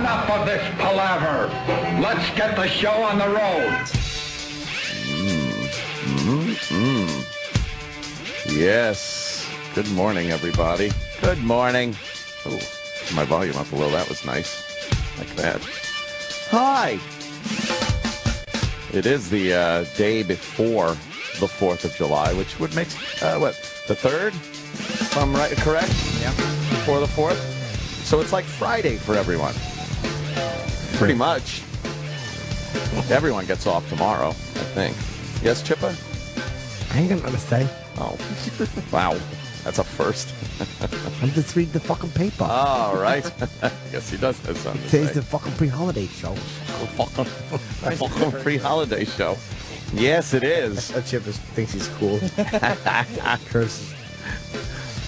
enough of this palaver. Let's get the show on the road. Yes. Good morning, everybody. Good morning. Oh, my volume up a little. That was nice. Like that. Hi. It is the uh, day before the 4th of July, which would make, uh, what, the 3rd? If I'm right, correct? Yeah. Before the 4th? So it's like Friday for everyone. Pretty much. Everyone gets off tomorrow, I think. Yes, Chippa? I ain't got nothing to say. Oh, wow. That's a first. I'm just reading the fucking paper. All right. yes, he does have something to Today's the fucking pre-holiday show. fucking, fucking free holiday show. Yes, it is. That Chip is, thinks he's cool. Curses.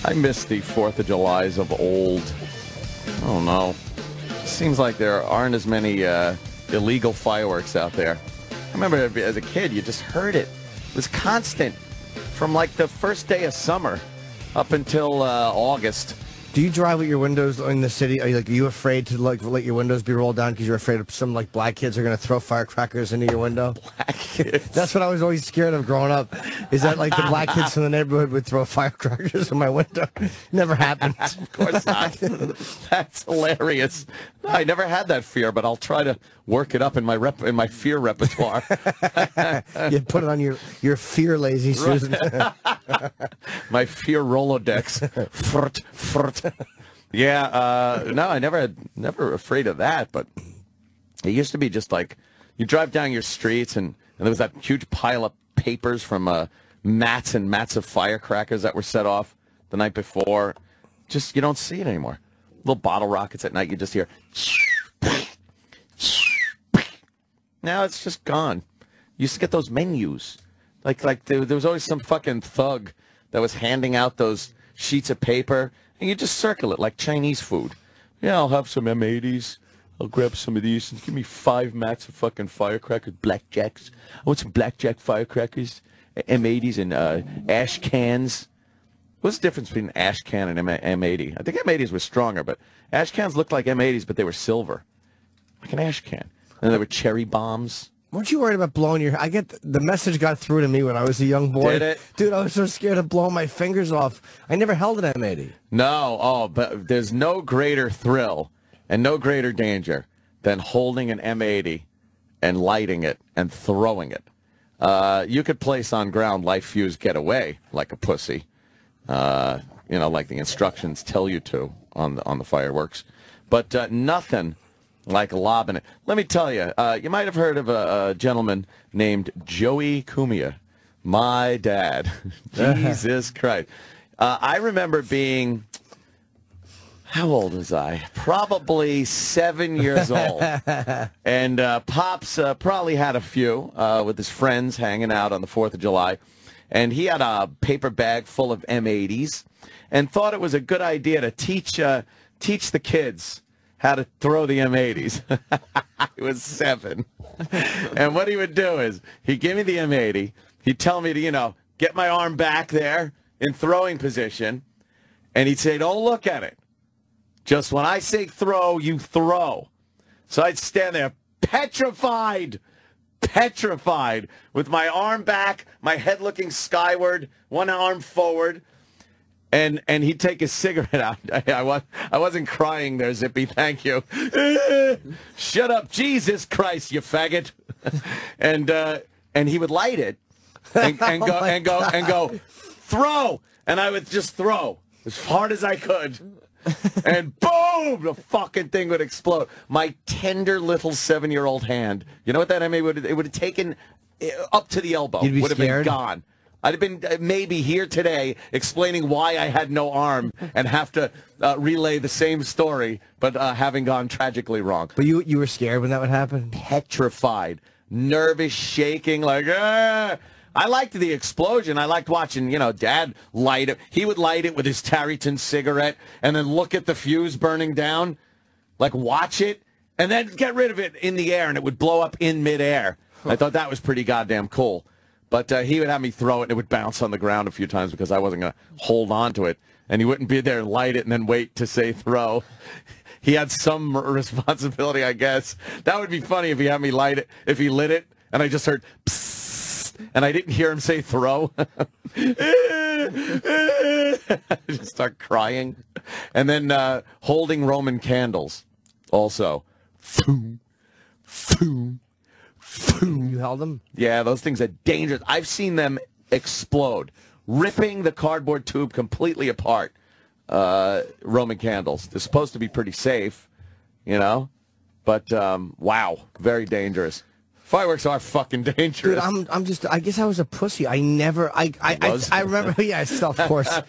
I miss the Fourth of July's of old. Oh, I don't know. Seems like there aren't as many uh, illegal fireworks out there. I remember as a kid, you just heard it. It was constant from like the first day of summer up until uh, August. Do you drive with your windows in the city? Are you like are you afraid to like let your windows be rolled down because you're afraid of some like black kids are gonna throw firecrackers into your window? Black kids. That's what I was always scared of growing up. Is that like the black kids from the neighborhood would throw firecrackers in my window? Never happened. Of course not. That's hilarious. No, I never had that fear, but I'll try to work it up in my rep- in my fear repertoire. you put it on your your fear lazy Susan. my fear Rolodex. Frt, frt. Yeah, uh, no, I never had, never afraid of that, but it used to be just like you drive down your streets and, and there was that huge pile of papers from uh, mats and mats of firecrackers that were set off the night before. Just you don't see it anymore. Little bottle rockets at night, you just hear. Now it's just gone. You used to get those menus. Like like there, there was always some fucking thug that was handing out those sheets of paper, and you just circle it like Chinese food. Yeah, I'll have some M80s. I'll grab some of these and give me five mats of fucking firecrackers, blackjacks. I want some blackjack firecrackers, M80s, and uh, ash cans. What's the difference between ash can and M- M80? I think M80s were stronger, but ash cans looked like M80s, but they were silver, like an ash can. And there were cherry bombs. Weren't you worried about blowing your? I get the message got through to me when I was a young boy. Did it? Dude, I was so scared of blowing my fingers off. I never held an M80. No, oh, but there's no greater thrill and no greater danger than holding an M80 and lighting it and throwing it. Uh, you could place on ground light fuse get away like a pussy, uh, you know, like the instructions tell you to on the on the fireworks, but uh, nothing like lobbing it. Let me tell you, uh, you might have heard of a, a gentleman named Joey Cumia, my dad. Jesus Christ. Uh, I remember being, how old was I? Probably seven years old. and uh, Pops uh, probably had a few uh, with his friends hanging out on the 4th of July. And he had a paper bag full of M80s and thought it was a good idea to teach, uh, teach the kids how to throw the M80s. I was seven. and what he would do is he'd give me the M80. He'd tell me to, you know, get my arm back there in throwing position. And he'd say, don't look at it. Just when I say throw, you throw. So I'd stand there petrified, petrified, with my arm back, my head looking skyward, one arm forward. And and he'd take his cigarette out. I, I, was, I wasn't crying there, Zippy. Thank you. Shut up, Jesus Christ, you faggot. and uh, and he would light it and, and go Oh and go and go throw, and I would just throw as hard as I could. and boom, the fucking thing would explode. My tender little seven-year-old hand. You know what that I mean? Would it would have taken uh, up to the elbow? Would have been gone. I'd have been uh, maybe here today explaining why I had no arm and have to uh, relay the same story, but uh, having gone tragically wrong. But you you were scared when that would happen. Petrified, nervous, shaking, like ah. I liked the explosion. I liked watching, you know, Dad light it. He would light it with his Tareyton cigarette and then look at the fuse burning down, like watch it, and then get rid of it in the air, and it would blow up in midair. I thought that was pretty goddamn cool. But uh, he would have me throw it, and it would bounce on the ground a few times because I wasn't going to hold on to it. And he wouldn't be there and light it and then wait to say throw. he had some responsibility, I guess. That would be funny if he had me light it, if he lit it, and I just heard, and I didn't hear him say throw. I just start crying, and then uh, holding Roman candles, also. Foom, foom. You held them? Yeah, those things are dangerous. I've seen them explode, ripping the cardboard tube completely apart. Uh, Roman candles. They're supposed to be pretty safe, you know, but um, wow, very dangerous. Fireworks are fucking dangerous. Dude, I'm I'm just I guess I was a pussy. I never I I I, I remember yeah, still of course.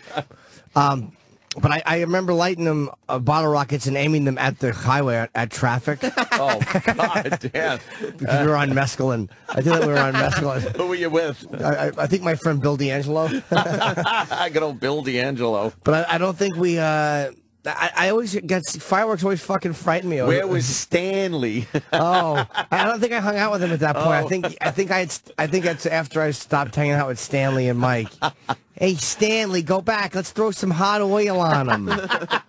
Um but I, I remember lighting them uh, bottle rockets and aiming them at the highway at, at traffic oh God, damn! because we were on mescaline. I think that we were on mescaline. Who were you with? I, I, I think my friend Bill D'Angelo, Good old Bill D'Angelo. but I, I don't think we. Uh, I, I always get fireworks. Always fucking frighten me. Where was Stanley? Oh, I don't think I hung out with him at that point. I Oh. think I think I had, I think that's after I stopped hanging out with Stanley and Mike. hey, Stanley, go back. Let's throw some hot oil on him.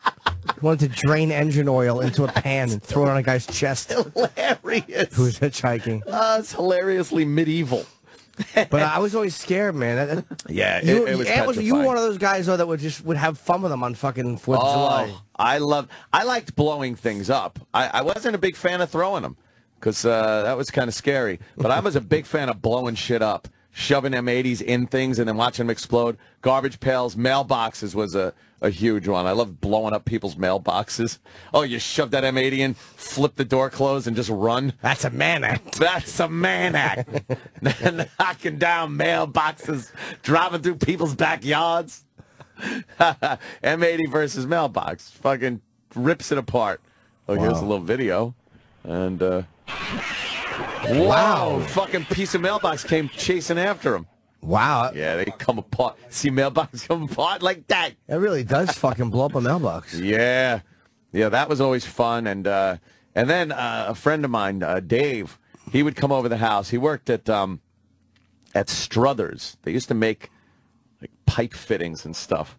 Wanted to drain engine oil into a pan and throw it on a guy's chest Hilarious. who was hitchhiking. Uh, it's hilariously medieval. But I was always scared, man. Yeah, it, You, it was was- you were one of those guys though that would just would have fun with them on fucking Fourth of Oh, July. I love. I liked blowing things up. I, I wasn't a big fan of throwing them because uh, that was kind of scary. But I was a big fan of blowing shit up, shoving M80s in things and then watching them explode. Garbage pails, mailboxes was a, a huge one. I love blowing up people's mailboxes. Oh, you shove that M80 in, flip the door closed, and just run. That's a man act. That's a man act. Knocking down mailboxes, driving through people's backyards. M80 versus mailbox. Fucking rips it apart. Oh, here's a little video. And, uh, wow. Fucking piece of mailbox came chasing after him. Wow, Yeah, they come apart. See mailbox come apart like that. it really does fucking blow up a mailbox. Yeah, yeah, that was always fun. And uh, and then uh, a friend of mine, uh, Dave, he would come over the house. He worked at um, at Struthers. They used to make like pipe fittings and stuff.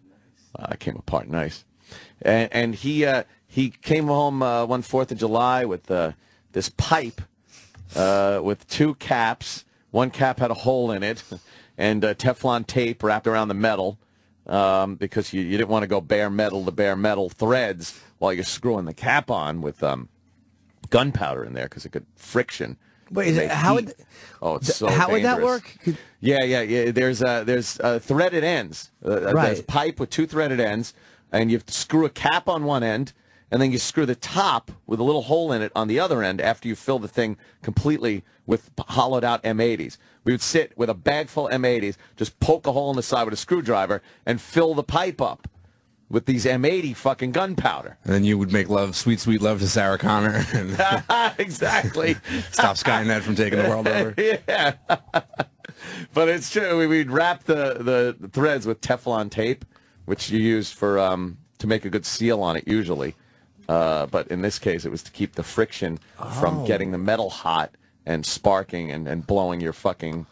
Uh, came apart nice. And, and he uh, he came home uh, one Fourth of July with uh, this pipe uh, with two caps. One cap had a hole in it, and uh, Teflon tape wrapped around the metal um, because you, you didn't want to go bare metal to bare metal threads while you're screwing the cap on with um, gunpowder in there because it could friction. Wait, is it, how would Oh, it's so how would that work? Could- Yeah, yeah, yeah. There's uh, there's uh, threaded ends. Uh, There's Right. pipe with two threaded ends, and you screw a cap on one end, and then you screw the top with a little hole in it on the other end after you fill the thing completely with hollowed out M80s. We would sit with a bag full of M80s, just poke a hole in the side with a screwdriver, and fill the pipe up with these M80 fucking gunpowder. And then you would make love, sweet, sweet love to Sarah Connor and exactly. stop Skynet from taking the world over. yeah. but it's true. We- We'd wrap the, the threads with Teflon tape, which you use for um, to make a good seal on it usually. Uh, but in this case, it was to keep the friction from getting the metal hot and sparking and, and blowing your fucking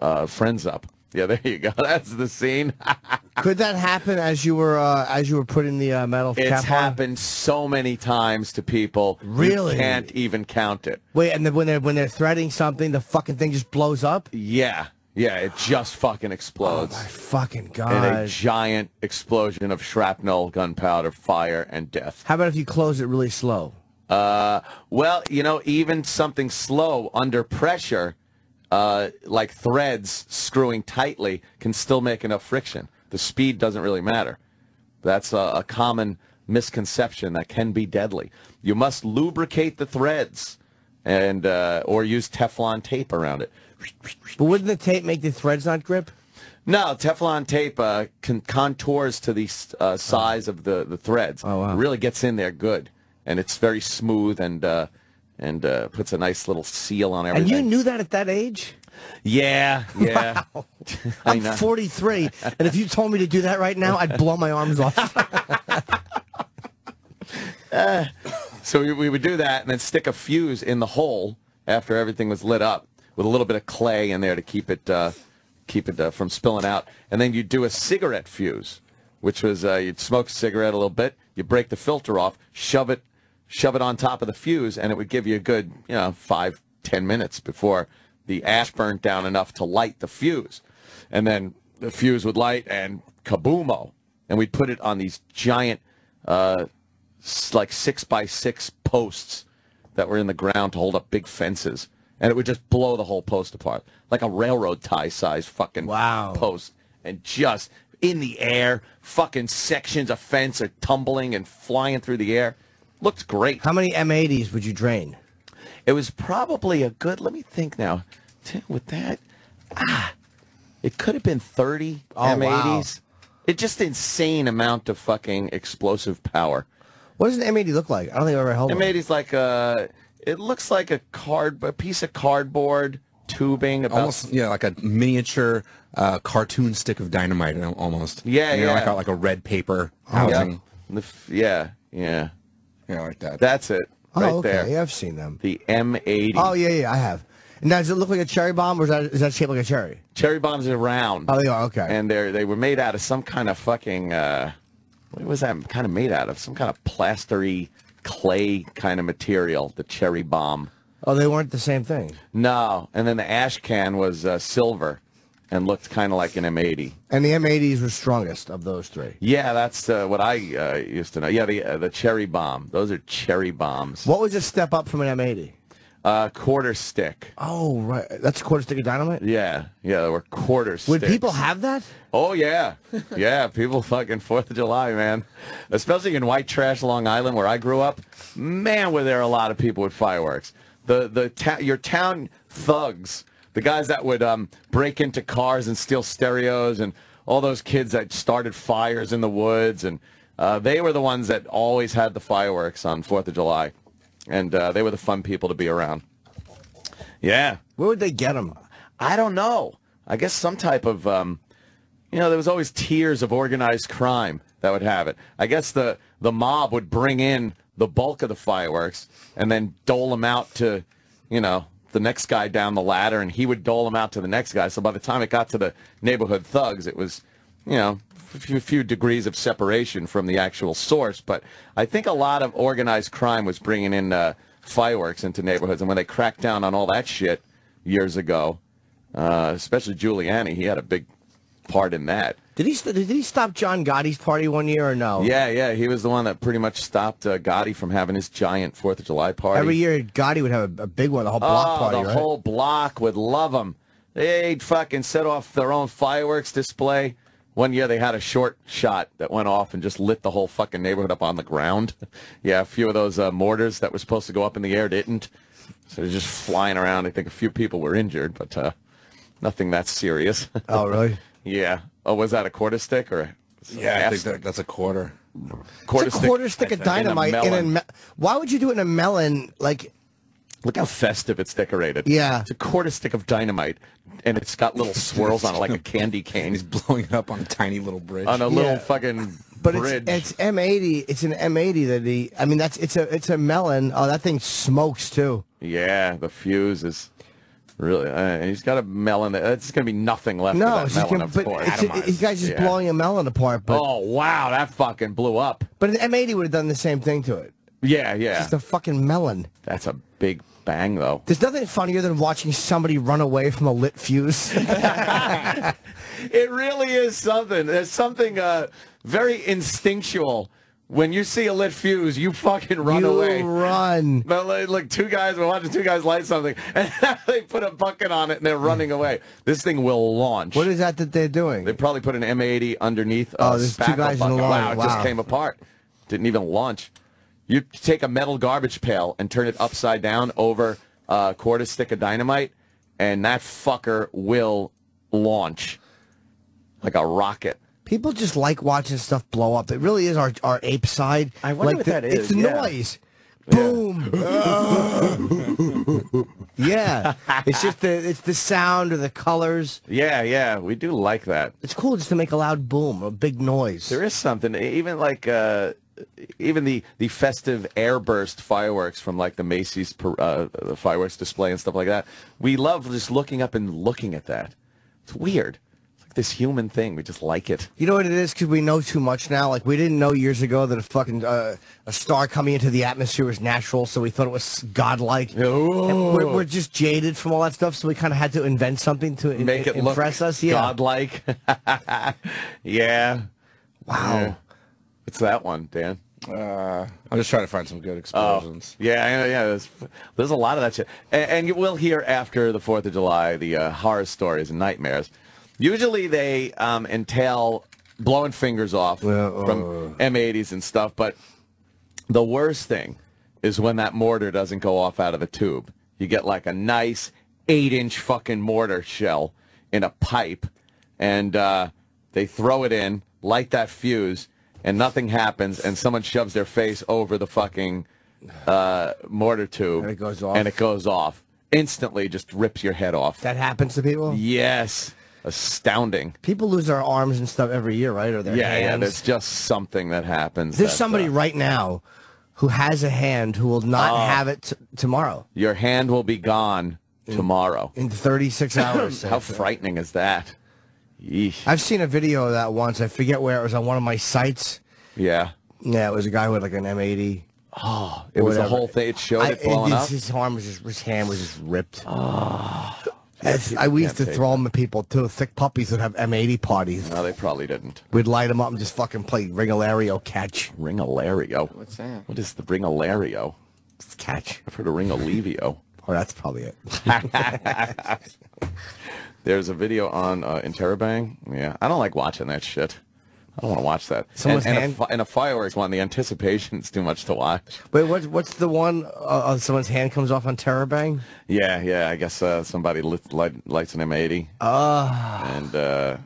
uh, friends up. Yeah, there you go. That's the scene. Could that happen as you were uh, as you were putting the uh, metal it's cap on? happened so many times to people. you Really? can't even count it. Wait, and then when they're when they're threading something, the fucking thing just blows up. Yeah, yeah, it just fucking explodes. Oh my fucking god! in a giant explosion of shrapnel, gunpowder, fire, and death. How about if you close it really slow? Uh, well, you know, even something slow under pressure, uh, like threads screwing tightly, can still make enough friction. The speed doesn't really matter. That's a, a common misconception that can be deadly. You must lubricate the threads, and uh, or use Teflon tape around it. But wouldn't the tape make the threads not grip? No, Teflon tape uh, con- contours to the uh, size of the, the threads. Oh, wow. It really gets in there good, and it's very smooth and uh, and uh, puts a nice little seal on everything. And you knew that at that age? yeah, yeah. I I'm know. 43, and if you told me to do that right now, I'd blow my arms off. So we, we would do that and then stick a fuse in the hole after everything was lit up with a little bit of clay in there to keep it uh, keep it uh, from spilling out. And then you'd do a cigarette fuse, which was uh, you'd smoke a cigarette a little bit, you break the filter off, shove it shove it on top of the fuse, and it would give you a good, you know, five, ten minutes before the ash burnt down enough to light the fuse. And then the fuse would light and kaboomo. And we'd put it on these giant, uh, like six by six posts that were in the ground to hold up big fences. And it would just blow the whole post apart. Like a railroad tie size fucking Wow. post. And just in the air, fucking sections of fence are tumbling and flying through the air. Looked great. How many M80s would you drain? It was probably a good. Let me think now. With that, ah, it could have been thirty Oh, M80s. wow. It just insane amount of fucking explosive power. What does an M80 look like? I don't think I've ever held one. M80's like a. It looks like a card, a piece of cardboard tubing. About, Almost, yeah, like a miniature uh, cartoon stick of dynamite, almost. Yeah, you know, Like a, like a red paper yeah, housing. The f- yeah, yeah. Yeah, like that. That's it. oh, right okay. there. Yeah, I've seen them. The M80. Oh, yeah, yeah, I have. Now, does it look like a cherry bomb, or is that, is that shaped like a cherry? Cherry bombs are round. Oh, they are, okay. and they're they were made out of some kind of fucking uh, what was that kind of made out of? Some kind of plastery clay kind of material. The cherry bomb. oh, they weren't the same thing. No, and then the ash can was uh, silver, and looked kind of like an M80. And the M80s were strongest of those three. Yeah, that's uh, what I uh, used to know. Yeah, the uh, the cherry bomb. Those are cherry bombs. What was a step up from an M80? Uh, quarter stick. Oh, right. That's a quarter stick of dynamite? Yeah, yeah, they were quarter Would sticks. people have that? Oh yeah, yeah. People fucking Fourth of July, man. Especially in white trash Long Island, where I grew up. Man, were there a lot of people with fireworks. The the your town thugs, the guys that would um, break into cars and steal stereos, and all those kids that started fires in the woods, and uh, they were the ones that always had the fireworks on Fourth of July, and uh, they were the fun people to be around. Yeah, Where would they get them? I don't know. I guess some type of, um, you know, there was always tiers of organized crime that would have it. I guess the the mob would bring in the bulk of the fireworks and then dole them out to, you know, the next guy down the ladder, and he would dole them out to the next guy. So by the time it got to the neighborhood thugs, it was, you know, a few, few degrees of separation from the actual source. But I think a lot of organized crime was bringing in uh, fireworks into neighborhoods, and when they cracked down on all that shit years ago, uh, especially Giuliani. He had a big part in that. Did he st- did he stop John Gotti's party one year or no? Yeah, yeah, he was the one that pretty much stopped uh, Gotti from having his giant Fourth of July party. Every year Gotti would have a, a big one, the whole block oh, party, the right? whole block would love him. They'd fucking set off their own fireworks display. One year they had a short shot that went off and just lit the whole fucking neighborhood up on the ground. yeah, a few of those uh, mortars that were supposed to go up in the air didn't. So they're just flying around. I think a few people were injured, but uh, nothing that serious. oh, really? Yeah. Oh, was that a quarter stick or? yeah, I think that, that's a quarter. quarter it's a quarter stick of in a dynamite in a, Why would you do it in a melon? Like, Look how festive it's decorated. Yeah. It's a quarter stick of dynamite, and it's got little swirls on it like a candy cane He's blowing it up on a tiny little bridge. on a little Yeah. fucking but bridge. it's it's M80. It's an M80 that he. I mean, that's it's a it's a melon. Oh, that thing smokes too. yeah, the fuse is really. Uh, he's got a melon. That, it's going to be nothing left No, of it's that melon, gonna, of but course. it's a, you guys just Yeah. blowing a melon apart. But Oh wow, that fucking blew up. but an M80 would have done the same thing to it. Yeah, yeah. Just a fucking melon. That's a big bang, though. There's nothing funnier than watching somebody run away from a lit fuse. It really is something. There's something uh, very instinctual. When you see a lit fuse, you fucking run away. you away. run. But like, look, two guys, we're watching two guys light something, and they put a bucket on it and they're running away. This thing will launch. What is that that they're doing? They probably put an M80 underneath. Oh, a there's two guys in the bucket. line. Wow, it just came apart. Didn't even launch. You take a metal garbage pail and turn it upside down over a quarter stick of dynamite, and that fucker will launch like a rocket. People just like watching stuff blow up. It really is our our ape side. I wonder like what the, that It's is, the yeah. noise. Boom. yeah. It's just the it's the sound or the colors. Yeah, yeah, we do like that. It's cool just to make a loud boom, a big noise. There is something, even like uh, even the the festive airburst fireworks from like the Macy's uh, the fireworks display and stuff like that. We love just looking up and looking at that. It's weird. It's like this human thing. We just like it. You know what it is? Because we know too much now. Like we didn't know years ago that a fucking uh, a star coming into the atmosphere was natural, so we thought it was godlike. Oh. We're, we're just jaded from all that stuff, so we kind of had to invent something to in- Make it look impress us. Yeah. godlike. yeah. Wow. Yeah. What's that one, Dan? Uh, I'm just trying to find some good explosions. Yeah, yeah, yeah. There's, there's a lot of that shit, and, and you will hear after the Fourth of July the uh, horror stories and nightmares. Usually they um, entail blowing fingers off Well, from M80s and stuff, but the worst thing is when that mortar doesn't go off out of the tube. You get like a nice eight-inch fucking mortar shell in a pipe, and uh, they throw it in, light that fuse, and nothing happens, and someone shoves their face over the fucking uh, mortar tube, And it goes off. and it goes off instantly. Just rips your head off. That happens to people. yes, astounding. People lose their arms and stuff every year, right? Or their Yeah, yeah. hands. There's just something that happens. There's that, somebody uh, right now who has a hand who will not Oh. have it t- tomorrow Your hand will be gone tomorrow. in 36 hours. How frightening is that? Yeesh. I've seen a video of that once. I forget where it was on one of my sites. Yeah. Yeah, it was a guy with like an M80. Oh, It was the whole thing. It showed I, it blowing his, up. his arm was just, his hand was just ripped. Ah. That's- I we used to throw them at people too. Thick puppies would have M80 parties. No, they probably didn't. We'd light them up and just fucking play Ringalario catch. Ringalario. What's that? What is the Ringalario? Just catch. I've heard of Ringolevio. Oh, that's probably it. There's a video on uh, Interrobang. Yeah, I don't like watching that shit. I don't want to watch that. Someone's and, and, hand- a, and a fireworks one, the anticipation's too much to watch. Wait, what's what's the one? Uh, uh, someone's hand comes off on Terrorbang. Yeah, yeah. I guess uh, somebody lit, light, lights an M80. Ah. And uh,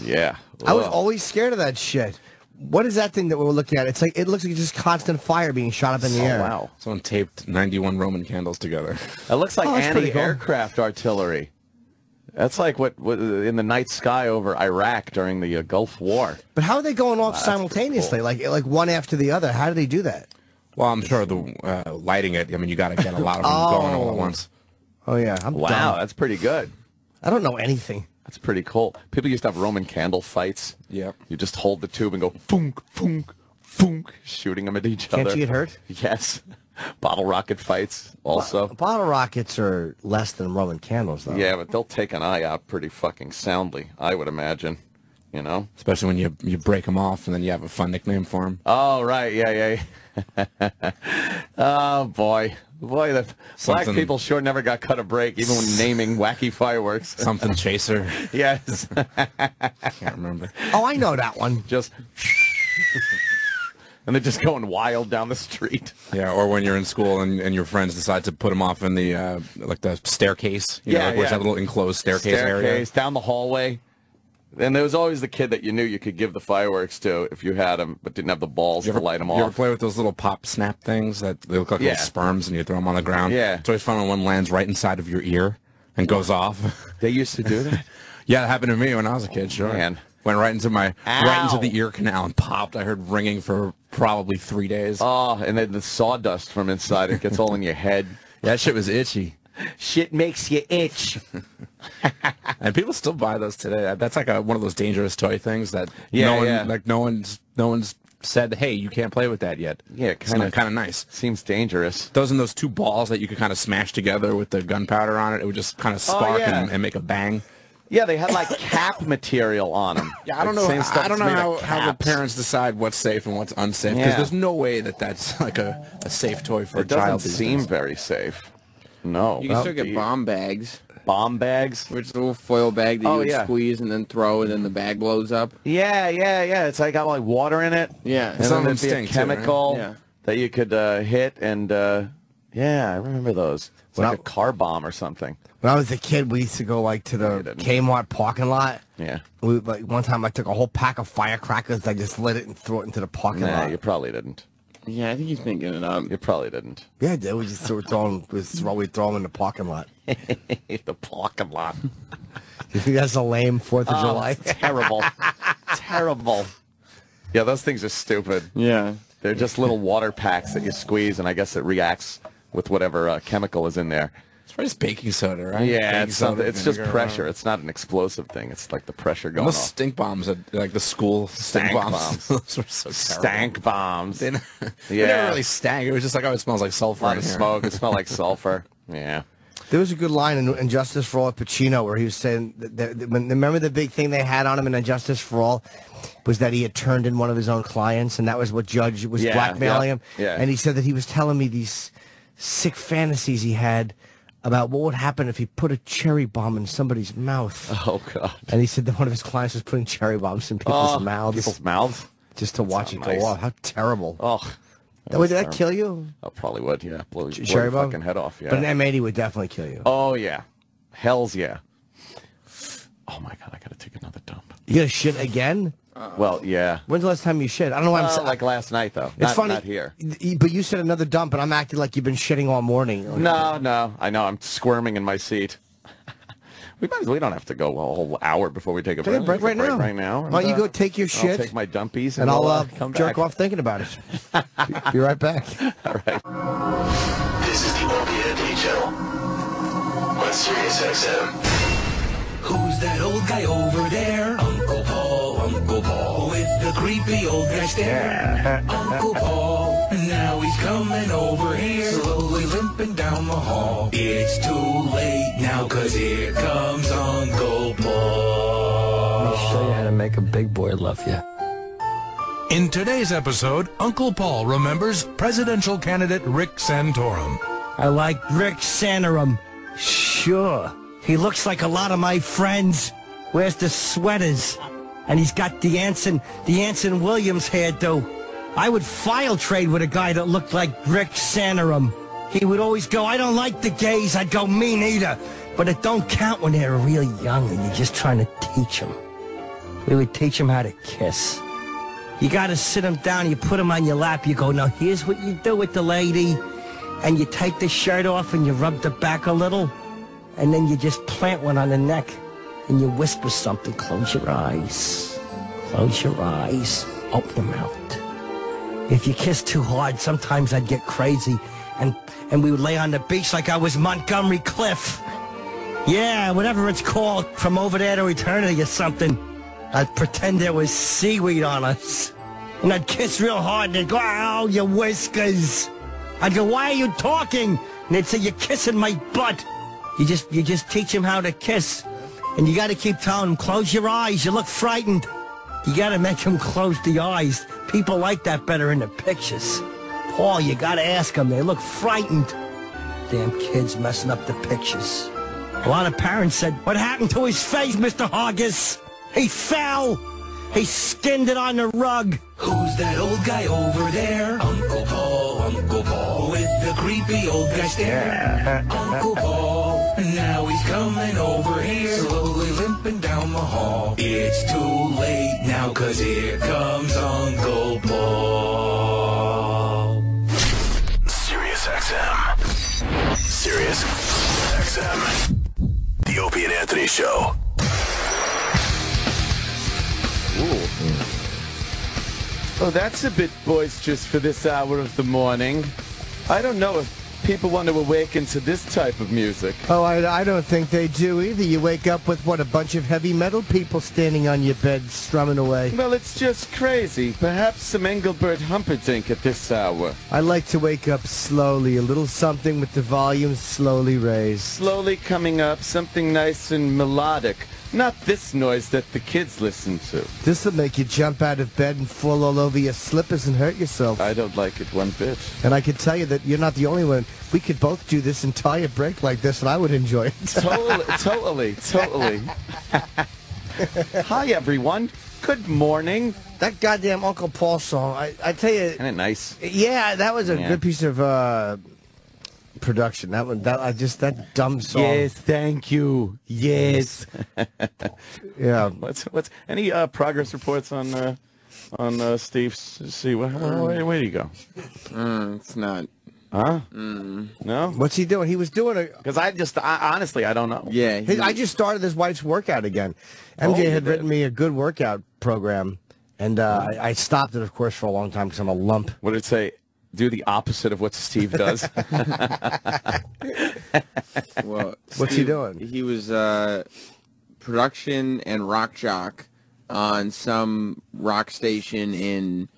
yeah, I was always scared of that shit. What is that thing that we're looking at? It's like it looks like just constant fire being shot up in the Oh, air. wow. Someone taped 91 Roman candles together. It looks like Oh, that's pretty cool. anti-aircraft artillery. That's like what, what in the night sky over Iraq during the uh, Gulf War. But how are they going off that's pretty simultaneously, cool. like like one after the other? How do they do that? Well, I'm sure the uh, lighting it. I mean, you got to get a lot of them going all at Oh. once. Oh yeah, I'm Wow, dumb. that's pretty good. I don't know anything. That's pretty cool. People used to have Roman candle fights. Yep. You just hold the tube and go funk, funk, funk, shooting them at each other. Can't other. you get hurt? Yes. Bottle rocket fights also. Bottle rockets are less than Roman candles, though. Yeah, but they'll take an eye out pretty fucking soundly, I would imagine. You know? Especially when you you break them off and then you have a fun nickname for them. Oh, right. Yeah, yeah. oh, boy. Boy, the black people sure never got cut a break, even when naming wacky fireworks. Something chaser. yes. Can't remember. Oh, I know that one. just. And they're just going wild down the street. Yeah, or when you're in school and, and your friends decide to put them off in the uh, like the staircase. You Yeah, know, like where's yeah. that little enclosed staircase, area? Staircase, down the hallway. And there was always the kid that you knew you could give the fireworks to if you had them, but didn't have the balls You to ever, light them off. you ever play with those little pop snap things that they look like Yeah. little sperms and you throw them on the ground? Yeah. It's always fun when one lands right inside of your ear and goes off. They used to do that. yeah, it happened to me when I was a kid. Sure. Man. Went right into my right into the ear canal and popped. I heard ringing for probably three days. oh, and then the sawdust from inside it gets all in your head. that shit was itchy. Shit makes you itch. And people still buy those today. That's like a, one of those dangerous toy things that Yeah, no one yeah. like no one's no one's said, "Hey, you can't play with that yet." Yeah, kinda- kind of nice. Seems dangerous. Those and those two balls that you could kind of smash together with the gunpowder on it, it would just kind of oh, spark Oh, yeah. and, and make a bang. Yeah, they had like cap material on them. Yeah, I don't know. I don't know how, how the parents decide what's safe and what's unsafe because Yeah. there's no way that that's like a, a safe toy for It a child. doesn't these seem days. very safe. No. You can still get Indeed. bomb bags, bomb bags. which is a little foil bag that Oh, you would yeah. squeeze and then throw, and then the bag blows up. Yeah, yeah, yeah. It's like got like water in it. Yeah. And Some then there'd be a stink too, right? chemical Yeah. that you could uh, hit, and uh, yeah, I remember those. It's When like a car bomb or something. When I was a kid, we used to go like to the didn't. Kmart parking lot. Yeah. We, like one time, I took a whole pack of firecrackers. I just lit it and threw it into the parking Nah, lot. you probably didn't. Yeah, I think he's making it up. You probably didn't. Yeah, I did. We just threw, throw them. We throw, we throw them in the parking lot. the parking lot. You think that's a lame Fourth of Oh, July? terrible. terrible. Yeah, those things are stupid. Yeah. They're just little water packs that you squeeze, and I guess it reacts with whatever uh, chemical is in there. It's just baking soda, right? Yeah, Baking it's something. soda, It's just pressure. uh, It's not an explosive thing. It's like the pressure going Those off. stink bombs, at, like the school stink Stank bombs. bombs. Those were so terrible. Stank bombs. They, n- they Yeah. never really stank. It was just like, oh, it smells like sulfur. A sulfur. lot in of here. smoke. It smelled like sulfur. Yeah. There was a good line in And Justice for All of Pacino where he was saying, that, that, that- remember the big thing they had on him in And Justice for All was that he had turned in one of his own clients, and that was what Judge was Yeah, blackmailing yeah, him. yeah. And he said that he was telling me these sick fantasies he had about what would happen if he put a cherry bomb in somebody's mouth. Oh God. And he said that one of his clients was putting cherry bombs in people's Oh, mouths People's mouths. just to watch it not go nice. off. How terrible. Oh. That would that kill you? Oh, probably would. Yeah. Blow, blow cherry your bomb? fucking head off. Yeah. But an M80 would definitely kill you. oh yeah. Hell's yeah. Oh my God. I gotta take another dump. You gonna shit again? Well, yeah. When's the last time you shit? I don't know why I'm Uh, sa- like last night though. It's not, funny. Not here. But you said another dump, and I'm acting like you've been shitting all morning. Like, No, no. I know. I'm squirming in my seat. we might. as- We don't have to go a whole hour before we take a Take a break. break right can now. Right now. Why don't you uh, go take your shit? I'll shit, take my dumpies, and, and I'll uh, come jerk back. off thinking about it. be, be right back. All right. This is the Opie and Channel on Sirius XM. Who's that old guy over there? Uncle Paul, with the creepy old guy stare. Uncle Paul, now he's coming over here, slowly limping down the hall. It's too late now, cause here comes Uncle Paul. show you how to make a big boy love you. In today's episode, Uncle Paul remembers presidential candidate Rick Santorum. I like Rick Santorum. Sure. He looks like a lot of my friends. Wears the sweaters. And he's got the Anson, the Anson Williams hairdo. I would file trade with a guy that looked like Rick Santorum. He would always go, I don't like the gays. I'd go, me neither. But it don't count when they're really young and you're just trying to teach them. We would teach them how to kiss. You got to sit them down. You put them on your lap. You go, now here's what you do with the lady. And you take the shirt off and you rub the back a little. And then you just plant one on the neck. And you whisper something. Close your eyes. Close your eyes. Open your mouth. If you kiss too hard, sometimes I'd get crazy. And, and we would lay on the beach like I was Montgomery Clift. Yeah, whatever it's called, from over there to eternity or something. I'd pretend there was seaweed on us. And I'd kiss real hard and they'd go, ow, your whiskers. I'd go, why are you talking? And they'd say, you're kissing my butt. You just, you just teach him how to kiss. And you gotta keep telling them, close your eyes, you look frightened. You gotta make them close the eyes. People like that better in the pictures. Paul, you gotta ask them, they look frightened. Damn kids messing up the pictures. A lot of parents said, what happened to his face, Mr. Hoggis? He fell. He skinned it on the rug. Who's that old guy over there? Uncle Paul, Uncle Paul, with the creepy old guy stare. Uncle Paul, now he's coming over here, slowly limping down the hall. It's too late now, cause here comes Uncle Paul. Sirius XM. Sirius XM. The Opie and Anthony Show. Oh, that's a bit boisterous for this hour of the morning. I don't know if people want to awaken to this type of music. Oh, I, I don't think they do either. You wake up with, what, a bunch of heavy metal people standing on your bed strumming away. Well, it's just crazy. Perhaps some Engelbert Humperdinck at this hour. I like to wake up slowly, a little something with the volume slowly raised. Slowly coming up, something nice and melodic. Not this noise that the kids listen to. This will make you jump out of bed and fall all over your slippers and hurt yourself. I don't like it one bit. and I can tell you that you're not the only one. We could both do this entire break like this, and I would enjoy it. Totally, totally, totally. Hi, everyone. Good morning. that goddamn Uncle Paul song, I, I tell you, Isn't it nice? yeah, that was a Yeah. good piece of uh, production. That one, that I just that dumb song. Yes, thank you. Yes. Yeah. What's what's any uh, progress reports on uh, on uh, Steve? See, where, where, where do you go? Uh, it's not. Huh? Mm. No, What's he doing? He was doing a. because I just I, honestly I don't know. Yeah. He- I just started his wife's workout again. Oh, MJ you had did? written me a good workout program, and uh, I, I stopped it, of course, for a long time because I'm a lump. What did it say? Do the opposite of what Steve does. Well, What's he doing? He was uh, production and rock jock on some rock station in,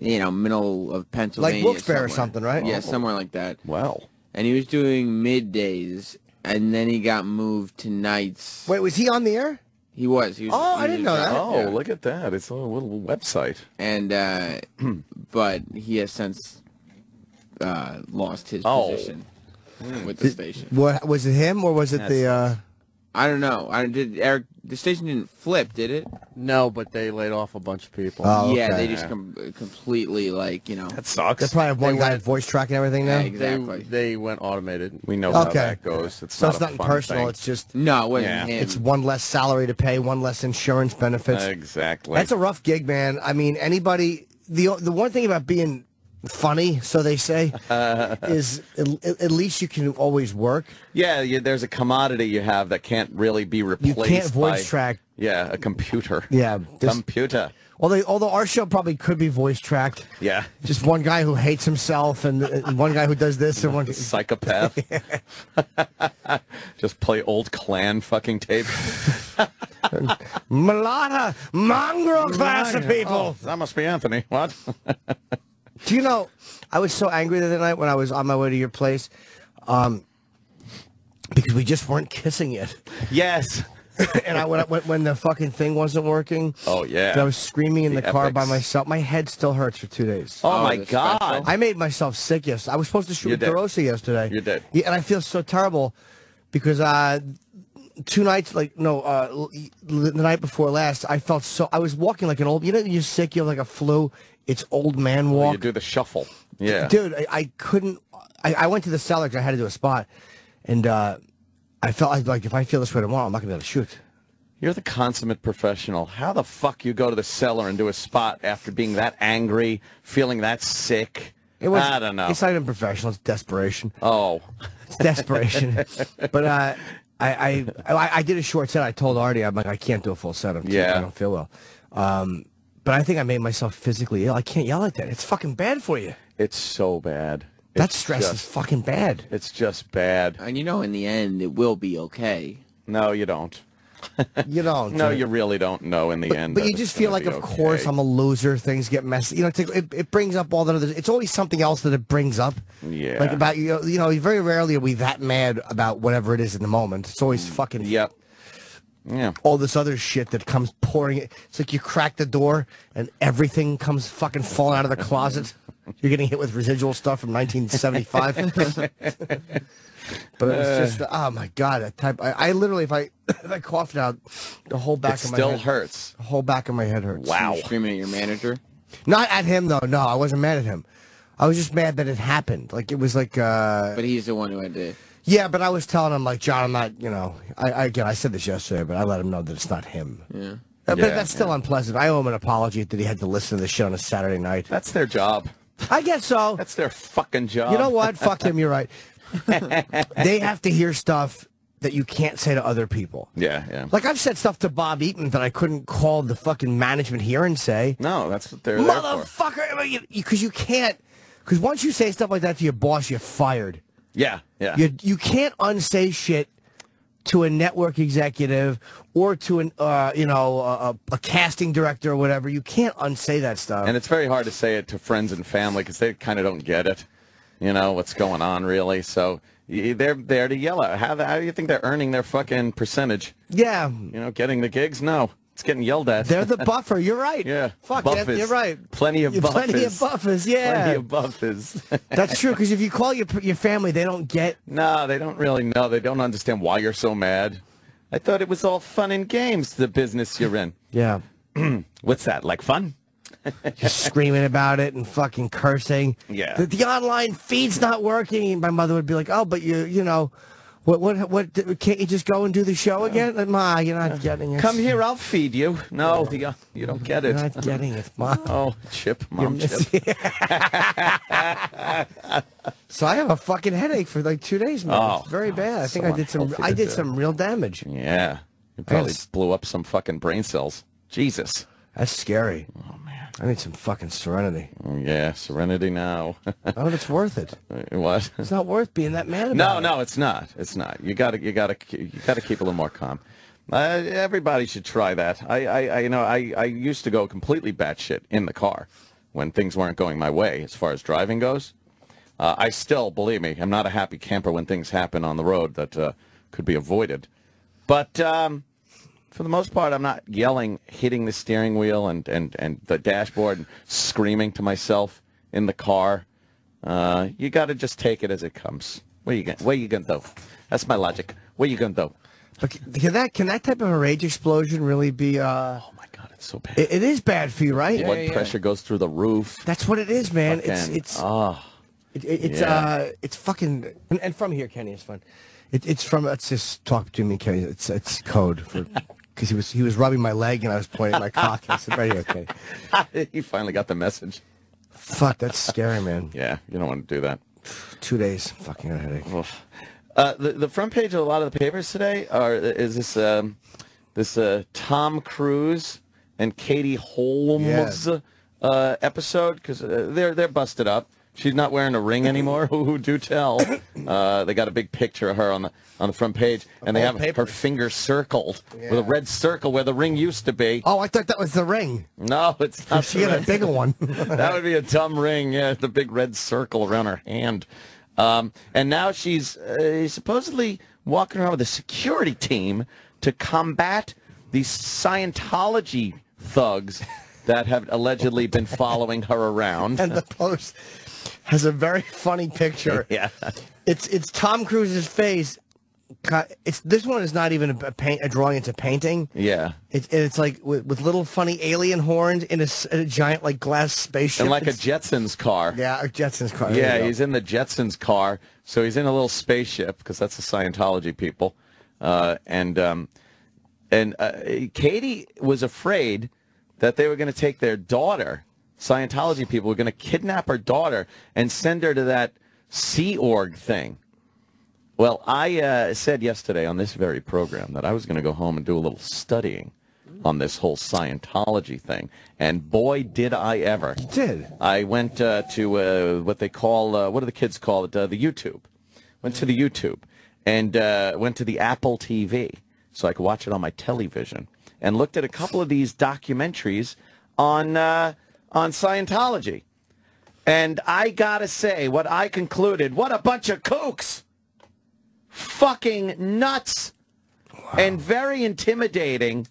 you know, middle of Pennsylvania. Wilkes-Barre or something, right? Yeah, Oh. somewhere like that. well, And he was doing middays, and then he got moved to nights. Wait, was he on the air? He was. He was Oh, he I didn't know that. oh, yeah. look at that! It's a little website. And uh, but he has since uh, lost his Oh. position with the station. What was it him or was it That the? uh I don't know. I did. Eric, the station didn't flip, did it? No, but they laid off a bunch of people. Oh, yeah, okay. they just com- completely like you know. That sucks. They probably have one They guy went- voice track and everything now. Yeah, exactly. They, they went automated. we know how that goes. It's So not it's a nothing personal. thing. It's just No, it wasn't Yeah. him. it's one less salary to pay, one less insurance benefits. exactly. That's a rough gig, man. I mean, anybody. The the one thing about being funny, so they say, is at, at least you can always work. yeah, you, there's a commodity you have that can't really be replaced. You can't voice by- track. Yeah, a computer. Yeah, this- computer. Although, although our show probably could be voice tracked. Yeah, Just one guy who hates himself and, uh, and one guy who does this and one. psychopath. Just play old clan fucking tape. Mulata, mongrel class of people. Oh, that must be Anthony. What? Do you know, I was so angry the other night when I was on my way to your place, um, because we just weren't kissing yet. yes. and I when, I- when when the fucking thing wasn't working. Oh, yeah. I was screaming in the, The car by myself. My head still hurts for two days. Oh, Oh, my God. special? I made myself sick yesterday. I was supposed to shoot You with did. DeRosa yesterday. You did. Yeah, and I feel so terrible because uh, two nights, like no, uh, l- the night before last, I felt so. I was walking like an old. You know, you're sick. You have like a flu. It's old man walk. You do the shuffle. Yeah. Dude, I, I couldn't. I, I went to the cellar 'cause I had to do a spot, and uh, I felt like, like if I feel this way tomorrow, I'm not gonna be able to shoot. You're the consummate professional. How the fuck you go to the cellar and do a spot after being that angry, feeling that sick? It was, I don't know. It's not even professional. It's desperation. oh, It's desperation. but uh, I, I, I I did a short set. I told Artie, I'm like, I can't do a full set. I'm too- Yeah. I don't feel well. Um, but I think I made myself physically ill. I can't yell like that. It's fucking bad for you. it's so bad. That It's stress is fucking bad. It's just bad. and you know, in the end, it will be okay. No, you don't. You know. No, you really don't know in the But, end. but you just feel like, of course. I'm a loser. Things get messy. You know, it, it brings up all the other. It's always something else that it brings up. Yeah. Like about you. know, You know, very rarely are we that mad about whatever it is in the moment. It's always mm, fucking. Yep. Yeah. all this other shit that comes pouring. It's like you crack the door and everything comes fucking falling out of the closet. You're getting hit with residual stuff from 1975. but it was just, oh my god, that type. I, I literally, if I if I coughed out, the whole back It of my still head, hurts. the whole back of my head hurts. Wow. You're screaming at your manager. Not at him though. No, I wasn't mad at him. I was just mad that it happened. Like it was like, uh, But he's the one who had to. yeah. But I was telling him like, John, I'm not. You know, I, I again, I said this yesterday, but I let him know that it's not him. Yeah. Uh, But Yeah, that's still unpleasant. I owe him an apology that he had to listen to this shit on a Saturday night. That's their job. I guess so. That's their fucking job. You know what? Fuck him. You're right. they have to hear stuff that you can't say to other people. Yeah, yeah. Like I've said stuff to Bob Eatman that I couldn't call the fucking management here and say, No, that's what they're motherfucker, because you can't. Because once you say stuff like that to your boss, you're fired. Yeah, yeah. You you can't unsay shit to a network executive or to an uh, you know a, a casting director or whatever. You can't unsay that stuff. And it's very hard to say it to friends and family because they kind of don't get it. You know what's going on really. So they're there to yell at. How, the- how do you think they're earning their fucking percentage? yeah, You know, getting the gigs? No, it's getting yelled at. they're the buffer. You're right. yeah. Fuck, buffers. Ed, you're right. Plenty of buffers. Plenty of buffers. Yeah, Plenty of buffers. that's true. Because if you call your your family, they don't get. no, they don't really know. They don't understand why you're so mad. I thought it was all fun and games. The business you're in. Yeah, What's that? Like fun? just screaming about it and fucking cursing. Yeah. the, the online feed's not working. My mother would be like, "Oh, but you you know." What, what, what, can't you just go and do the show again? Ma, you're not getting it. Come here, I'll feed you. No, you, uh, you don't get it. You're not getting it, Ma. Oh, Chip, mom, Chip. so I have a fucking headache for like two days, man. Oh, it's very bad. I think so I did some. I did some real damage. Yeah, you probably blew up some fucking brain cells. Jesus. That's scary. Oh. I need some fucking serenity. Yeah, serenity now. I don't know if it's worth it. what? It's not worth being that mad about No, it. no, it's not. It's not. You got to, you got to, you got to keep a little more calm. Uh, everybody should try that. I, I, I, you know, I, I used to go completely batshit in the car when things weren't going my way as far as driving goes. Uh, I still, believe me, I'm not a happy camper when things happen on the road that uh, could be avoided. But um, for the most part, I'm not yelling, hitting the steering wheel and, and, and the dashboard and screaming to myself in the car. Uh, you got to just take it as it comes. What are you going? What are you going to do? That's my logic. What are you going to do? But can that can that type of a rage explosion really be? Uh, Oh my God, it's so bad. it, it is bad for you, right? Yeah, Blood pressure goes through the roof. That's what it is, man. It's Fucking- it's oh, it, it- it's yeah. uh it's fucking and, and from here, Kenny. It's fun. It, it's from. Let's just talk to me, Kenny. It's it's code for because he was he was rubbing my leg and I was pointing at my cock. I said, right here, Kenny. he finally got the message. Fuck, that's scary, man. Yeah, you don't want to do that. Two days, fucking a headache. Uh, the the front page of a lot of the papers today are is this um, this uh, Tom Cruise and Katie Holmes uh, episode because uh, they're they're busted up. She's not wearing a ring anymore. Who do tell? Uh, they got a big picture of her on the on the front page, and they have her finger circled with a red circle where the ring used to be. Oh, I thought that was the ring. No, it's not. She got a bigger one. that would be a dumb ring. Yeah, the big red circle around her hand. Um, and now she's uh, supposedly walking around with a security team to combat these Scientology thugs that have allegedly been following her around. and the post has a very funny picture. yeah. It's it's Tom Cruise's face. It's this one is not even a, a paint a drawing. It's a painting. Yeah. It's it's like with, with little funny alien horns in a, in a giant like glass spaceship. And like a Jetsons car. yeah, a Jetsons car. Yeah, he's in the Jetsons car, so he's in a little spaceship because that's the Scientology people, uh, and um, and uh, Katie was afraid that they were going to take their daughter. Scientology people were going to kidnap her daughter and send her to that Sea Org thing. Well, I uh, said yesterday on this very program that I was going to go home and do a little studying on this whole Scientology thing, and boy, did I ever! did. I went uh, to uh, what they call, uh, what do the kids call it? Uh, the YouTube. Went to the YouTube and uh, went to the Apple TV so I could watch it on my television and looked at a couple of these documentaries on uh, on Scientology. And I gotta say, what I concluded, what a bunch of kooks! Fucking nuts! And very intimidating,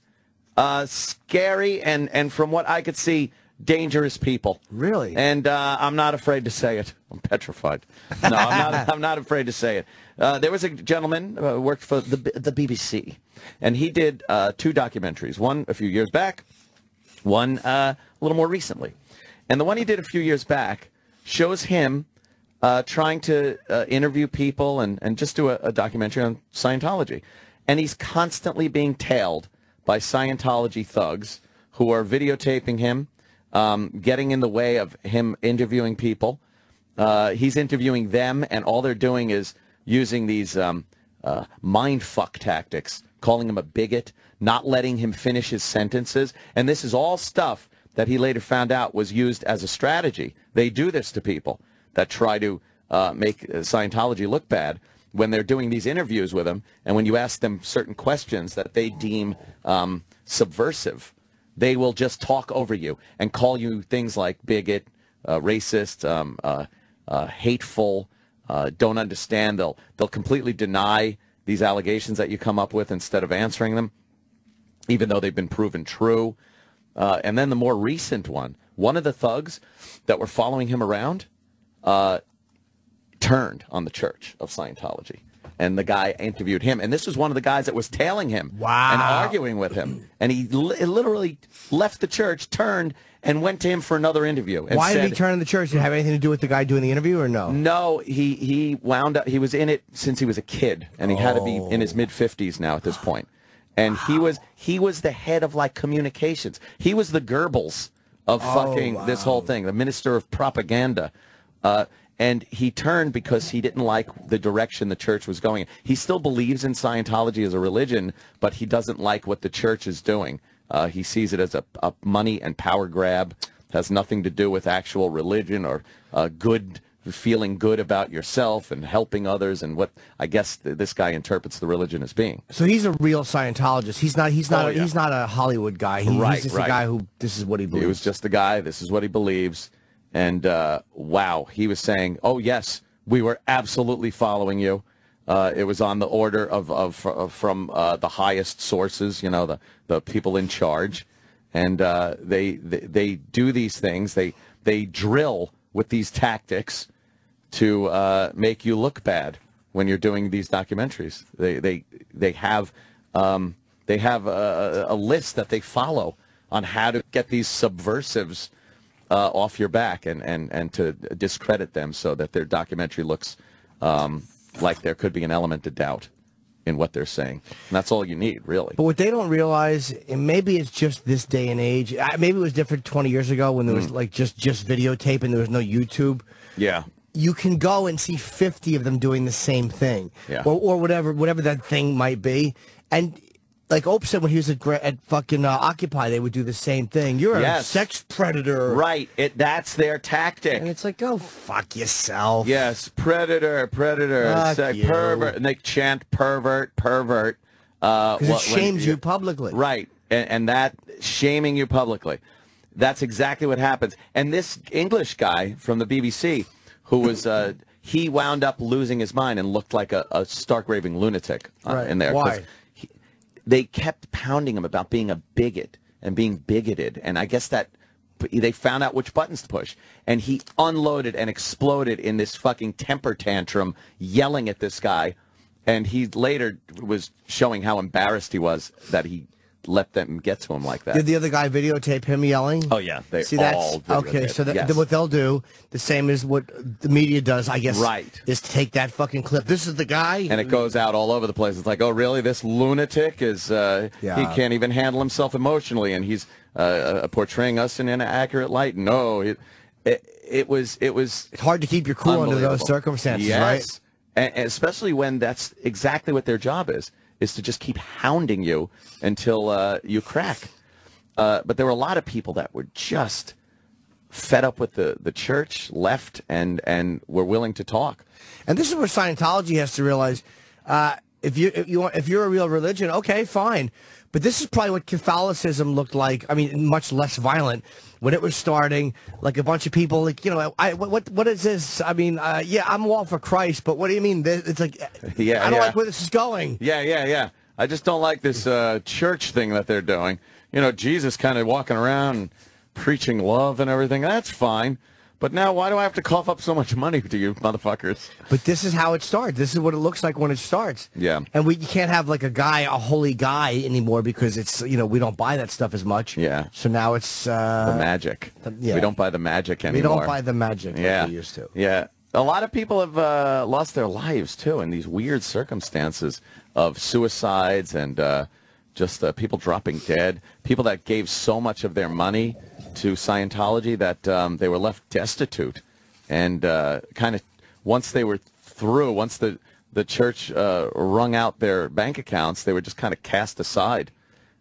uh, scary, and, and from what I could see, dangerous people. Really? And uh, I'm not afraid to say it. I'm petrified. No, I'm not. I'm not afraid to say it. Uh, there was a gentleman uh, worked for the the BBC, and he did uh, two documentaries. One a few years back, one uh, a little more recently. And the one he did a few years back shows him uh, trying to uh, interview people and, and just do a, a documentary on Scientology. And he's constantly being tailed by Scientology thugs who are videotaping him, um, getting in the way of him interviewing people. Uh, he's interviewing them, and all they're doing is using these um, uh, mind fuck tactics, calling him a bigot, not letting him finish his sentences. And this is all stuff that he later found out was used as a strategy. They do this to people that try to uh, make uh, Scientology look bad when they're doing these interviews with them and when you ask them certain questions that they deem um, subversive, they will just talk over you and call you things like bigot, uh, racist, um, uh, uh, hateful, uh, don't understand. They'll they'll completely deny these allegations that you come up with instead of answering them, even though they've been proven true. Uh, and then the more recent one, one of the thugs that were following him around uh, turned on the Church of Scientology. And the guy interviewed him. And this was one of the guys that was tailing him Wow. and arguing with him. And he li- literally left the church, turned, and went to him for another interview. And Why said, did he turn in the church? Did it have anything to do with the guy doing the interview or no? No, he, he wound up, he was in it since he was a kid. And he had to be in his mid 50s now at this point. And he was he was the head of like communications. He was the Goebbels of fucking this whole thing, the minister of propaganda. Uh, and he turned because he didn't like the direction the church was going. He still believes in Scientology as a religion, but he doesn't like what the church is doing. Uh, he sees it as a, a money and power grab has nothing to do with actual religion or uh, good feeling good about yourself and helping others and what I guess th- this guy interprets the religion as being. So he's a real Scientologist. He's not. He's not. Oh, a, yeah. He's not a Hollywood guy. He, Right, he's just right. a guy who. This is what he believes. He was just a guy. This is what he believes. And uh, wow, he was saying, "Oh yes, we were absolutely following you. Uh, it was on the order of, of, of from uh, the highest sources, you know, the the people in charge, and uh, they, they they do these things. They they drill with these tactics to uh, make you look bad when you're doing these documentaries. They they they have um, they have a, a list that they follow on how to get these subversives uh, off your back and, and, and to discredit them so that their documentary looks um, like there could be an element of doubt in what they're saying. And that's all you need, really. But what they don't realize, and maybe it's just this day and age. Maybe it was different 20 years ago when there was Mm. like just just videotape and there was no YouTube. Yeah. You can go and see 50 of them doing the same thing, Yeah. or, or whatever whatever that thing might be. And like Ope said when he was at, at fucking uh, Occupy, they would do the same thing. You're a sex predator, Right. It that's their tactic. And it's like, go fuck yourself. Yes, predator, predator, Fuck sex, you. pervert, and they chant pervert, pervert. Uh, Because it wh- when- shames you publicly. Right, and, and that shaming you publicly. That's exactly what happens. And this English guy from the BBC, who was, uh, he wound up losing his mind and looked like a, a stark raving lunatic uh, Right. in there. Why? he- they kept pounding him about being a bigot and being bigoted, and I guess that they found out which buttons to push, and he unloaded and exploded in this fucking temper tantrum, yelling at this guy, and he later was showing how embarrassed he was that he let them get to him like that. Did the other guy videotape him yelling? Oh, yeah, they see that's all okay. So that, yes. what they'll do, the same as what the media does, I guess. Right. Is take that fucking clip. This is the guy. and it goes out all over the place. It's like, oh, really? This lunatic is, uh, Yeah. he can't even handle himself emotionally, and he's uh, uh, portraying us in an accurate light. No, it, it, it was, it was. It's hard to keep your cool under those circumstances, yes. right? And especially when that's exactly what their job is, is to just keep hounding you until uh, you crack. Uh, but there were a lot of people that were just fed up with the, the church, left, and, and were willing to talk. And this is where Scientology has to realize, uh, if you if you want, if you're a real religion, okay, fine. But this is probably what Catholicism looked like. I mean, much less violent when it was starting. Like a bunch of people, like you know, I what what, is this? I mean, uh, yeah, I'm all for Christ, but what do you mean? This- It's like, Yeah, I don't yeah. like where this is going. Yeah, yeah, yeah. I just don't like this uh, church thing that they're doing. You know, Jesus kind of walking around and preaching love and everything. That's fine. But now, why do I have to cough up so much money to you motherfuckers? But this is how it starts. This is what it looks like when it starts. Yeah. And we you can't have like a guy, a holy guy anymore because it's you know we don't buy that stuff as much. Yeah. So now it's uh, The magic. yeah. We don't buy the magic anymore. we don't buy the magic yeah. like we used to. Yeah. A lot of people have uh, lost their lives too in these weird circumstances of suicides and uh, just uh, people dropping dead. People that gave so much of their money to Scientology that um, they were left destitute, and uh, kind of once they were through, once the the church uh, wrung out their bank accounts, they were just kind of cast aside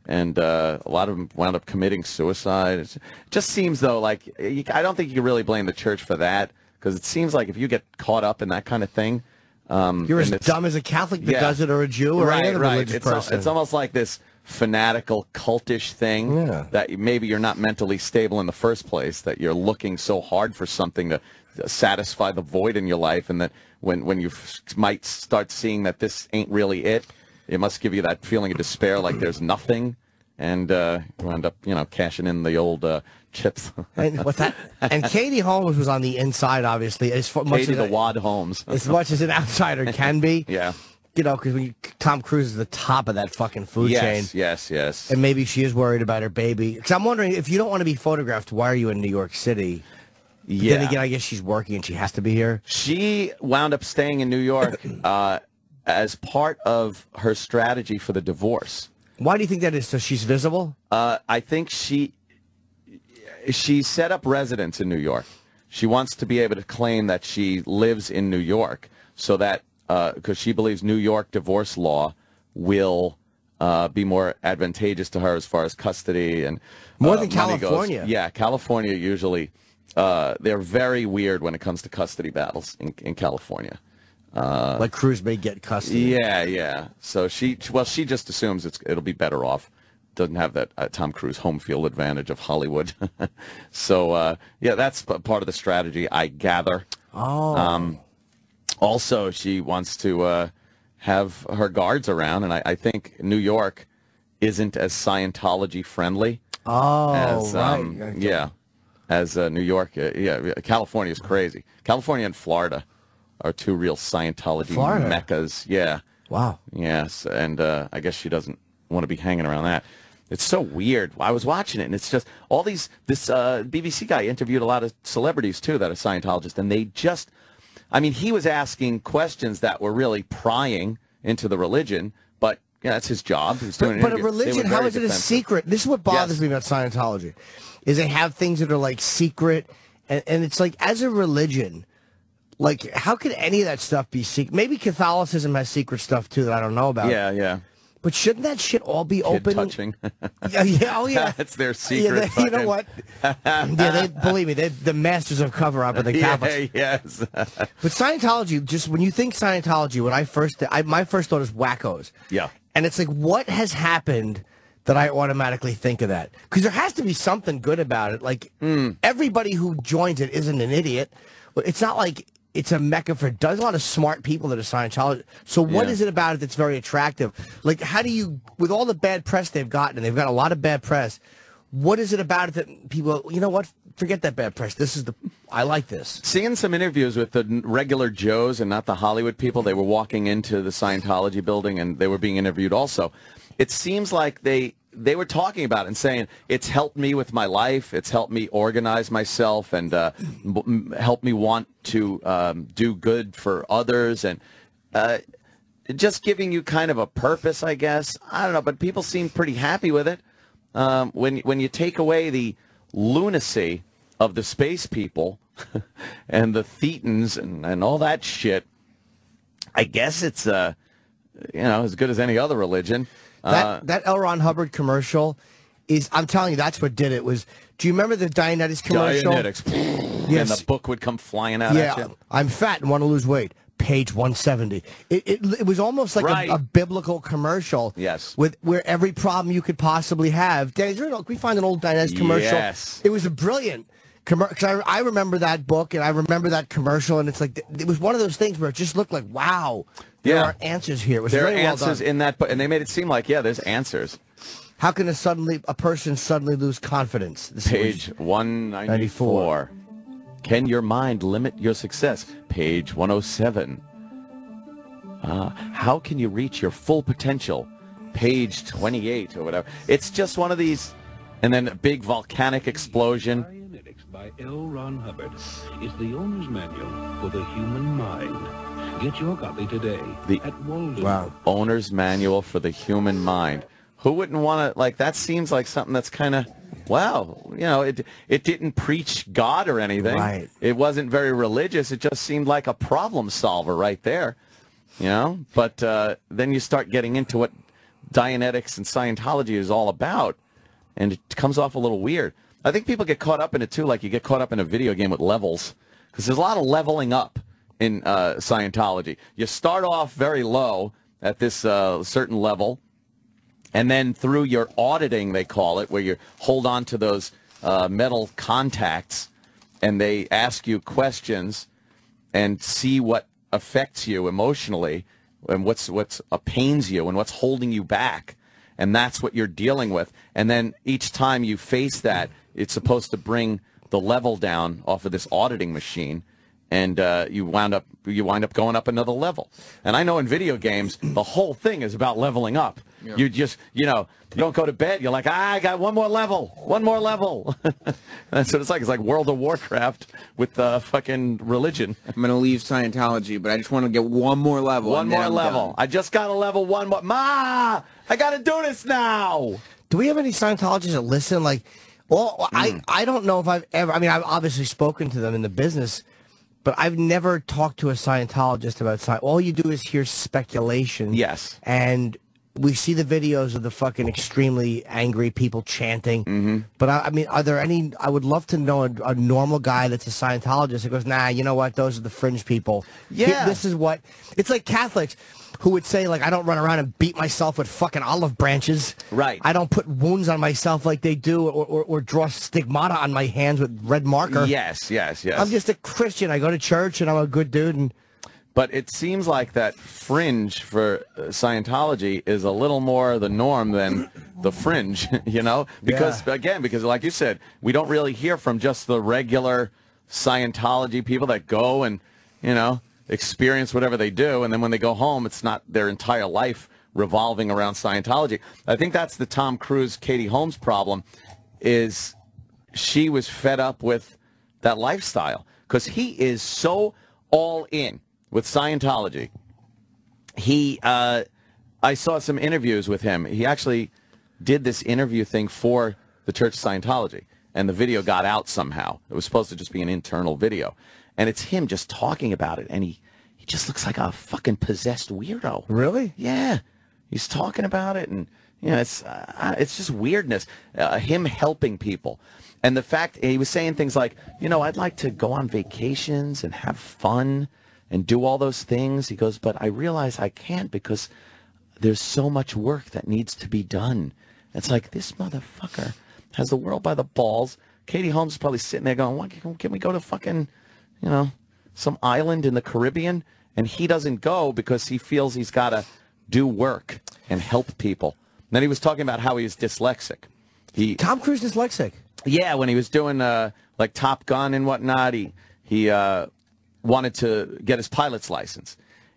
and uh, a lot of them wound up committing suicide. It just seems though like you, I don't think you can really blame the church for that because it seems like if you get caught up in that kind of thing, um, You're as dumb as a Catholic that Yeah. does it, or a Jew, or right, any other right. religious It's, al- person. it's almost like this fanatical cultish thing Yeah. that maybe you're not mentally stable in the first place. That you're looking so hard for something to satisfy the void in your life, and that when when you f- might start seeing that this ain't really it, it must give you that feeling of despair, like there's nothing, and uh, you end up you know cashing in the old uh, chips. and what's that? And Katie Holmes was on the inside, obviously, as much Katie as the Wad Holmes. as much as an outsider can be. yeah. You know, because Tom Cruise is the top of that fucking food yes, chain. yes, yes. Yes. And maybe she is worried about her baby. Because I'm wondering if you don't want to be photographed, why are you in New York City? Yeah. Then again, I guess she's working and she has to be here. She wound up staying in New York uh, as part of her strategy for the divorce. Why do you think that is? So she's visible? Uh, I think she she set up residence in New York. She wants to be able to claim that she lives in New York, so that because she believes New York divorce law will uh, be more advantageous to her as far as custody and More uh, than money goes. California. Yeah, California usually uh, they're very weird when it comes to custody battles in, in California. Uh, like Cruise may get custody. Yeah, yeah. So she, well, she just assumes it's it'll be better off. Doesn't have that uh, Tom Cruise home field advantage of Hollywood. so uh, yeah, that's part of the strategy, I gather. Oh. Um, also, she wants to uh, have her guards around, and I, I think New York isn't as Scientology friendly. Oh, as, right. um, yeah, as uh, New York. Uh, yeah, California is crazy. California and Florida are two real Scientology Florida? meccas. Yeah. Wow. Yes, and uh, I guess she doesn't want to be hanging around that. It's so weird. I was watching it, and it's just all these. This uh, BBC guy interviewed a lot of celebrities too that are Scientologists, and they just. I mean, he was asking questions that were really prying into the religion, but yeah, that's his job. He's doing But, but a interview. They were religion, how is it a secret? This is what bothers Yes. me about Scientology, is they have things that are like secret, and, and it's like as a religion, like how could any of that stuff be secret? Maybe Catholicism has secret stuff too that I don't know about. Yeah, yeah. But shouldn't that shit all be Kid open? touching. Yeah, yeah, oh yeah. That's their Yeah, secret. they- you know what? yeah, they believe me. They're the masters of cover up of the Yeah, Catholics. yes. But Scientology, just when you think Scientology, when I first, I, my first thought is wackos. Yeah. And it's like, what has happened that I automatically think of that? Because there has to be something good about it. Like Hmm. everybody who joins it isn't an idiot. It's not like it's a mecca for. There's a lot of smart people that are Scientology. So what Yeah. is it about it that's very attractive? Like, how do you, with all the bad press they've gotten, and they've got a lot of bad press. What is it about it that people? You know what? Forget that bad press. This is the. I like this. Seeing some interviews with the regular Joes and not the Hollywood people, they were walking into the Scientology building and they were being interviewed also. It seems like they they were talking about and saying it's helped me with my life, it's helped me organize myself and uh, me want to um, do good for others and uh, just giving you kind of a purpose, I guess. I don't know, but people seem pretty happy with it. Um, when when you take away the lunacy of the space people and the thetans and, and all that shit, I guess it's uh, you know as good as any other religion. That Uh, that L. Ron Hubbard commercial is. I'm telling you, that's what did it. Was do you remember the Dianetics commercial? Dianetics, and the book would come flying out at Yeah, you. I'm fat and want to lose weight. Page 170. It, it, it was almost like Right. a, a biblical commercial. Yes. With where every problem you could possibly have. Danny, is there an- can we find an old Dianetics commercial? Yes. It was a brilliant commercial. Because I, I remember that book and I remember that commercial, and it's like it was one of those things where it just looked like, wow, there Yeah. are answers here. It There are well answers done. in that book, and they made it seem like yeah, there's answers. How can a suddenly a person suddenly lose confidence? This Page was- 194. Can your mind limit your success? Page 107. Uh, how can you reach your full potential? Page 28 or whatever. It's just one of these. And then a big volcanic explosion. Dianetics by L. Ron Hubbard is the owner's manual for the human mind. Get your copy today The at Walden. Wow. owner's manual for the human mind. Who wouldn't want to like that? Seems like something that's kind of wow. You know, it it didn't preach God or anything. Right. It wasn't very religious. It just seemed like a problem solver right there. You know, but uh, then you start getting into what Dianetics and Scientology is all about, and it comes off a little weird. I think people get caught up in it too, like you get caught up in a video game with levels, because there's a lot of leveling up in uh, Scientology. You start off very low at this uh, certain level, and then through your auditing, they call it, where you hold on to those uh, metal contacts, and they ask you questions and see what affects you emotionally and what's what's uh, pains you and what's holding you back and that's what you're dealing with and then each time you face that it's supposed to bring the level down off of this auditing machine and uh, you wound up you wind up going up another level and i know in video games the whole thing is about leveling up you just you know you don't go to bed you're like ah, i got one more level one more level that's what it's like it's like world of warcraft with uh, fucking religion I'm gonna leave Scientology, but I just want to get one more level. one more level. done. I just got a level one more. Ma, I got to do this now. Do we have any Scientologists that listen? Like, well, Hmm. I, I don't know if I've ever, I mean, I've obviously spoken to them in the business, but I've never talked to a Scientologist about Science. All you do is hear speculation. Yes. And we see the videos of the fucking extremely angry people chanting. Mm-hmm. But I, I mean, are there any? I would love to know a, a normal guy that's a Scientologist that goes, "Nah, you know what? Those are the fringe people. Yeah. this is what." It's like Catholics who would say, "Like I don't run around and beat myself with fucking olive branches. Right. I don't put wounds on myself like they do, or, or, or draw stigmata on my hands with red marker. Yes, yes, yes. I'm just a Christian. I go to church and I'm a good dude. And But it seems like that fringe for uh, Scientology is a little more the norm than the fringe, you know? Because, again, because like you said, we don't really hear from just the regular Scientology people that go and, you know, experience whatever they do. And then when they go home, it's not their entire life revolving around Scientology. I think that's the Tom Cruise, Katie Holmes problem is she was fed up with that lifestyle because he is so all in with Scientology. He, uh, I saw some interviews with him. He actually did this interview thing for the Church of Scientology, and the video got out somehow. It was supposed to just be an internal video, and it's him just talking about it, and he he just looks like a fucking possessed weirdo. Really? Yeah, he's talking about it, and you know, it's uh, it's just weirdness. Uh, him helping people, and the fact he was saying things like, you know, I'd like to go on vacations and have fun and do all those things. He goes, but I realize I can't because there's so much work that needs to be done. It's like this motherfucker has the world by the balls. Katie Holmes is probably sitting there going, "Why can can we go to fucking, you know, some island in the Caribbean?" And he doesn't go because he feels he's got to do work and help people. And then he was talking about how he was dyslexic. He Tom Cruise dyslexic. yeah, when he was doing uh, like Top Gun and whatnot, he he uh, wanted to get his pilot's license,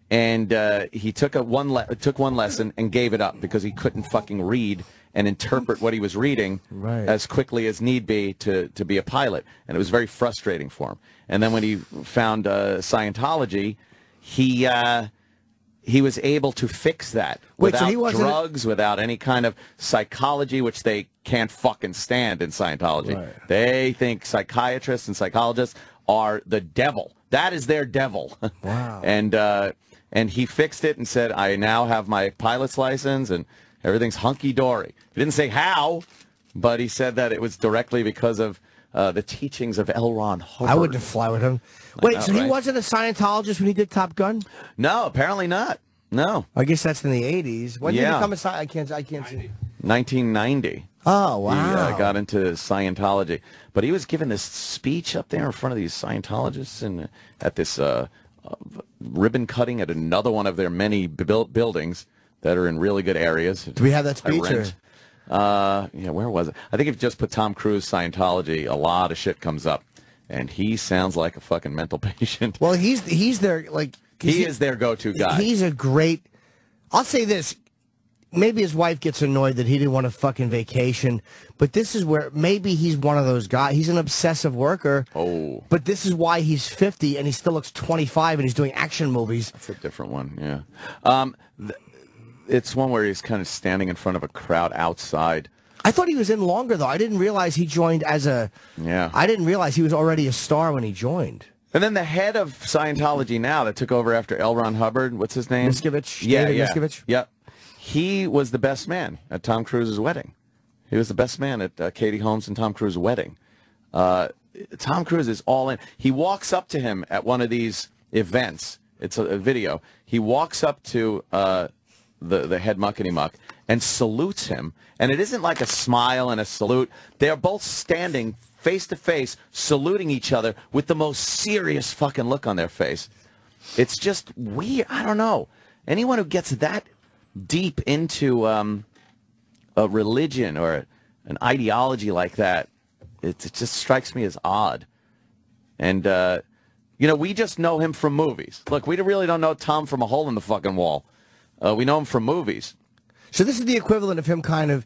and uh, he took a one le- took one lesson and gave it up because he couldn't fucking read and interpret what he was reading Right. as quickly as need be to to be a pilot, and it was very frustrating for him. And then when he found uh, Scientology, he. Uh, he was able to fix that Wait, so without he wasn't- drugs, without any kind of psychology, which they can't fucking stand in Scientology. Right. They think psychiatrists and psychologists are the devil. That is their devil. Wow. and uh, and he fixed it and said, I now have my pilot's license and everything's hunky dory. He didn't say how, but he said that it was directly because of uh, the teachings of L. Ron Hubbard. I wouldn't fly with him. Wait, know, so he wasn't a Scientologist when he did Top Gun? No, apparently not. No. I guess that's in the 80s. When did he become a Sci- I can't, I can't see. 1990. Oh, He wow. uh, got into Scientology, but he was giving this speech up there in front of these Scientologists and at this uh, uh, ribbon cutting at another one of their many bu- buildings that are in really good areas. Do we have that speech? Uh, yeah, where was it? I think if you just put Tom Cruise Scientology, a lot of shit comes up, and he sounds like a fucking mental patient. Well, he's he's their like 'cause He is their go-to guy. He's a great. I'll say this. Maybe his wife gets annoyed that he didn't want a fucking vacation, but this is where maybe he's one of those guys. He's an obsessive worker. Oh, But this is why he's 50 and he still looks 25 and he's doing action movies. It's a different one, yeah. Um, th- it's one where he's kind of standing in front of a crowd outside. I thought he was in longer though. I didn't realize he joined as a. Yeah. I didn't realize he was already a star when he joined. And then the head of Scientology now that took over after L. Ron Hubbard, what's his name? Miscavige? Yeah, David yeah. Miscavige? Yep. He was the best man at Tom Cruise's wedding. He was the best man at uh, Katie Holmes and Tom Cruise's wedding. Uh, Tom Cruise is all in. He walks up to him at one of these events. It's a, a video. He walks up to uh, the the head muckety muck and salutes him. And it isn't like a smile and a salute. They are both standing face to face, saluting each other with the most serious fucking look on their face. It's just weird. I don't know. Anyone who gets that deep into um, a religion or an ideology like that, it, it just strikes me as odd. And, uh, you know, we just know him from movies. Look, we really don't know Tom from a hole in the fucking wall. Uh, we know him from movies. So this is the equivalent of him kind of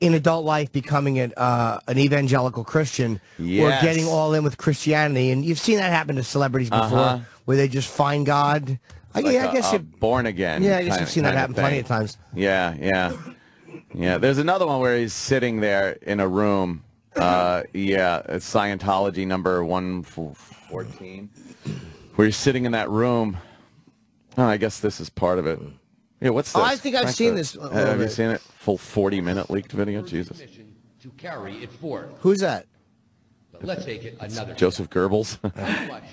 in adult life becoming an, uh, an evangelical Christian Yes. or getting all in with Christianity. And you've seen that happen to celebrities before Uh-huh. where they just find God. I, Like yeah, a- I guess a you born again. Yeah, I guess you've seen that kinda happen plenty of times. Yeah, yeah, yeah. There's another one where he's sitting there in a room. Uh, yeah, it's Scientology number one fourteen, where he's sitting in that room. Oh, I guess this is part of it. Yeah, what's Oh, this? I think I've Crack seen this a Uh, little have you seen it? Full 40 minute leaked video? Jesus. to carry it forward. Who's that? But let's take it another Joseph Goebbels.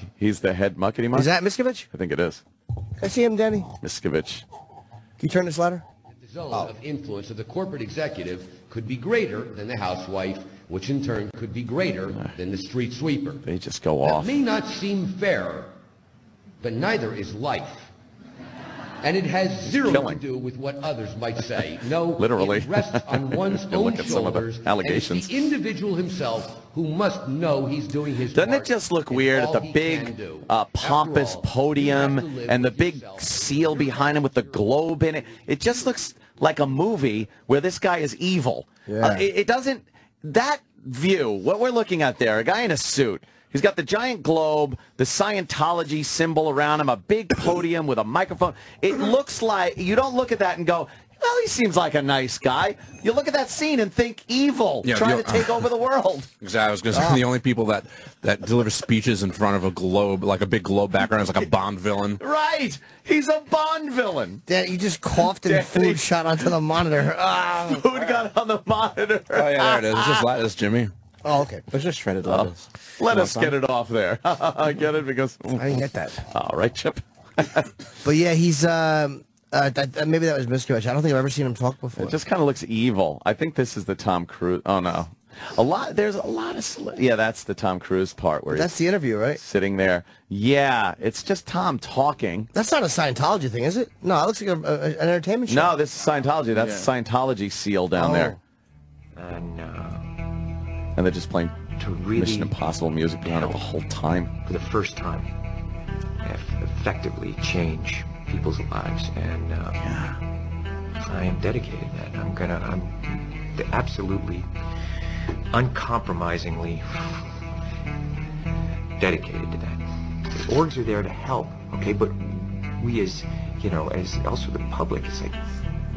He's the head muckety muck. Is that Miscavige? I think it is. Can I see him, Danny? Miscavige. Can you turn this ladder? The zone of influence of the corporate executive could be greater than the housewife, which in turn could be greater than the street sweeper. They just go That off. may not seem fair, but neither is life. And it has zero killing. to do with what others might say. No, Literally. it rests on one's own look at some of the allegations. And it's the individual himself who must know he's doing his job? Doesn't it just look It's weird at the big, uh, pompous all, podium you have to live and the big yourself. seal behind him with the globe in it? It just looks like a movie where this guy is evil. Yeah. Uh, it, it doesn't. That view, what we're looking at there, a guy in a suit. He's got the giant globe, the Scientology symbol around him, a big podium with a microphone. It looks like you don't look at that and go, "Well, he seems like a nice guy." You look at that scene and think evil, Yeah, trying to take over the world. Exactly. I was going to say the only people that that deliver speeches in front of a globe, like a big globe background, is like a Bond villain. Right. He's a Bond villain. Dan, you just coughed and Danny. food shot onto the monitor. Ah. Food got on the monitor. Oh yeah, there it is. It's just lettuce, Jimmy. Oh, okay. It's just shredded Oh, lettuce. let us want get it off there. I get it because. I didn't get that. All right, Chip. But yeah, he's um uh, that, that- maybe that was Miscavige. I don't think I've ever seen him talk before. It just kind of looks evil. I think this is the Tom Cruise. Oh no, a lot. There's a lot of. cele- Yeah, that's the Tom Cruise part where That's the interview, right? sitting there. Yeah, it's just Tom talking. That's not a Scientology thing, is it? No, it looks like a, a, an entertainment show. No, this is Scientology. That's Scientology seal down Oh. there, and uh, and they're just playing to really, Mission Impossible music behind it the whole time. for the first time, effectively change people's lives, and uh, I am dedicated to that. I'm gonna, I'm absolutely, uncompromisingly dedicated to that. The orgs are there to help, okay, but we as, you know, as also the public, it's like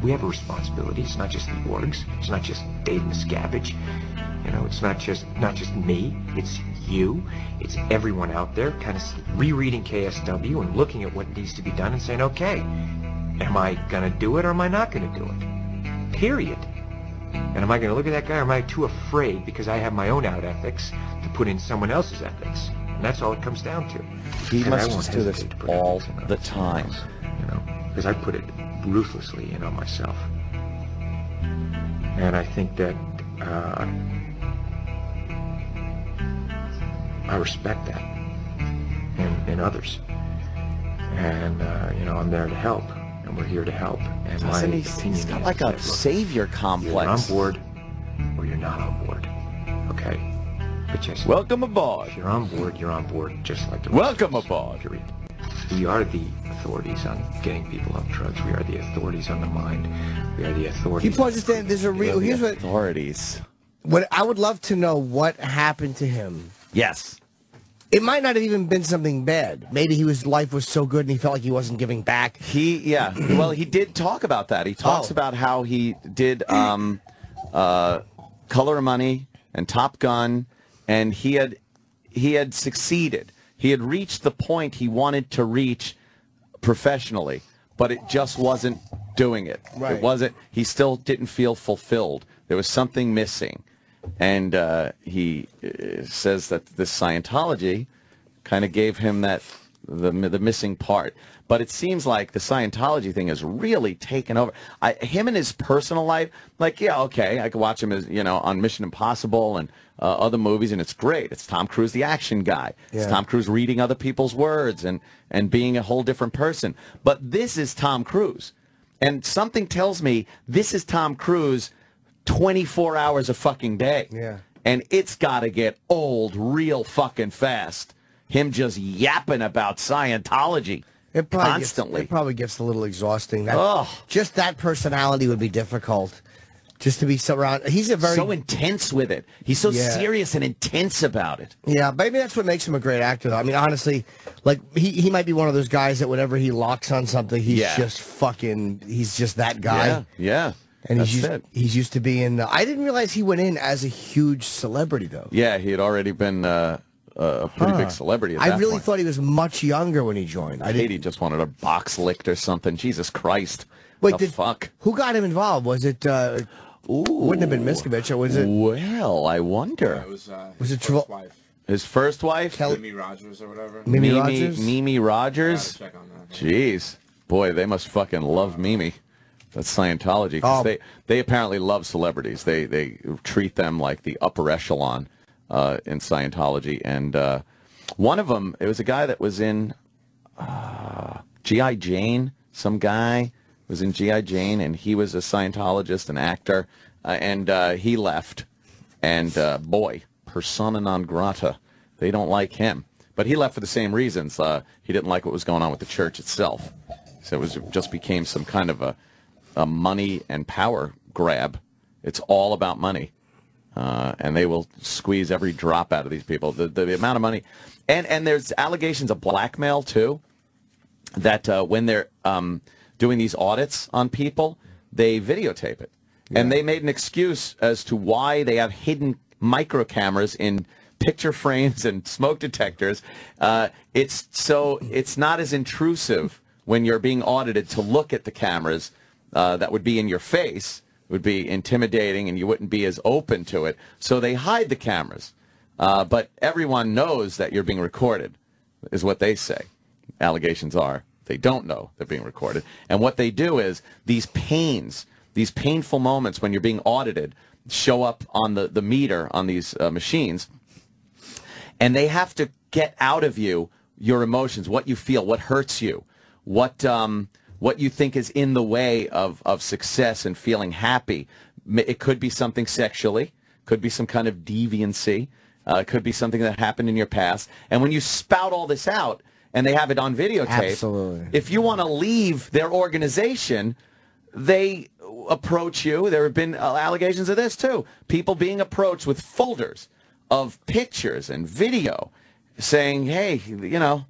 we have a responsibility. It's not just the orgs. It's not just Dave Miscavige. You know, it's not just not just me. It's you. It's everyone out there kind of rereading KSW and looking at what needs to be done and saying, okay, am I going to do it or am I not going to do it? Period. And am I going to look at that guy or am I too afraid because I have my own out ethics to put in someone else's ethics? And that's all it comes down to. He And must just do this all the time. people's, You know, because I put it ruthlessly in on myself. And I think that uh, I respect that in, in others. And, uh, you know, I'm there to help, and we're here to help. And Doesn't my he? opinion He's got is like a savior complex. You're on board, or you're not on board. Okay? But just Welcome aboard. if you're on board, you're on board just like the rest Welcome of aboard. Period. We are the authorities on getting people off drugs. We are the authorities on the mind. We are the authorities. you pause this? Dan? There's a real. Here's what. Authorities. What I would love to know what happened to him. Yes. It might not have even been something bad. Maybe he was life was so good and he felt like he wasn't giving back. He yeah. well, he did talk about that. He talks Oh. about how he did um, uh, Color of Money and Top Gun, and he had he had succeeded. He had reached the point he wanted to reach professionally, but it just wasn't doing it. Right. It wasn't. He still didn't feel fulfilled. There was something missing, and uh, he uh, says that this Scientology kind of gave him that the the missing part. But it seems like the Scientology thing has really taken over. I, him and his personal life, like yeah, okay, I could watch him as you know on Mission Impossible and uh, other movies, and it's great. It's Tom Cruise, the action guy. It's Tom Cruise reading other people's words and and being a whole different person. But this is Tom Cruise, and something tells me this is Tom Cruise, twenty four hours a fucking day. Yeah. And it's got to get old real fucking fast. Him just yapping about Scientology It probably constantly. Gets, it probably gets a little exhausting. That, Ugh. Just that personality would be difficult. Just to be surrounded. He's a very so intense with it. He's so Yeah. serious and intense about it. Yeah, maybe that's what makes him a great actor. Though. I mean, honestly, like he, he might be one of those guys that whenever he locks on something, he's Yeah. just fucking. He's just that guy. Yeah, yeah. And That's he's used, it. he's used to being. Uh, I didn't realize he went in as a huge celebrity though. Yeah, he had already been uh, a pretty Huh. big celebrity at I really point. thought he was much younger when he joined. I I hate he just wanted a box licked or something. Jesus Christ. Wait, the did, fuck? Who got him involved? Was it? Uh, wouldn't have been Miscavige, or was it? Well, I wonder. It was, uh, Was his it first wife, His first wife, Mimi Rogers or whatever. Mimi Mimi Rogers? Mimi Rogers. check on that. Jeez, boy, they must fucking love Mimi. That's Scientology. 'cause Oh. They they apparently love celebrities. They they treat them like the upper echelon uh, in Scientology. And uh, one of them, it was a guy that was in uh, GI Jane. Some guy was in GI Jane, and he was a Scientologist, an actor, uh, and uh, he left. And uh, boy, persona non grata. They don't like him. But he left for the same reasons. Uh, he didn't like what was going on with the church itself. So it was it just became some kind of a, a money and power grab. It's all about money. Uh, and they will squeeze every drop out of these people. The, the, amount of money, and and there's allegations of blackmail too. That uh, when they're um, doing these audits on people, they videotape it, and they made an excuse as to why they have hidden micro cameras in picture frames and smoke detectors. Uh, it's so it's not as intrusive when you're being audited to look at the cameras uh, that would be in your face would be intimidating and you wouldn't be as open to it. So they hide the cameras. Uh, but everyone knows that you're being recorded, is what they say. Allegations are they don't know they're being recorded. And what they do is these pains, these painful moments when you're being audited, show up on the, the meter on these uh, machines. And they have to get out of you your emotions, what you feel, what hurts you, what um, what you think is in the way of, of success and feeling happy. It could be something sexually, could be some kind of deviancy, uh, it could be something that happened in your past. And when you spout all this out and they have it on videotape, Absolutely. if you want to leave their organization, they approach you. There have been uh, allegations of this too. People being approached with folders of pictures and video saying, hey, you know,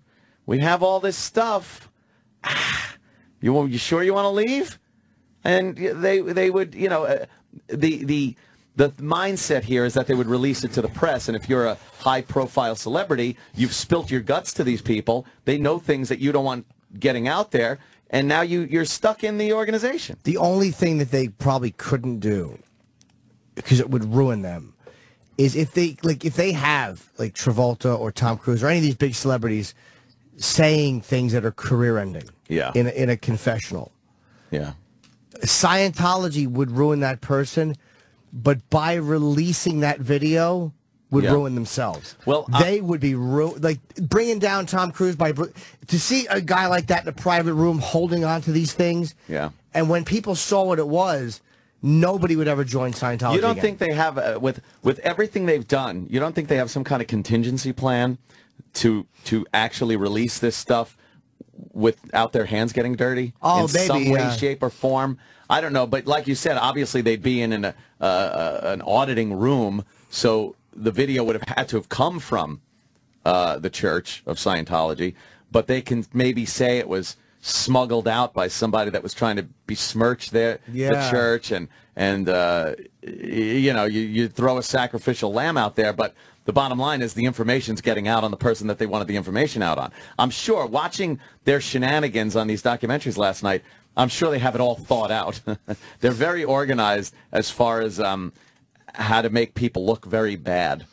we have all this stuff. Ah, You, you sure you want to leave? And they they would, you know, uh, the the the mindset here is that they would release it to the press. And if you're a high profile celebrity, you've spilt your guts to these people. They know things that you don't want getting out there, and now you you're stuck in the organization. The only thing that they probably couldn't do, because it would ruin them, is if they like if they have like Travolta or Tom Cruise or any of these big celebrities saying things that are career ending. Yeah. In a, in a confessional. Yeah. Scientology would ruin that person, but by releasing that video would Yeah. ruin themselves. Well, I- they would be ru- like bringing down Tom Cruise by br- to see a guy like that in a private room holding on to these things. Yeah. And when people saw what it was, nobody would ever join Scientology. You don't again. think they have uh, with with everything they've done? You don't think they have some kind of contingency plan to to actually release this stuff without their hands getting dirty Oh, in maybe, some way, yeah. shape, or form? I don't know, but like you said, obviously they'd be in an uh, uh, an auditing room, so the video would have had to have come from uh, the Church of Scientology, but they can maybe say it was smuggled out by somebody that was trying to besmirch their the church and and uh, you know you, you throw a sacrificial lamb out there, but the bottom line is the information's getting out on the person that they wanted the information out on. I'm sure watching their shenanigans on these documentaries last night, I'm sure they have it all thought out. They're very organized as far as um, how to make people look very bad.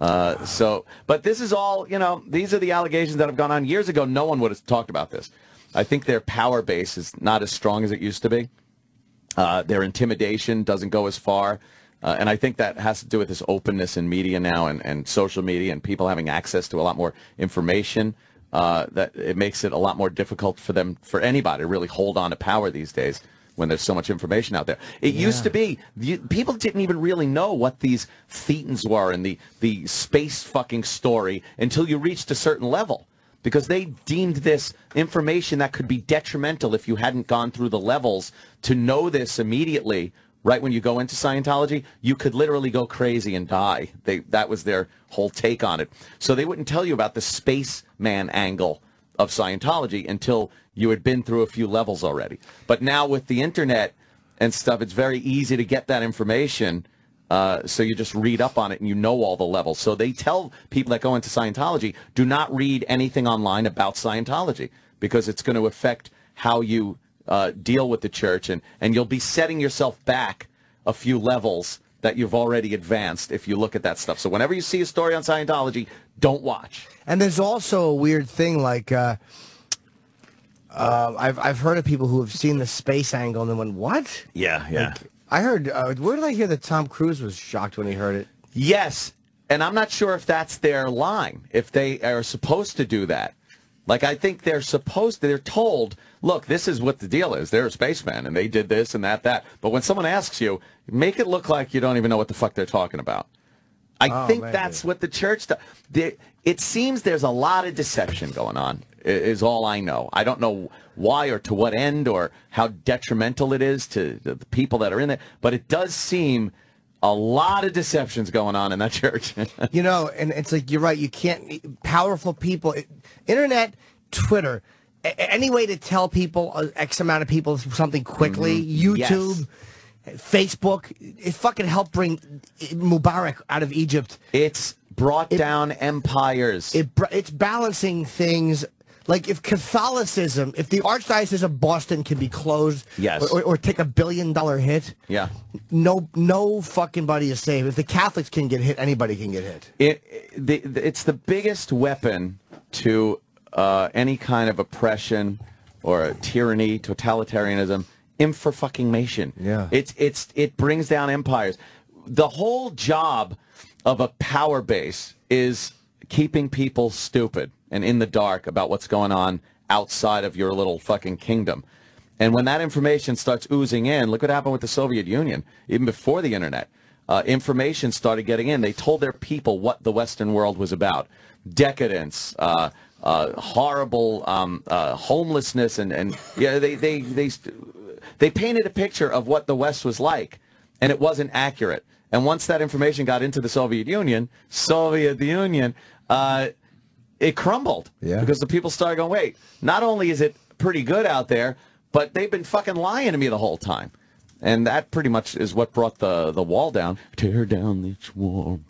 Uh, so, but this is all, you know, these are the allegations that have gone on. Years ago, no one would have talked about this. I think their power base is not as strong as it used to be. Uh, their intimidation doesn't go as far. Uh, and I think that has to do with this openness in media now and, and social media and people having access to a lot more information. Uh, that it makes it a lot more difficult for them, for anybody, to really hold on to power these days when there's so much information out there. It used to be you, people didn't even really know what these thetans were and the the space fucking story until you reached a certain level because they deemed this information that could be detrimental if you hadn't gone through the levels to know this immediately right when you go into Scientology you could literally go crazy and die. They that was their whole take on it. So they wouldn't tell you about the spaceman angle of Scientology until you had been through a few levels already. But now with the internet and stuff it's very easy to get that information uh, so you just read up on it and you know all the levels. So they tell people that go into Scientology, do not read anything online about Scientology because it's going to affect how you uh, deal with the church, and, and you'll be setting yourself back a few levels that you've already advanced if you look at that stuff. So whenever you see a story on Scientology, don't watch. And there's also a weird thing like uh, uh, I've I've heard of people who have seen the space angle and then went, "What?" Yeah, yeah. I heard. Uh, where did I hear that Tom Cruise was shocked when he heard it? Yes, and I'm not sure if that's their line, if they are supposed to do that. Like I think they're supposed they're told, look, this is what the deal is. They're a spaceman and they did this and that that. But when someone asks you, make it look like you don't even know what the fuck they're talking about. I Oh, think maybe. that's what the church does. There, it seems there's a lot of deception going on. Is all I know. I don't know why or to what end or how detrimental it is to the people that are in there. But it does seem a lot of deceptions going on in that church. You know, and it's like you're right. You can't. Powerful people, it- internet, Twitter, any way to tell people uh, X amount of people something quickly. Mhm. YouTube, Facebook, it fucking helped bring Mubarak out of Egypt. It's brought down empires. It it's balancing things. Like if Catholicism, if the Archdiocese of Boston can be closed, Yes. or, or take a billion dollar hit, yeah. no no fucking body is safe. If the Catholics can get hit, anybody can get hit. It, it- the, it's the biggest weapon to uh, any kind of oppression or tyranny, totalitarianism, infra-fucking-mation. Yeah. It's, it's, it brings down empires. The whole job of a power base is keeping people stupid and in the dark about what's going on outside of your little fucking kingdom. And when that information starts oozing in, look what happened with the Soviet Union, even before the internet. Uh, information started getting in. They told their people what the Western world was about: decadence, uh, uh, horrible um, uh, homelessness, and and yeah, they they they they painted a picture of what the West was like, and it wasn't accurate. And once that information got into the Soviet Union, Soviet Union, uh, it crumbled. Yeah. Because the people started going, wait, not only is it pretty good out there, but they've been fucking lying to me the whole time. And that pretty much is what brought the, the wall down. Tear down this wall.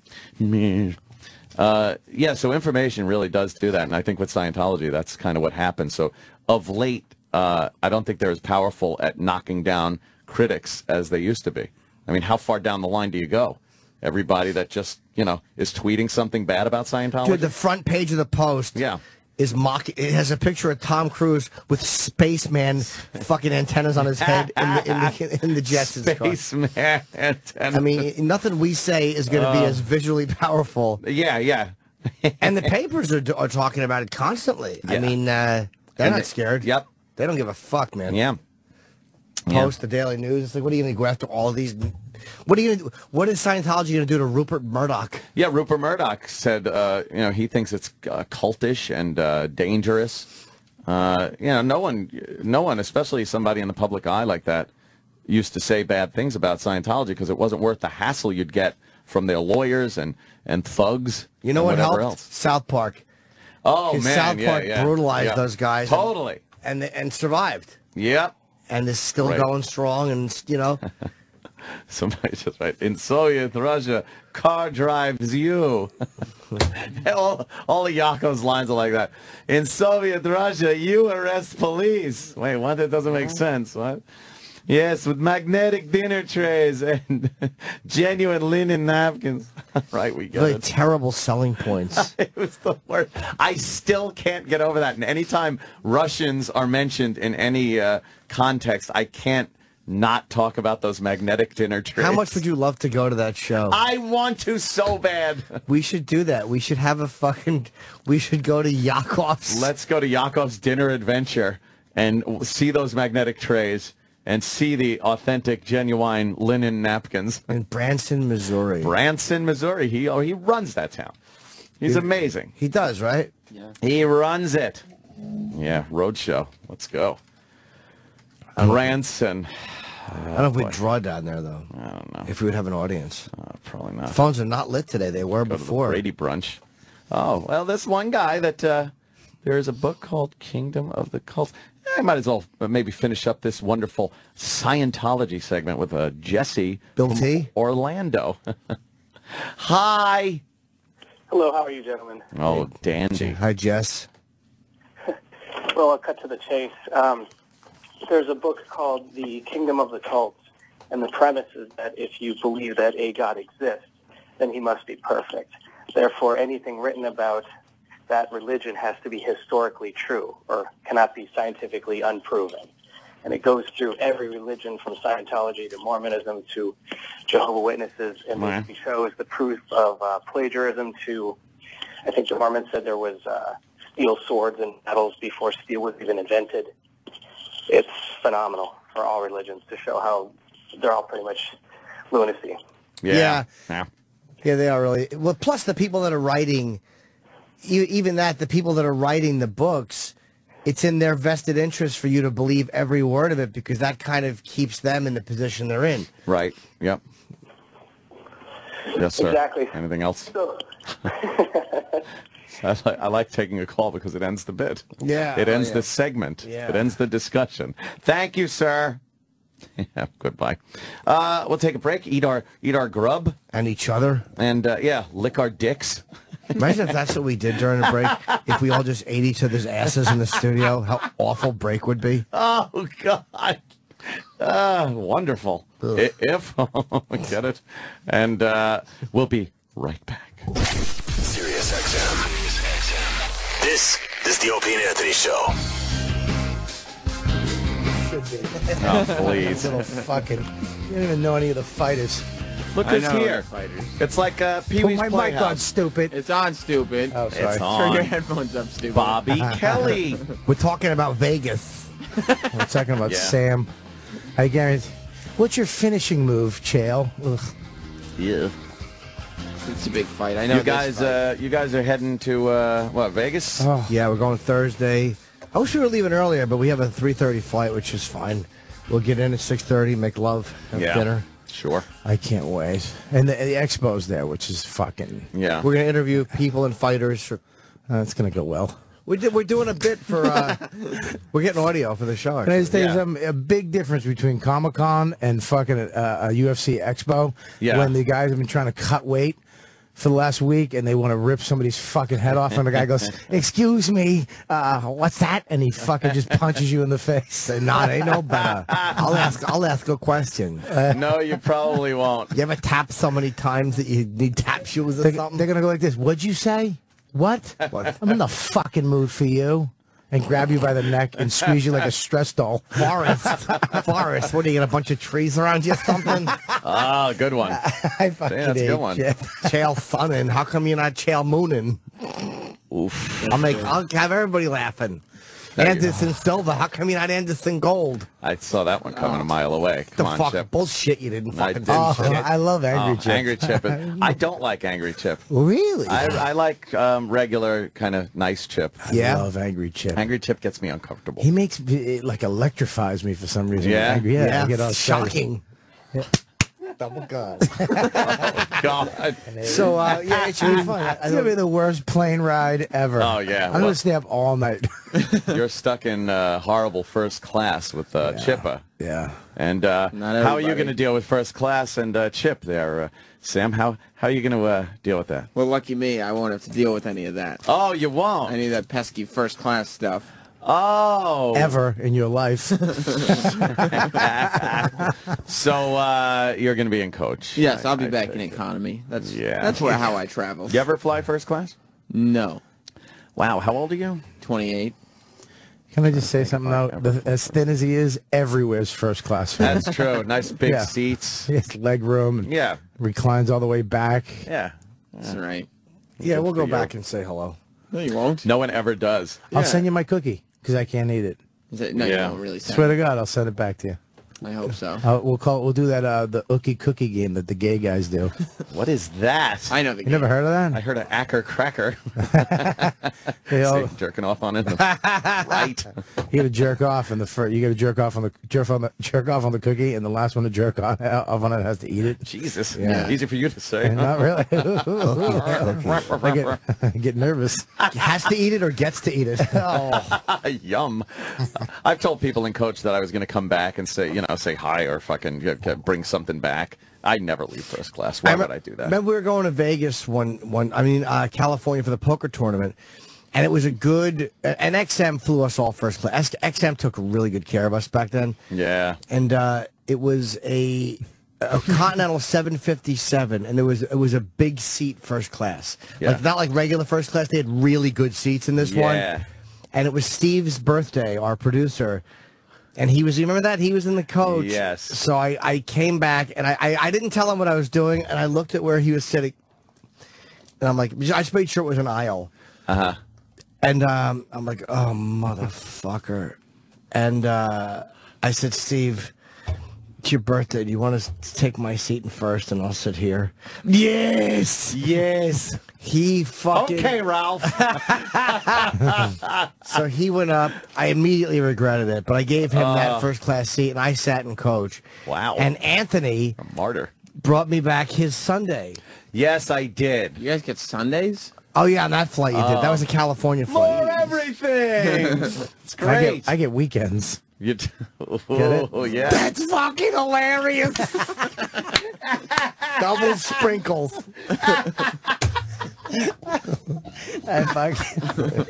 Uh, yeah, so information really does do that. And I think with Scientology, that's kind of what happened. So of late, uh, I don't think they're as powerful at knocking down critics as they used to be. I mean, how far down the line do you go? Everybody that just, you know, is tweeting something bad about Scientology? Dude, the front page of the Post Yeah. Is mock. It has a picture of Tom Cruise with spaceman fucking antennas on his head in the, in the, in the Jetsons. Spaceman antenna. I mean, nothing we say is going to be Uh. as visually powerful. Yeah, yeah. and the papers are, are talking about it constantly. Yeah. I mean, uh, they're And not they- scared. Yep. They don't give a fuck, man. Yeah. Post, the Daily News. It's like, what are you going to go after all these? What are you What is Scientology going to do to Rupert Murdoch? Yeah, Rupert Murdoch said, uh, you know, he thinks it's uh, cultish and uh, dangerous. Uh, you know, no one, no one, especially somebody in the public eye like that, used to say bad things about Scientology because it wasn't worth the hassle you'd get from their lawyers and and thugs. You know what helped? else. South Park. Oh man, South yeah, Park yeah, brutalized yeah. those guys. Totally. And and, and survived. Yep. And is still Right. going strong. And you know, Somebody just right in Soviet Russia, car drives you. all, all of Yakov's lines are like that. In Soviet Russia, you arrest police. Wait, what? That doesn't make sense. What? Yes, with magnetic dinner trays and genuine linen napkins. right, we really it. terrible selling points. it was the worst. I still can't get over that. And anytime Russians are mentioned in any uh, context, I can't not talk about those magnetic dinner trays. How much would you love to go to that show? I want to so bad. We should do that. We should have a fucking. We should go to Yakov's. Let's go to Yakov's dinner adventure and see those magnetic trays and see the authentic, genuine linen napkins. in Branson, Missouri. Branson, Missouri. He oh, he runs that town. He's He- amazing. He does, right? Yeah. He runs it. Yeah, roadshow. Let's go. Branson. I don't know if we'd draw down there though. I don't know. If we would have an audience. Uh, probably not. Phones are not lit today. They were Go to the before. Brady brunch. Oh well, this one guy that uh, there is a book called Kingdom of the Cults. I might as well uh, maybe finish up this wonderful Scientology segment with uh, Jesse Bill from T? Orlando. Hi. Hello, how are you, gentlemen? Oh, dandy. Hi, Jess. Well, I'll cut to the chase. Um, there's a book called The Kingdom of the Cults, and the premise is that if you believe that a God exists, then he must be perfect. Therefore, anything written about that religion has to be historically true or cannot be scientifically unproven. And it goes through every religion from Scientology to Mormonism to Jehovah Witnesses and Wow. basically shows the proof of uh, plagiarism to, I think the Mormons said there was uh, steel swords and medals before steel was even invented. It's phenomenal for all religions to show how they're all pretty much lunacy. Yeah. Yeah. Yeah, they are really. Well, plus the people that are writing, even that, the people that are writing the books, it's in their vested interest for you to believe every word of it because that kind of keeps them in the position they're in. Right. Yep. Yes, sir. Exactly. Anything else? So, I, li- I like taking a call because it ends the bit. Yeah. It Oh, ends yeah. the segment. Yeah. It ends the discussion. Thank you, sir. Yeah, goodbye. Uh, we'll take a break. Eat our eat our grub and each other, and uh, yeah, lick our dicks. Imagine if that's what we did during a break. if we all just ate each other's asses in the studio, how awful break would be. Oh God. Ah, wonderful. I- If get it, and uh, we'll be right back. Sirius XM. This is the Opie and Anthony Show. Should be. Oh, please. Little fucking. You don't even know any of the fighters. Look I who's know here. fighters. It's like uh, Pee Put Wee's my mic on, stupid. It's on, stupid. Oh, sorry. It's Turn your headphones up, stupid. Bobby Kelly. We're talking about Vegas. We're talking about Yeah. Sam. I guarantee. What's your finishing move, Chael? Ugh. Yeah. It's a big fight. I know. You guys, uh, you guys are heading to uh, what? Vegas? Oh, yeah, we're going Thursday. I wish we were leaving earlier, but we have a 3.30 flight, which is fine. We'll get in at 6.30, make love, have Yeah. dinner. Sure. I can't wait. And the, the expo's there, which is fucking... Yeah. We're going to interview people and fighters. For, uh, it's going to go well. We did, we're doing a bit for... Uh, we're getting audio for the show. Can I just tell Yeah. something? A big difference between Comic Con and fucking uh, a UFC Expo. Yeah. When the guys have been trying to cut weight for the last week and they want to rip somebody's fucking head off, and the guy goes, "Excuse me, uh, what's that?" And he fucking just punches you in the face. Say, nah, they know better. I'll ask. I'll ask a question. no, you probably won't. You ever tap so many times that you need tap shoes or They, something? they're gonna go like this. What'd you say? What? What? I'm in the fucking mood for you. And grab you by the neck and squeeze you like a stress doll. Forest, forest. What do you get? A bunch of trees around you or something? Ah, good one. I fucking that's a hate good one. you. Chael Sonnen. How come you're not Chael mooning? Oof. I'll make. I'll have everybody laughing. Anderson Silva. How come you're not Anderson Gold? I saw that one coming a mile away. The Come on, fuck Chip. bullshit you didn't I fucking didn't oh. I love Angry Oh, Chip. Angry Chip. is- I don't like Angry Chip. Really? I, I like um, regular kind of nice chip. I love Angry Chip. Angry Chip gets me uncomfortable. He makes it like electrifies me for some reason. Yeah? Angry. Yeah, Yeah, I get all excited. shocking. Double gun. God. So uh, yeah, it should be fun. I- I It's gonna be the worst plane ride ever. Oh, yeah. I'm Well- gonna stay up all night. You're stuck in uh, horrible first class with uh, Chippa. yeah. And uh, how are you going to deal with first class and uh, Chip there, uh, Sam? How how are you going to uh, deal with that? Well, lucky me, I won't have to deal with any of that. Oh, you won't. Any of that pesky first class stuff. Oh, Ever in your life. so uh, you're going to be in coach. Yes, I- I'll be I back in economy. That's Yeah. That's where how I travel. You ever fly first class? No. Wow, how old are you? 28. Can I just say something though? The, as thin as he is, everywhere's first class. for. That's true. Nice big Yeah. seats. He has leg room Yeah, reclines all the way back. yeah. That's right. yeah, we'll go you. back and say hello. No, you won't. No one ever does. I'll send you my cookie because I can't eat it. Is it, no, Yeah. you don't really sound. Swear to God, I'll send it back to you. I hope so. Uh, we'll call. We'll do that. Uh, the Ookie Cookie game that the gay guys do. What is that? I know the You game. never heard of that? I heard an acker cracker. They all- See, jerking off on it. right. You got to jerk off, and the first you got to jerk off on the jerk on the jerk off on the cookie, and the last one to jerk on off on it has to eat it. Jesus. Yeah. Easy for you to say. And not really. I get, I get nervous. Has to eat it or gets to eat it. Oh, Yum. I've told people in coach that I was going to come back and say, you know, say hi or fucking you know, bring something back. I never leave first class. Why would I do that? Remember we were going to Vegas one one. I mean uh, California for the poker tournament, and it was a good. And XM flew us all first class. XM took really good care of us back then. Yeah. and uh, it was a, a Continental 757, and it was it was a big seat first class, Yeah. like not like regular first class. They had really good seats in this one, Yeah. and it was Steve's birthday, our producer. And he was, you remember that? He was in the coach. Yes. So I, I came back and I, I, I didn't tell him what I was doing. And I looked at where he was sitting. And I'm like, I just made sure it was an aisle. Uh huh. And um, I'm like, oh, motherfucker. And uh, I said, Steve, it's your birthday. Do you want to take my seat in first and I'll sit here? Yes. Yes. He fucking. Okay, Ralph. So he went up. I immediately regretted it, but I gave him Oh. that uh. first class seat and I sat in coach. Wow. And Anthony Martyr. brought me back his sundae. Yes, I did. You guys get Sundays? Oh, yeah, on that flight you did. That was a oh. California flight. More everything. it's I great. get, I get weekends. You t- it? oh, yeah. That's fucking hilarious. Double sprinkles. I fucking-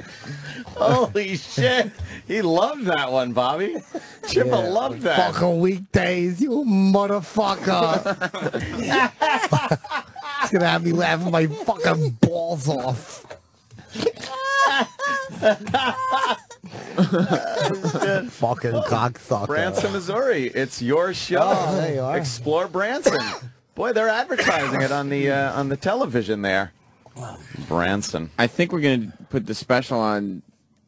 Holy shit. He loved that one, Bobby. Chippa Yeah. loved that. Fucking weekdays, you motherfucker. It's gonna have me laughing my fucking balls off. fucking cocksucker. Branson, Missouri. It's your show. Oh, there you are. Explore Branson. Boy, they're advertising it on the uh, on the television there. Branson. I think we're gonna put the special on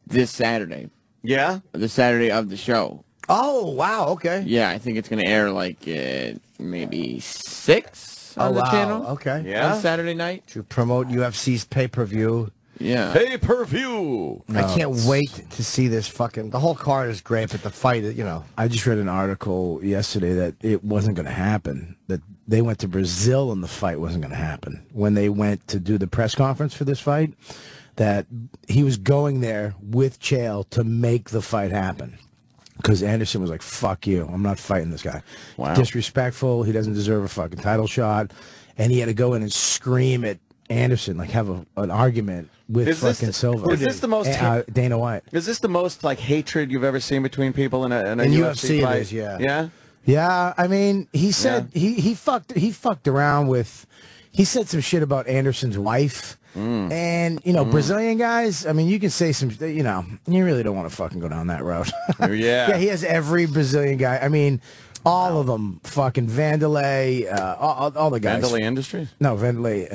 this Saturday, Yeah. the Saturday of the show. Oh wow, okay. Yeah, I think it's gonna air like uh, maybe six on Oh, the wow, channel Okay. Yeah. on Saturday night. To promote UFC's pay per view. Yeah. Pay per view. I oh. can't wait to see this fucking. The whole card is great, but the fight, you know. I just read an article yesterday that it wasn't going to happen. That they went to Brazil and the fight wasn't going to happen. When they went to do the press conference for this fight, that he was going there with Chael to make the fight happen. Because Anderson was like, "Fuck you, I'm not fighting this guy. Wow. Disrespectful. He doesn't deserve a fucking title shot." And he had to go in and scream at Anderson, like have a, an argument with Is this- fucking Silva. is this the most Uh, Dana White? Is this the most like hatred you've ever seen between people in a, in a In UFC, UFC fight? is, yeah. Yeah. Yeah, I mean, he said he he fucked he fucked around with he said some shit about Anderson's wife. Mm. And you know Brazilian guys. I mean, you can say some. You know, you really don't want to fucking go down that road. Yeah. yeah, he has every Brazilian guy. I mean, all of them. Fucking Vanderlei, uh, all, all- the guys. Vandelay Industries. No, Vanderlei.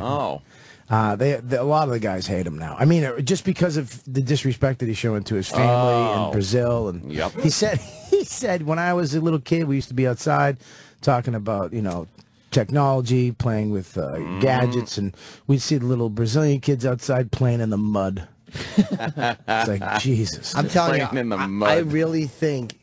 Oh. Uh, they, they, a lot of the guys hate him now. I mean, uh, just because of the disrespect that he's showing to his family Oh. in Brazil, and Yep. he said he said when I was a little kid, we used to be outside talking about you know technology, playing with uh, Mm-hmm. gadgets, and we'd see the little Brazilian kids outside playing in the mud. it's like Jesus. I'm telling you, playing in the I- mud. I really think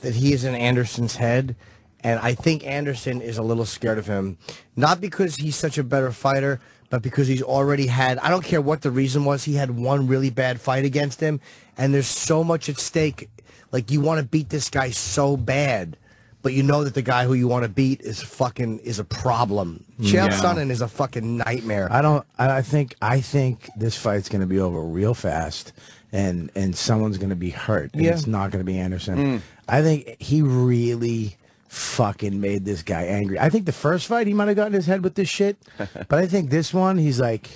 that he is in Anderson's head, and I think Anderson is a little scared of him, not because he's such a better fighter, but because he's already had. I don't care what the reason was. He had one really bad fight against him, and there's so much at stake. Like you want to beat this guy so bad. But you know that the guy who you want to beat is fucking is a problem. Chael Yeah. Sonnen is a fucking nightmare. I don't. I I think. I think this fight's going to be over real fast, and and someone's going to be hurt. And Yeah. It's not going to be Anderson. Mm. I think he really fucking made this guy angry. I think the first fight he might have gotten his head with this shit, but I think this one he's like,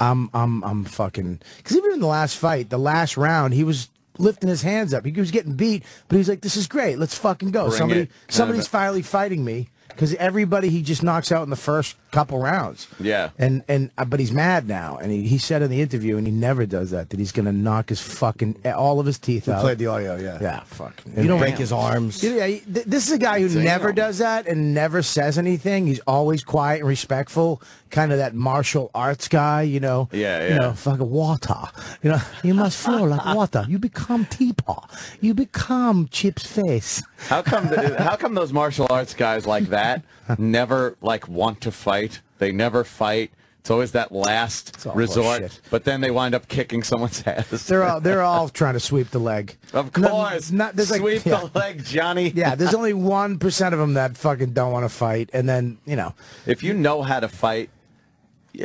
I'm I'm I'm fucking. Because even in the last fight, the last round, he was lifting his hands up. He was getting beat, but he's like, "This is great. Let's fucking go." Bring Somebody it. Kind of somebody's finally fighting me. Because everybody he just knocks out in the first couple rounds. Yeah. And and uh, but he's mad now, and he, he said in the interview, and he never does that. That he's gonna knock his fucking all of his teeth We out. played the audio, yeah. Yeah, fuck. You don't break his arms. Yeah, he- th- this is a guy who Damn. never does that and never says anything. He's always quiet and respectful, kind of that martial arts guy, you know. Yeah, yeah. You know, fucking water. You know, you must flow like water. You become teapot. You become Chip's face. How come? The, how come those martial arts guys like that never like want to fight? They never fight. It's always that last resort. bullshit. But then they wind up kicking someone's ass. They're all they're all trying to sweep the leg. of course. not- like- Sweep yeah. the leg, Johnny. Yeah, there's only one percent of them that fucking don't want to fight, and then you know, If you know how to fight,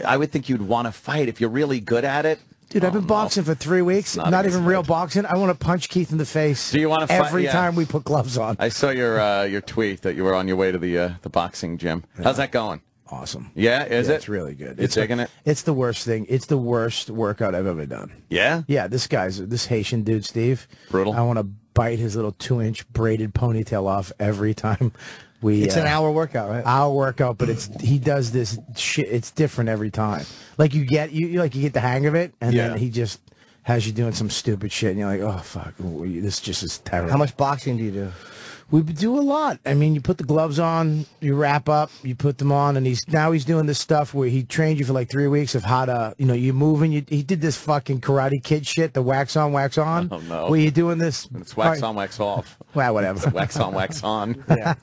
I would think you'd want to fight. If you're really good at it, Dude, I've been boxing for three weeks. not Not, even real boxing. I want to punch Keith in the face. Do you want to every yeah. time we put gloves on? I saw your uh, your tweet that you were on your way to the uh, the boxing gym. How's that going? Awesome. Yeah, is Yeah, it? It's really good. You it's taking it? It's the worst thing. It's the worst workout I've ever done. Yeah. Yeah, this guy's this Haitian dude, Steve. Brutal. I want to bite his little two-inch braided ponytail off every time we. It's an uh, hour workout, right? Our workout, but it's he does this shit. It's different every time. Like you get you you- like you get the hang of it, and Yeah. then he just has you doing some stupid shit, and you're like, oh fuck, this just is terrible. How much boxing do you do? We do a lot. I mean, you put the gloves on, you wrap up, you put them on, and he's now he's doing this stuff where he trained you for like three weeks of how to, you know, you move and you. He did this fucking Karate Kid shit, the wax on, wax on. Oh, no. Where you doing this? It's wax on, wax off. Well, whatever. It's wax on, wax on. Yeah.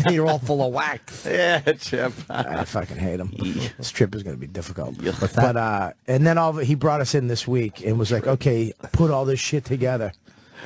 You're all full of wax. Yeah, Chip. I fucking hate him. This trip is going to be difficult. But uh, and then all of he brought us in this week and was like, okay, put all this shit together,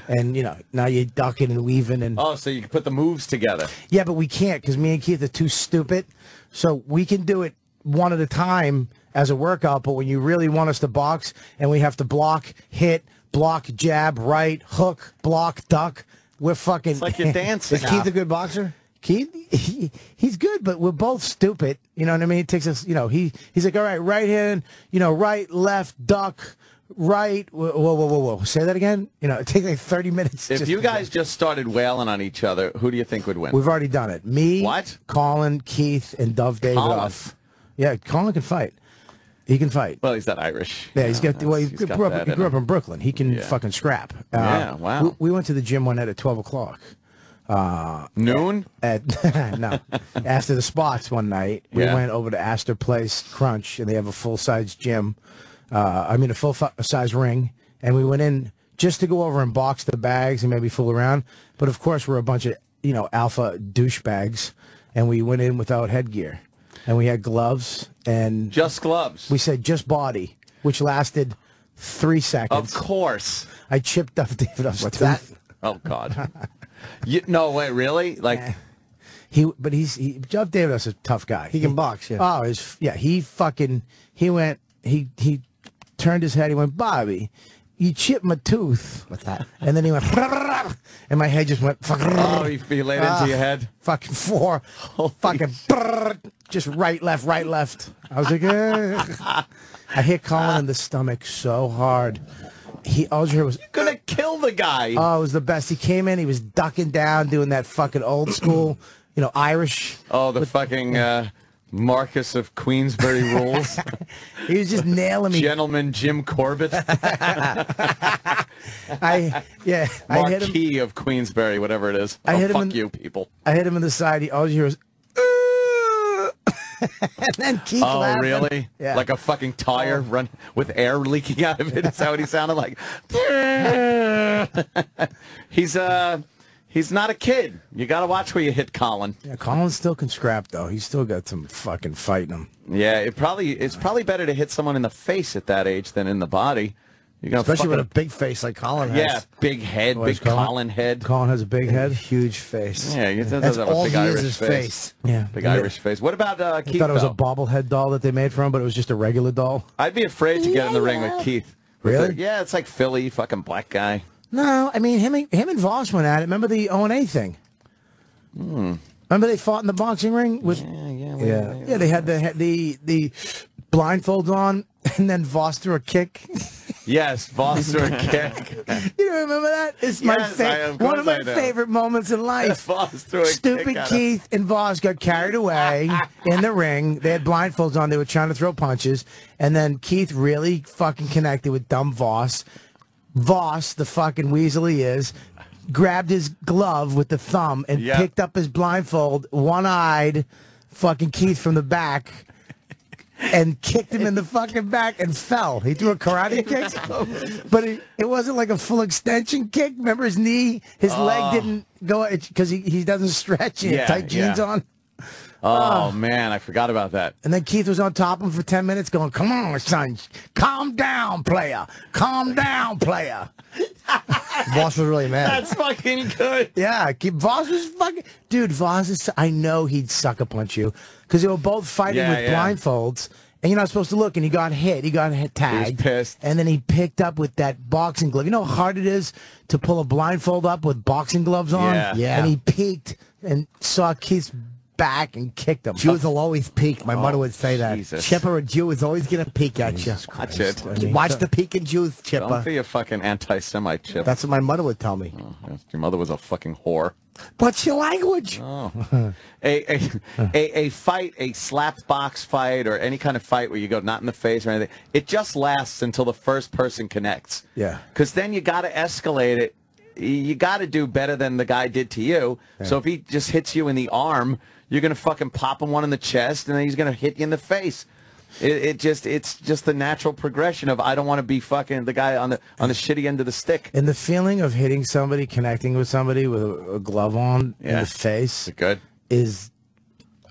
and you know now you're ducking and weaving and Oh, so you can put the moves together. yeah, but we can't because me and Keith are too stupid. So we can do it one at a time as a workout, but when you really want us to box and we have to block, hit, block, jab, right, hook, block, duck, we're fucking. It's like you're dancing. Is Keith a good boxer? Keith, he, he's good, but we're both stupid. You know what I mean? It takes us, you know, he he's like, all right, right hand, you know, right, left, duck, right. Whoa, whoa, whoa, whoa. Say that again. You know, it takes like 30 minutes. If just you guys just started wailing on each other, who do you think would win? We've already done it. Me, What? Colin, Keith, and Dov Davidoff. Yeah, Colin can fight. He can fight. Well, he's not Irish. Yeah, he's got. Well, he He's grew up. He in grew up in Brooklyn. He can Yeah. fucking scrap. Uh, Yeah, wow. We, we went to the gym one night at twelve o'clock. Uh, Noon? at no after the spots one night we Yeah. went over to Astor Place Crunch and they have a full size gym uh, I mean a full size ring and we went in just to go over and box the bags and maybe fool around but of course we're a bunch of you know alpha douchebags and we went in without headgear and we had gloves and Just gloves. we said just body which lasted three seconds. Of course. I chipped up Davidoff's What's tooth. that? Oh God. you, no, wait, really? Like, He, but he's he, Jeff Davis is a tough guy. He can box, yeah. Oh, his, yeah. He fucking he went. He he turned his head. He went, Bobby, you chipped my tooth. What's that? And then he went, and my head just went fucking. oh, he, he laid into Ah. your head. Fucking four, fucking just right, left, right, left. I was like, "Ugh." I hit Colin in the stomach so hard. He all you heard was Gonna kill the guy. Oh, it was the best. He came in, he was ducking down, doing that fucking old school, you know, Irish. oh, the fucking uh, Marcus of Queensberry rules. He was just nailing me. Gentleman Jim Corbett. I yeah, I hit him. Marquis of Queensberry, whatever it is. I oh, hit him fuck in- you, people. I hit him in the side. He all you hear was. And then Keith Oh, laughing. really? Yeah. Like a fucking tire run with air leaking out of it. Is that what he sounded like? he's uh he's not a kid. You got to watch where you hit Colin. yeah, Colin still can scrap though. He's still got some fucking fight in him. Yeah, it probably it's probably better to hit someone in the face at that age than in the body. You're gonna Especially with a big face like Colin has. yeah, big head, Oh, big Colin- Colin head. Colin has a big head. Huge face. Yeah, he does That's have a all big he is, Irish his face. face. Yeah, Big And Irish face. What about uh, I Keith? thought it was a bobblehead doll that they made for him, but it was just a regular doll. I'd be afraid to get in the ring with Keith. Really? the- yeah, it's like Philly, fucking black guy. No, I mean him. and- Him and Voss went at it. Remember the O and A thing? Remember they fought in the boxing ring with? Hmm. Yeah, yeah, Yeah, yeah. They had the the the blindfolds on, and then Voss threw a kick. Yes, Voss threw a kick. you don't remember that? It's my Yes, fa- I- one of my favorite moments in life. Voss threw a Stupid. Keith and Voss got carried away in the ring. They had blindfolds on. They were trying to throw punches, and then Keith really fucking connected with dumb Voss. Voss, the fucking weasel he is, grabbed his glove with the thumb and Yep. picked up his blindfold, one-eyed, fucking Keith from the back. And kicked him in the fucking back and fell. He threw a karate kick, but it, it wasn't like a full extension kick. Remember his knee, his leg oh. didn't go because he, he doesn't stretch. He had Yeah, tight jeans yeah. on. Oh man, I forgot about that. And then Keith was on top of him for 10 minutes going, come on, son. Calm down, player. Calm down, player. Voss was really mad. That's fucking good. Yeah, Keith, Voss was fucking... Dude, Voss is... I know he'd sucker punch you because they were both fighting Yeah, with yeah. blindfolds. and you're not supposed to look, and he got hit. He got hit, tagged. pissed. And then he picked up with that boxing glove. You know how hard it is to pull a blindfold up with boxing gloves on? Yeah. Yeah. And he peeked and saw Keith's back and kicked him. Jews will always peek. My Oh, mother would say that. Jesus. Chipper, a Jew is always going to peek at you. Watch it. I mean, Watch the peeking Jews, Don't Chipper. be a fucking anti-Semite, Chip. That's what my mother would tell me. Oh, Your mother was a fucking whore. What's your language? Oh. a, a, a, a fight, a slap box fight, or any kind of fight where you go not in the face or anything, it just lasts until the first person connects. Yeah. Because then you got to escalate it. You got to do better than the guy did to you. So if he just hits you in the arm, you're going to fucking pop him one in the chest, and then he's going to hit you in the face. It, it just it's just the natural progression of I don't want to be fucking the guy on the on the shitty end of the stick. And the feeling of hitting somebody, connecting with somebody with a, a glove on in the face Good. is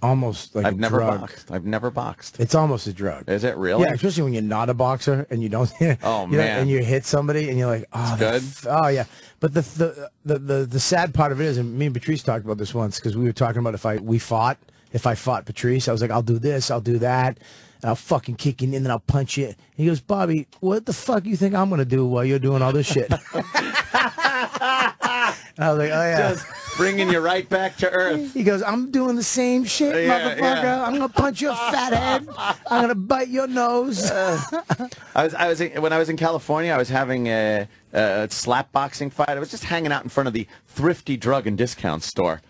almost like I've a never drug. boxed. I've never boxed. It's almost a drug. Is it really? Yeah, especially when you're not a boxer and you don't. Oh, you know, man. and you hit somebody and you're like, oh, It's good. f- oh yeah. But the the, the the the sad part of it is, and me and Patrice talked about this once because we were talking about if I we fought, if I fought Patrice, I was like, I'll do this, I'll do that, and I'll fucking kick you in, and then I'll punch you. And he goes, Bobby, what the fuck you think I'm gonna do while you're doing all this shit? And I was like, oh yeah. Just bringing you right back to earth. He goes, I'm doing the same shit, Yeah, motherfucker. yeah. I'm gonna punch your fat head. I'm gonna bite your nose. I was, I was in, when I was in California. I was having a, a slap boxing fight. I was just hanging out in front of the thrifty drug and discount store.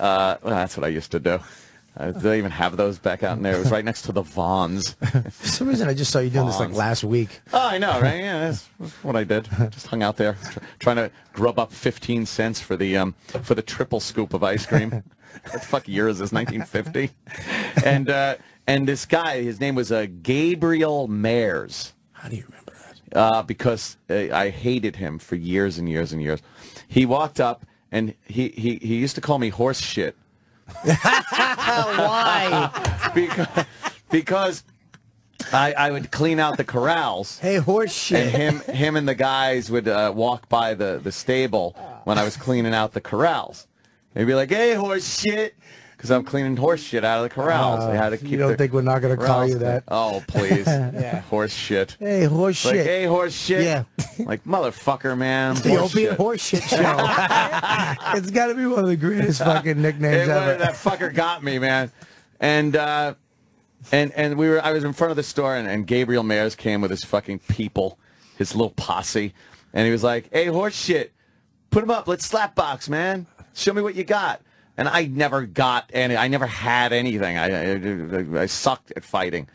Uh, well, that's what I used to do. Uh, do they even have those back out in there? It was right next to the Vons. For some reason, I just saw you doing this like last week. Oh, I know, right? Yeah, that's, that's what I did. Just hung out there, tr- trying to grub up 15 cents for the um for the triple scoop of ice cream. what the fuck year is this? 1950. And uh, and this guy, his name was uh, Gabriel Mayers. How do you remember that? Uh, because uh, I hated him for years and years and years. He walked up and he he, he used to call me horse shit. Why? because, because I, I would clean out the corrals. Hey, horse shit. And him, him and the guys would uh, walk by the, the stable when I was cleaning out the corrals. They'd be like, "Hey, horse shit," because I'm cleaning horse shit out of the corrals. Uh, they had to keep. you don't think we're not gonna call you that? Oh, please, Yeah. horse shit. Hey, horse Like, shit. hey, horse shit. Yeah. Like motherfucker, man. It's the horse opiate shit. horse shit show. it's got to be one of the greatest fucking nicknames It ever. that fucker got me, man. And uh, and and we were. I was in front of the store, and, and Gabriel Mayers came with his fucking people, his little posse, and he was like, "Hey, horse shit, put him up. Let's slap box, man. Show me what you got." And I never got any. I never had anything. I I, I sucked at fighting.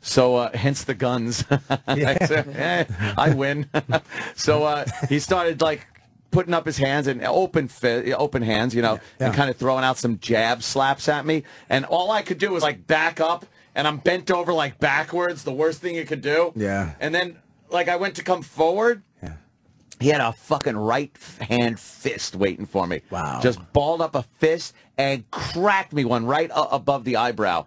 So uh, hence the guns. I, said, "Eh, I win. so uh, he started like putting up his hands and open open hands, you know, and Yeah. kind of throwing out some jab slaps at me. And all I could do was like back up, and I'm bent over like backwards. The worst thing you could do. Yeah. And then like I went to come forward. He had a fucking right hand fist waiting for me. Wow. Just balled up a fist and cracked me one right above the eyebrow.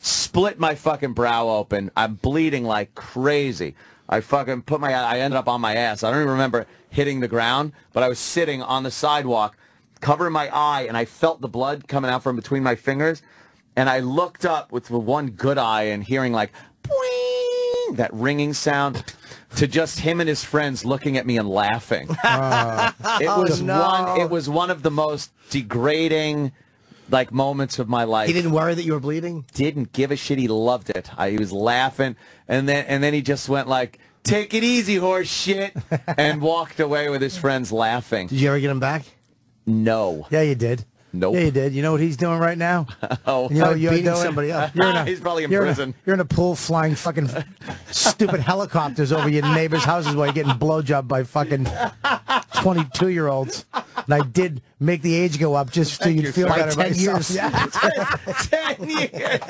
Split my fucking brow open. I'm bleeding like crazy. I fucking put my, I ended up on my ass. I don't even remember hitting the ground, but I was sitting on the sidewalk, covering my eye, and I felt the blood coming out from between my fingers. And I looked up with the one good eye and hearing like, that ringing sound, to just him and his friends looking at me and laughing. Ah. it was Oh, no. one. It was one of the most degrading, like moments of my life. He didn't worry that you were bleeding? Didn't give a shit. He loved it. I, he was laughing, and then and then he just went like, "Take it easy, horse shit," and walked away with his friends laughing. Did you ever get him back? No. Yeah, you did. Nope. Yeah, you did. You know what he's doing right now? Oh, You know you're beating doing? somebody up. You're in a, He's probably in you're prison. a, you're in a pool flying fucking stupid helicopters over your neighbors' houses while you're getting blowjob by fucking 22 year olds. And I did make the age go up just so you'd feel better about 10 yourself. years. Yeah. Ten years.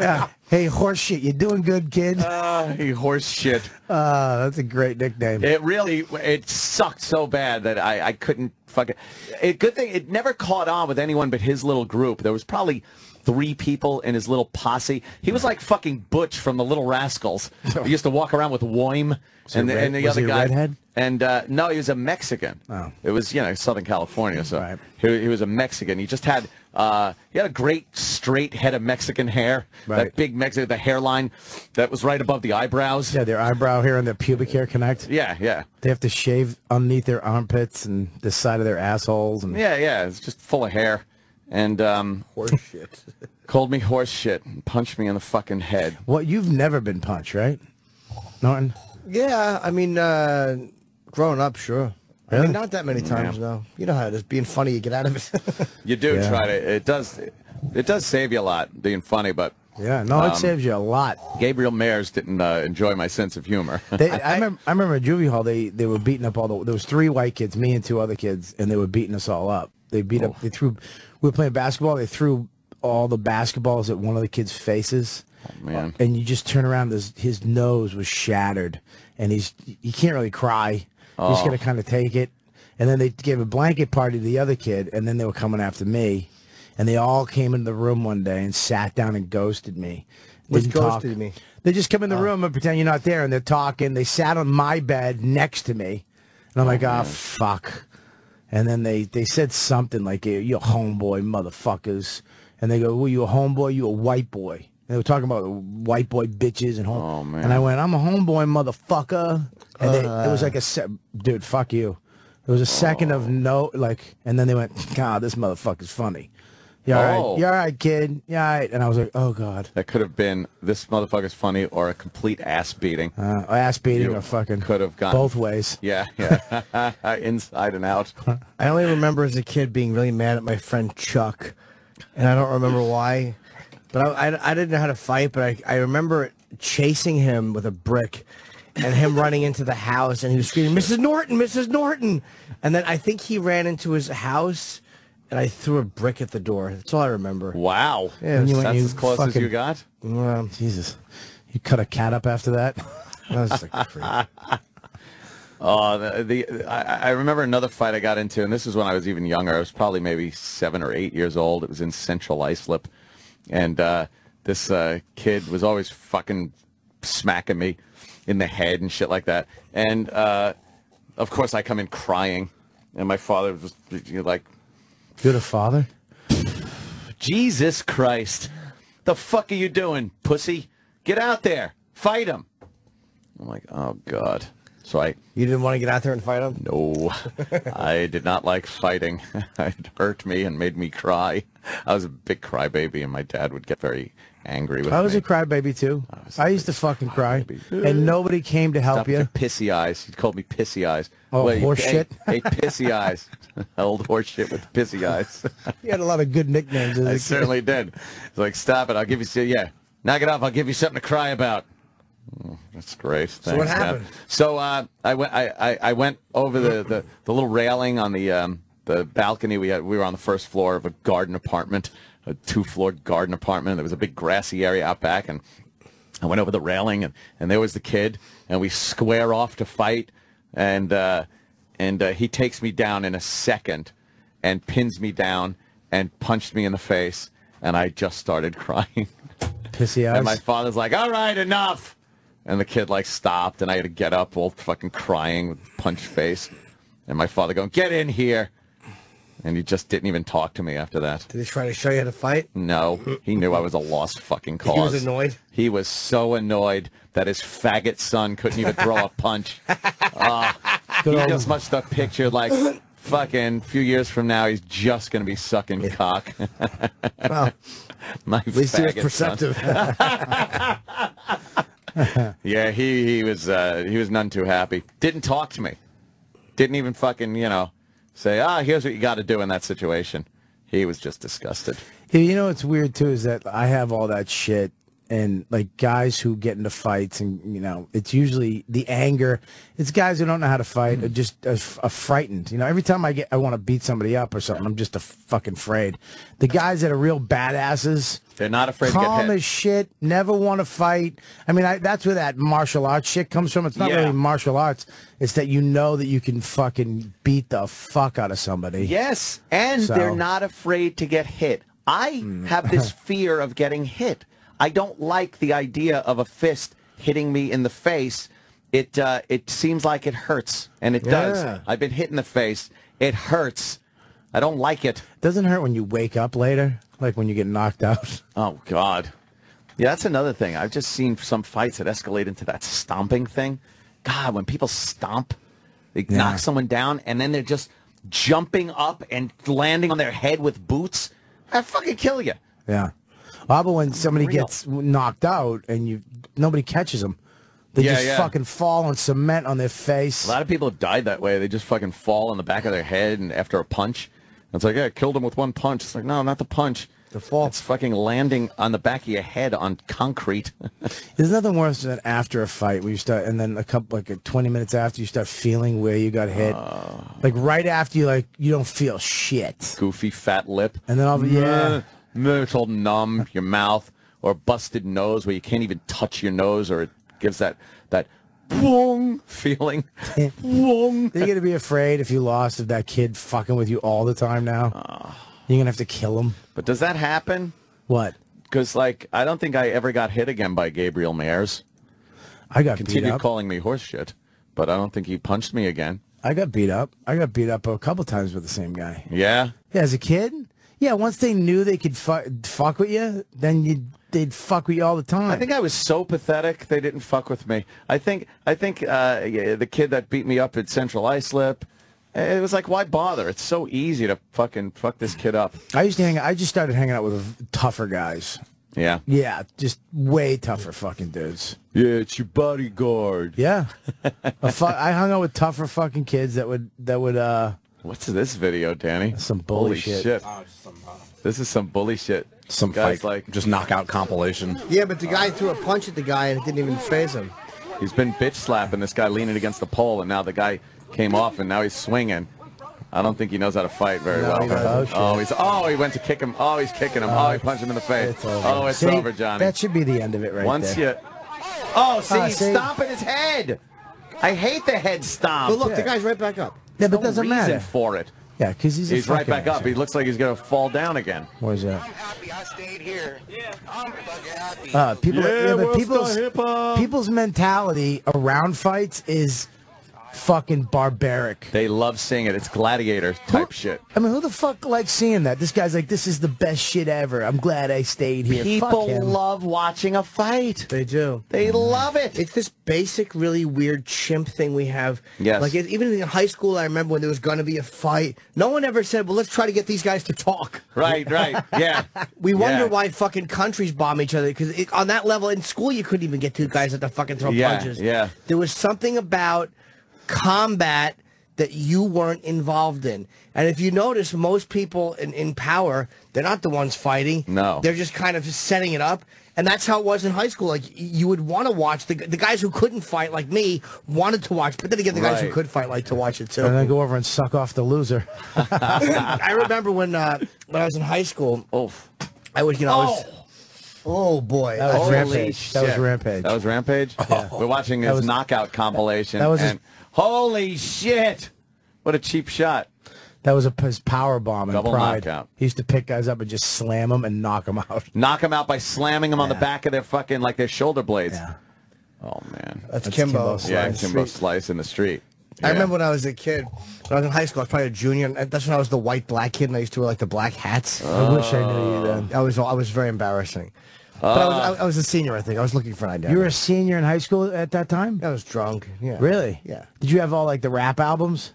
Yeah. Hey, horse shit, you doing good, kid? Uh, he horse shit. Uh, that's a great nickname. It really it sucked so bad that I, I couldn't fucking. It, good thing it never caught on with anyone but his little group. There was probably three people in his little posse. He was like fucking Butch from the Little Rascals. He used to walk around with Woim and, red- and the was other guy. redhead? And uh, no, he was a Mexican. Oh. It was you know Southern California, so Right. he, he was a Mexican. He just had Uh, he had a great straight head of Mexican hair. Right. That big Mexican, the hairline that was right above the eyebrows. Yeah, their eyebrow hair and their pubic hair connect. Yeah, yeah. They have to shave underneath their armpits and the side of their assholes and Yeah, yeah. It's just full of hair. And um, horse shit. called me horse shit and punched me in the fucking head. What you've never been punched, right? Norton? Yeah, I mean, uh, growing up, sure. I mean, not that many times, Yeah. though. You know how it is. Being funny, you get out of it. You do Yeah. try to. It does. It does save you a lot being funny, but Yeah, no, it Um, saves you a lot. Gabriel Mayers didn't uh, enjoy my sense of humor. They, I, remember, I remember at juvie hall they, they were beating up all the there was three white kids, me and two other kids, and they were beating us all up. They beat up. They threw. We were playing basketball. They threw all the basketballs at one of the kids' faces. man. And you just turn around. His his nose was shattered, and he's you can't really cry. Oh. got to kind of take it. And then they gave a blanket party to the other kid, and then they were coming after me. And they all came into the room one day and sat down and ghosted me. Didn't talk. ghosted me? They just come in the room and pretend you're not there, and they're talking. They sat on my bed next to me, and I'm like, oh fuck. And then they they said something like, "Eh, "You a homeboy, motherfuckers," and they go, "Well, you a homeboy? You a white boy?" And they were talking about white boy bitches and home. Oh, man. And I went, "I'm a homeboy, motherfucker." And they, it was Uh. like a se- dude, fuck you. It was a second Oh. of no, like, and then they went, God, this motherfucker's funny. You all right? Oh. You all right, kid? You all right? And I was like, oh god, That could have been this motherfucker's funny or a complete ass beating. uh, ass beating You or fucking could have gone both ways. Yeah, yeah, inside and out. I only remember as a kid being really mad at my friend Chuck, and I don't remember why. But I, I, I didn't know how to fight, but I, I remember chasing him with a brick and him running into the house, and he was screaming, Mrs. Norton, Mrs. Norton. And then I think he ran into his house, and I threw a brick at the door. That's all I remember. Wow, Yeah, that's went, you as close as you got. Well, Jesus, you cut a cat up after that. that was like a freak. Oh, the, the I, I remember another fight I got into, and this is when I was even younger. I was probably maybe seven or eight years old. It was in Central Islip, and uh, this uh, kid was always fucking smacking me in the head and shit like that. And uh, of course, I come in crying, and my father was you know, like, You're the father. "Jesus Christ, the fuck are you doing, pussy? Get out there, fight him." I'm like, "Oh God." So I You didn't want to get out there and fight him? No, I did not like fighting. it hurt me and made me cry. I was a big crybaby, and my dad would get very angry with me. I was me. a crybaby too. I, used to fucking cry, and nobody came to help Stop you. pissy eyes. He called me pissy eyes. Oh, Wait, horse hey, shit? Hey, pissy eyes. Old horse shit with pissy eyes. You had a lot of good nicknames. I certainly did. It's like, stop it. I'll give you, yeah, knock it off. I'll give you something to cry about. Oh, That's great. So what Thanks, Dad. happened? So uh, I went. I, I, I went over the, the, the little railing on the um, the balcony. We had we were on the first floor of a garden apartment, a two floor garden apartment. There was a big grassy area out back, and I went over the railing, and, and there was the kid, and we square off to fight, and uh, and uh, he takes me down in a second, and pins me down, and punched me in the face, and I just started crying. Pissy eyes. And my father's like, "All right, enough." And the kid like stopped, and I had to get up, all fucking crying with punched face. And my father going, "Get in here," and he just didn't even talk to me after that. Did he try to show you how to fight? No, he knew I was a lost fucking cause. He was annoyed? He was so annoyed that his faggot son couldn't even throw a punch. Ah, he just must have pictured like fucking few years from now he's just gonna be sucking cock. Well, My at least he was perceptive. Yeah, he he was uh, he was none too happy. Didn't talk to me. Didn't even fucking you know say ah here's what you got to do in that situation. He was just disgusted. You know what's weird too is that I have all that shit, and like guys who get into fights, and you know, it's usually the anger. It's guys who don't know how to fight, or just are, frightened. You know, every time I get, I want to beat somebody up or something, I'm just a fucking afraid. The guys that are real badasses, They're not afraid to get calm hit. as shit, never want to fight. I mean, I, that's where that martial arts shit comes from. It's not Yeah. really martial arts. It's that you know that you can fucking beat the fuck out of somebody. Yes, and So- they're not afraid to get hit. I hmm. have this fear of getting hit. I don't like the idea of a fist hitting me in the face. It uh, it seems like it hurts, and it Yeah. does. I've been hit in the face. It hurts. I don't like it. Doesn't hurt when you wake up later, like when you get knocked out. Oh God. Yeah, that's another thing. I've just seen some fights that escalate into that stomping thing. God, when people stomp, they Yeah. knock someone down and then they're just jumping up and landing on their head with boots. I fucking kill you. Yeah. Well, but when somebody Real. gets knocked out and you nobody catches them, they Yeah, just yeah. fucking fall on cement on their face. A lot of people have died that way. They just fucking fall on the back of their head and after a punch. It's like, yeah, I killed him with one punch. It's like, no, not the punch. The fall. It's fucking landing on the back of your head on concrete. There's nothing worse than after a fight where you start, and then a couple like 20 minutes after you start feeling where you got hit, uh. like right after you like you don't feel shit. Goofy fat lip. And then all yeah. It's all numb, your mouth, or busted nose where you can't even touch your nose or it gives that, that boom feeling. boom. You're gonna be afraid if you lost of that kid fucking with you all the time now. Ah. You're gonna have to kill him. But does that happen? What? Because, like, I don't think I ever got hit again by Gabriel Mayers. I got beat Continued calling me horse shit, but I don't think he punched me again. I got beat up. I got beat up a couple times with the same guy. Yeah? Yeah, as a kid. Yeah, once they knew they could fu- fuck with you, then you they'd fuck with you all the time. I think I was so pathetic they didn't fuck with me. I think I think uh, yeah, the kid that beat me up at Central Islip, it was like why bother? It's so easy to fucking fuck this kid up. I used to hang. I just started hanging out with tougher guys. Yeah. Yeah, just way tougher fucking dudes. Yeah, it's your bodyguard. Yeah, I hung out with tougher fucking kids that would that would. uh What's this video, Danny? Some bully Holy shit. This is some bully shit. Some guys fight, like just knockout compilation. Yeah, but the guy threw a punch at the guy and it didn't even phase him. He's been bitch slapping this guy leaning against the pole, and now the guy came off, and now he's swinging. I don't think he knows how to fight very No, well. he doesn't. Oh, he's oh he went to kick him. Oh, he's kicking him. Oh, he punched him in the face. Oh, it's See, over, Johnny. That should be the end of it right Once there. you, oh, see, Ah, he's see? stomping his head. I hate the head stomp. But look, the guy's right back up. Yeah, but no doesn't reason matter. for it. Yeah, because he's a He's right fucking back up. He looks like he's gonna fall down again. What is that? Uh, people, Yeah, yeah, but people's people's mentality around fights is fucking barbaric. They love seeing it. It's gladiator type shit. I mean, who the fuck likes seeing that? This guy's like, this is the best shit ever. I'm glad I stayed here. People love watching a fight. They do. They love it. It's this basic, really weird chimp thing we have. Yes. Like it, even in high school, I remember when there was going to be a fight. No one ever said, "Well, let's try to get these guys to talk." Right, right, yeah. We wonder Yeah. why fucking countries bomb each other because on that level in school, you couldn't even get two guys that to fucking throw Yeah, punches. yeah. There was something about combat that you weren't involved in. And if you notice, most people in, in power, they're not the ones fighting. No. They're just kind of setting it up. And that's how it was in high school. Like, you would want to watch. The, the guys who couldn't fight, like me, wanted to watch. But then again, the guys who could fight like to watch it, too. and then go over and suck off the loser. I remember when uh, when I was in high school. Oh, I was, you know, I was, oh boy, That was Holy Rampage. That was. Rampage. That was Rampage. We're watching That his was- knockout compilation. that was his- and holy shit! What a cheap shot. That was a, his power bomb and Double pride. knockout. He used to pick guys up and just slam them and knock them out. Knock them out by slamming him on the back of their fucking like their shoulder blades. Oh man, That's Kimbo. Yeah, Slice. Kimbo slice in the street. I remember when I was a kid, when I was in high school, I was probably a junior, and that's when I was the white black kid, and I used to wear like the black hats. I wish I knew you then. I was I was very embarrassing. But I was, I, I was a senior, I think. I was looking for an identity. You were a senior in high school at that time? I was drunk. Yeah. Really? Yeah. Did you have all like the rap albums?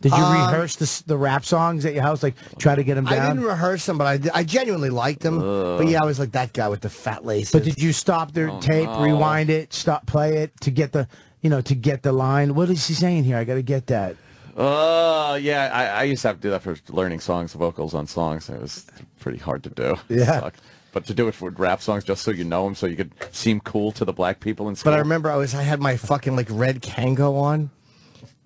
Did you Um, rehearse the, the rap songs at your house? Like try to get them down? I didn't rehearse them, but I, did- I genuinely liked them. But yeah, I was like that guy with the fat laces. But did you stop their Oh, tape, no. rewind it, stop play it to get the you know to get the line? What is he saying here? I got to get that. Oh yeah, I, I used to have to do that for learning songs, vocals on songs. It was pretty hard to do. Yeah. But to do it for rap songs, just so you know them, so you could seem cool to the black people in school. But I remember I was I had my fucking like red Kangol on,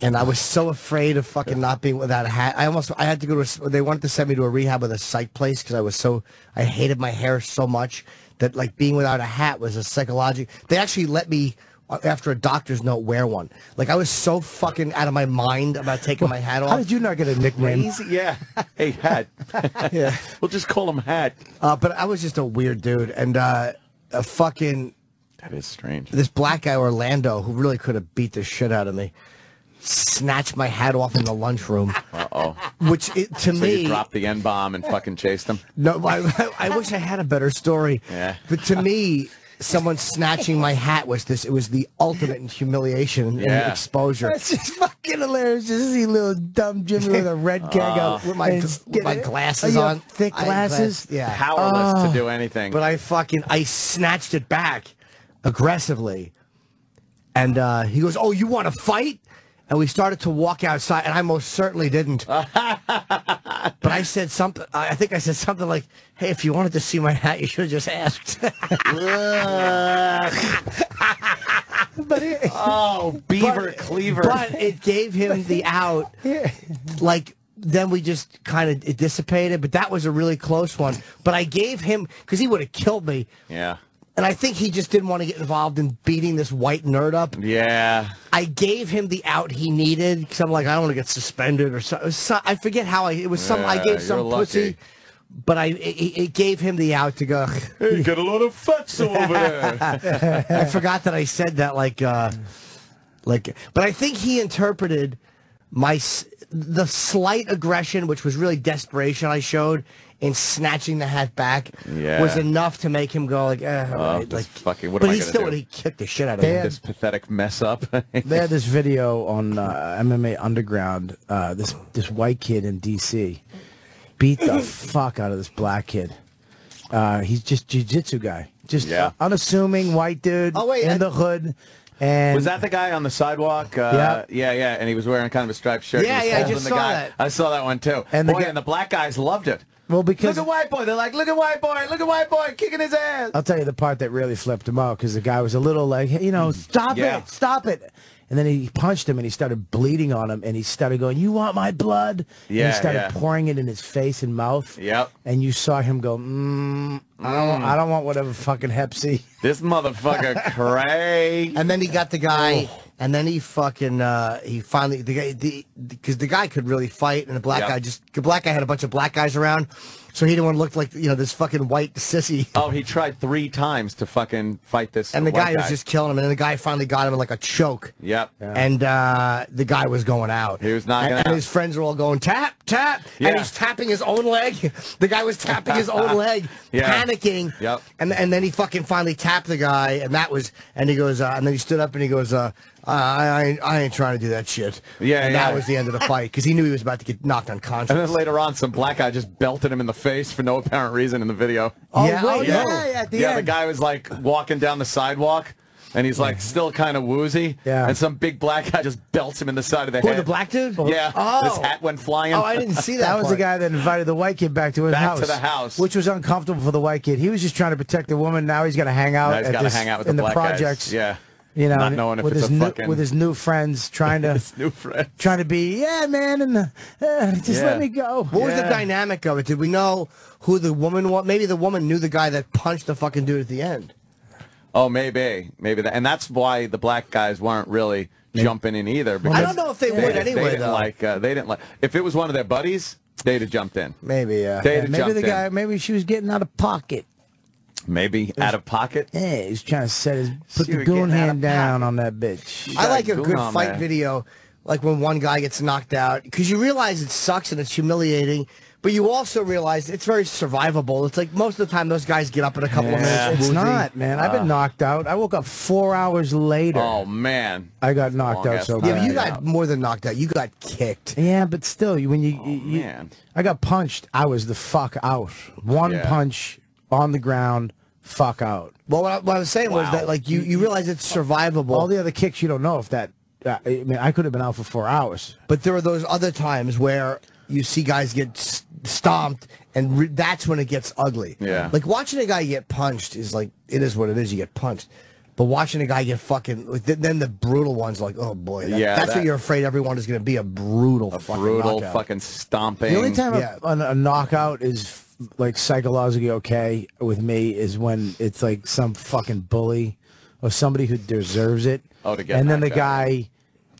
and I was so afraid of fucking not being without a hat. I almost I had to go to. A, they wanted to send me to a rehab with a psych place because I was so I hated my hair so much that like being without a hat was a psychological. They actually let me. After a doctor's note, wear one. Like I was so fucking out of my mind about taking my hat off. How did you not get a nickname? Crazy, yeah. Hey, hat. Yeah. We'll just call him Hat. Uh, but I was just a weird dude, and uh, a fucking That is strange. this black guy Orlando who really could have beat the shit out of me. snatched my hat off in the lunchroom. Uh oh. Which it, to so me, you dropped the N bomb and fucking chased him. no, I, I- I wish I had a better story. Yeah. But to me, someone snatching my hat was this. It was the ultimate in humiliation and exposure. That's just fucking hilarious. Just to see little dumb Jimmy with a red keg up with my, and with my glasses Oh, on, thick I had glasses. glass- yeah, Powerless Oh. to do anything. But I fucking I snatched it back aggressively, and uh, he goes, "Oh, you want to fight?" And we started to walk outside, and I most certainly didn't. but I said something. I I think I said something like, "Hey, if you wanted to see my hat, you should have just asked." But it, oh, Beaver Cleaver. But it gave him the out. Like then we just kind of it dissipated. But that was a really close one. But I gave him because he would have killed me. yeah. And I think he just didn't want to get involved in beating this white nerd up. Yeah. I gave him the out he needed because I'm like, I don't want to get suspended or so, so- I forget how I. It was some. I gave some lucky. pussy, but I it, it gave him the out to go. Hey, got a lot of futs over there. I forgot that I said that like uh like but I think he interpreted my the slight aggression which was really desperation I showed in snatching the hat back Yeah. was enough to make him go like eh, Oh, right, this like fucking. What but am he gonna still do? he kicked the shit out of They him. had- this pathetic mess up. they had this video on uh, MMA Underground. Uh, this this white kid in D.C. beat the fuck out of this black kid. Uh, he's just jiu-jitsu guy, just Yeah. uh, unassuming white dude Oh, wait, in I- the hood. And was that the guy on the sidewalk? Uh, yeah, yeah, and he was wearing kind of a striped shirt. Yeah, yeah, I just saw guy. that. I saw that one too. And the Boy, guy- and the black guys loved it. Well because Look at white boy. They're like, look at white boy. Look at white boy kicking his ass. I'll tell you the part that really flipped him out because the guy was a little like, hey, you know, stop Yeah. it, stop it. And then he punched him and he started bleeding on him and he started going, you want my blood? and Yeah, he started yeah. pouring it in his face and mouth. Yep. And you saw him go, mm, I don't, want, I don't want whatever fucking Hep C. This motherfucker cray. And then he got the guy, and then he fucking uh, he finally the guy the because the guy could really fight, and the black Yeah. guy just the black guy had a bunch of black guys around, so he didn't want to look like you know this fucking white sissy. Oh, he tried three times to fucking fight this. And the white guy was just killing him, and then the guy finally got him in like a choke, Yep. and uh, the guy was going out. He was not. and, and his friends were all going tap tap, Yeah. and he's tapping his own leg. the guy was tapping his own leg, Yeah. panicking. Yep. And and then he fucking finally tapped the guy, and that was, and he goes, uh, and then he stood up and he goes, uh, I, I, ain't- I ain't trying to do that shit. Yeah, and yeah. that was the end of the fight because he knew he was about to get knocked unconscious. And then later on, some black guy just belted him in the face for no apparent reason in the video. Oh, Yeah, oh, wait, yeah. yeah, at the yeah, end. the guy was like walking down the sidewalk, and he's like still kind of woozy. Yeah. And some big black guy just belts him in the side of the Who, head. the black dude? Yeah. Oh. His hat went flying. Oh, I didn't see that. That was the guy that invited the white kid back to his Back house. to the house. Which was uncomfortable for the white kid. He was just trying to protect the woman. Now he's got to hang out Now he's at got to this- hang out with in the the black guys. projects. Yeah. You know, Not and knowing if with it's his a new, fucking- with his new friends trying to new friend. trying to be yeah man and the, uh, just Yeah. let me go. What was the dynamic of it? Did we know who the woman was? Maybe the woman knew the guy that punched the fucking dude at the end. Oh, maybe, maybe that, and that's why the black guys weren't really jumping in either. I don't know if they would anyway. They anyway, didn't though. like. Uh, they didn't like. If it was one of their buddies, they'd have jumped in. Maybe, yeah. They'd Yeah, have maybe jumped the guy, in. maybe she was getting out of pocket. Maybe out of pocket. Yeah, he's trying to set his put She the goon hand down on that bitch. I like a good on fight there. video, like when one guy gets knocked out, because you realize it sucks and it's humiliating, but you also realize it's very survivable. It's like most of the time those guys get up in a couple of minutes. It's woozy. not, man. I've been ah. knocked out. I woke up four hours later. Oh man. I got knocked Long out so time. Yeah, but you got more than knocked out. You got kicked. Yeah, but still, when you, oh, you, you- man. I got punched. I was the fuck out. One Yeah. punch on the ground, fuck out. Well, what I, what I was saying was that like you, you realize it's survivable. All the other kicks, you don't know if that. Uh, I mean, I could have been out for four hours. But there are those other times where you see guys get stomped, and re- that's when it gets ugly. Yeah. Like watching a guy get punched is like it is what it is. You get punched. But watching a guy get fucking, like, th- then the brutal ones, like, oh boy, that- Yeah, that's that- what you're afraid everyone is going to be a brutal, A fucking brutal knockout. fucking stomping. The only time a- Yeah. a, a knockout is f- like psychologically okay with me is when it's like some fucking bully or somebody who deserves it. Oh, to get and then the out. guy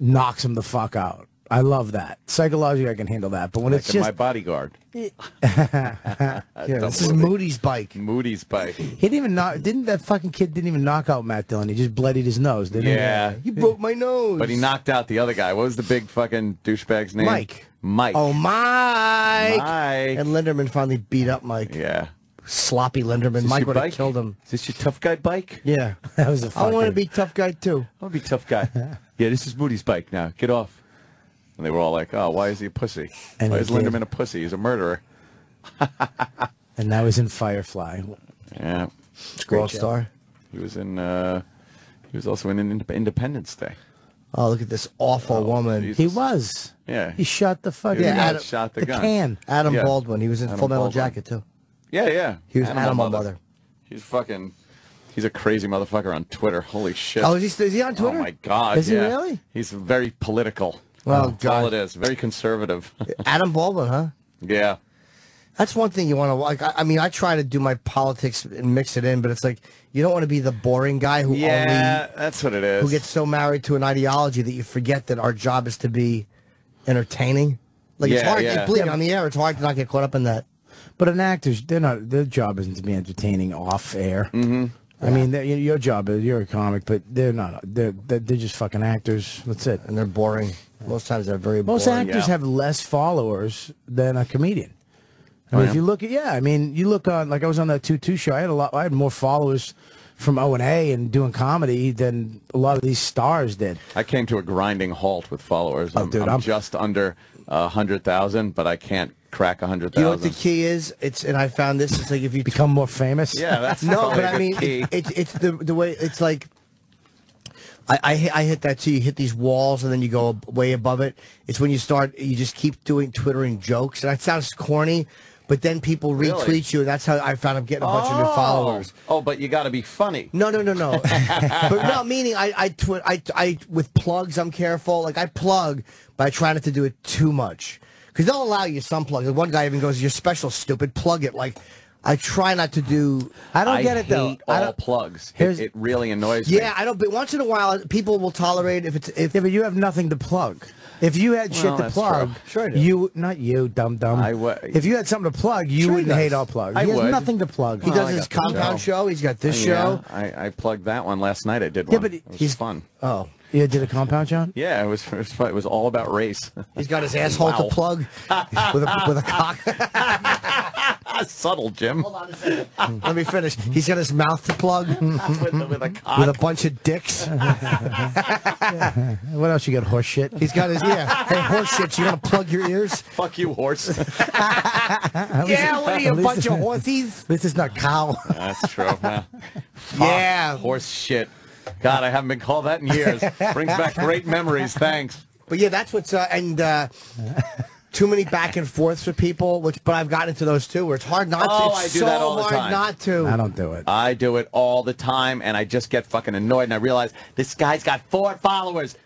knocks him the fuck out. I love that. Psychologically, I can handle that. But when Like it's just my bodyguard. Yeah, this is Moody's bike. Moody's bike. He didn't even knock. Didn't that fucking kid didn't even knock out Matt Dillon? He just bloodied his nose. Didn't Yeah. You broke my nose. But he knocked out the other guy. What was the big fucking douchebag's name? Mike. Mike. Oh, Mike. Mike. And Linderman finally beat up Mike. Yeah. Sloppy Linderman. Mike would have killed him. Is this your tough guy bike? Yeah. That was a I want to be tough guy too. I want to be tough guy. yeah, this is Moody's bike now. Get off. And they were all like, oh, why is he a pussy? And why is did. Linderman a pussy? He's a murderer. And that was in Firefly. Yeah. Great Star. He was in, uh, he was also in Independence Day. Oh, look at this awful oh, woman. Jesus. He was. Yeah. He shot the fucking. Yeah, Yeah, Adam, shot the, the gun. can. Adam Yeah. Baldwin. He was in Adam Full Metal Baldwin. Jacket too. Yeah, yeah. He was Animal Mother. He's fucking. He's a crazy motherfucker on Twitter. Holy shit. Oh, is he, is he on Twitter? Oh my god. Is he really? He's very political. Oh, That's all it is. Very conservative. Adam Baldwin, huh? yeah. That's one thing you want to like. I, I mean, I try to do my politics and mix it in, but it's like you don't want to be the boring guy who Yeah, only that's what it is. who gets so married to an ideology that you forget that our job is to be entertaining. Like it's Yeah, hard. yeah. Believe me, on the air, it's hard to not get caught up in that. But an actor's they're not. Their job isn't to be entertaining off air. Mm-hmm. I mean, your job is you're a comic, but they're not. They're they're, they're just fucking actors. That's it. And they're boring. Most times they're very boring Most boring. actors Yeah. have less followers than a comedian. I Oh, mean, yeah? if you look at yeah, I mean, you look on like I was on that two two show. I had a lot. I had more followers from O and A and doing comedy than a lot of these stars did. I came to a grinding halt with followers. Oh, I'm, Oh, dude, I'm, I'm- just under a hundred thousand, but I can't crack a hundred You know what the key is? It's and I found this. It's like if you Become more famous. Yeah, that's no, but I mean, key. it, it's it's the the way it's like. I, I hit, I hit that too. You hit these walls and then you go ab- way above it. It's when you start. You just keep doing twittering jokes, and that sounds corny, but then people Really? retweet you, and that's how I found I'm getting a bunch of new Oh. followers. Oh, but you got to be funny. No, no, no, no. but no, meaning I, I, twi- I, I, with plugs, I'm careful. Like I plug, but I try not to do it too much because they'll allow you some plugs. Like, One guy even goes, "You're special, stupid. Plug it." Like I try not to do. I don't I get it though. I all don't, plugs. It, it really annoys Yeah, me. Yeah, I don't. But once in a while, people will tolerate if it's if. yeah, but you have nothing to plug. If you had Well, shit to plug. Sure you not you, dumb dumb. I wa- if you had something to plug, you Sure wouldn't does. hate all plugs. I he has would. nothing to plug. He Well, does I his compound show. He's got this yeah, show. I, I plugged that one last night. I did Yeah, one. but it was he's- fun. Oh, You did a compound, John? Yeah, it was. It was. It was all about race. he's got his asshole Wow. to plug with a with a cock. Subtle, Jim. Hold on a second. Let me finish. He's got his mouth to plug with, with a cock. with a bunch of dicks. What else you got? Horse shit. He's got his yeah. Hey, horse shit. You gonna plug your ears? Fuck you, horse. Yeah. What are you, a bunch of horsies? This is not cow. That's true. Yeah. Fuck, Yeah. Horse shit. God, I haven't been called that in years. Brings back great memories. Thanks. But yeah, that's what's uh, and uh, too many back and forths with people. Which, but I've gotten into those too, where it's hard not Oh, to. I do so that all the hard time. not to. I don't do it. I do it all the time, and I just get fucking annoyed, and I realize this guy's got four followers.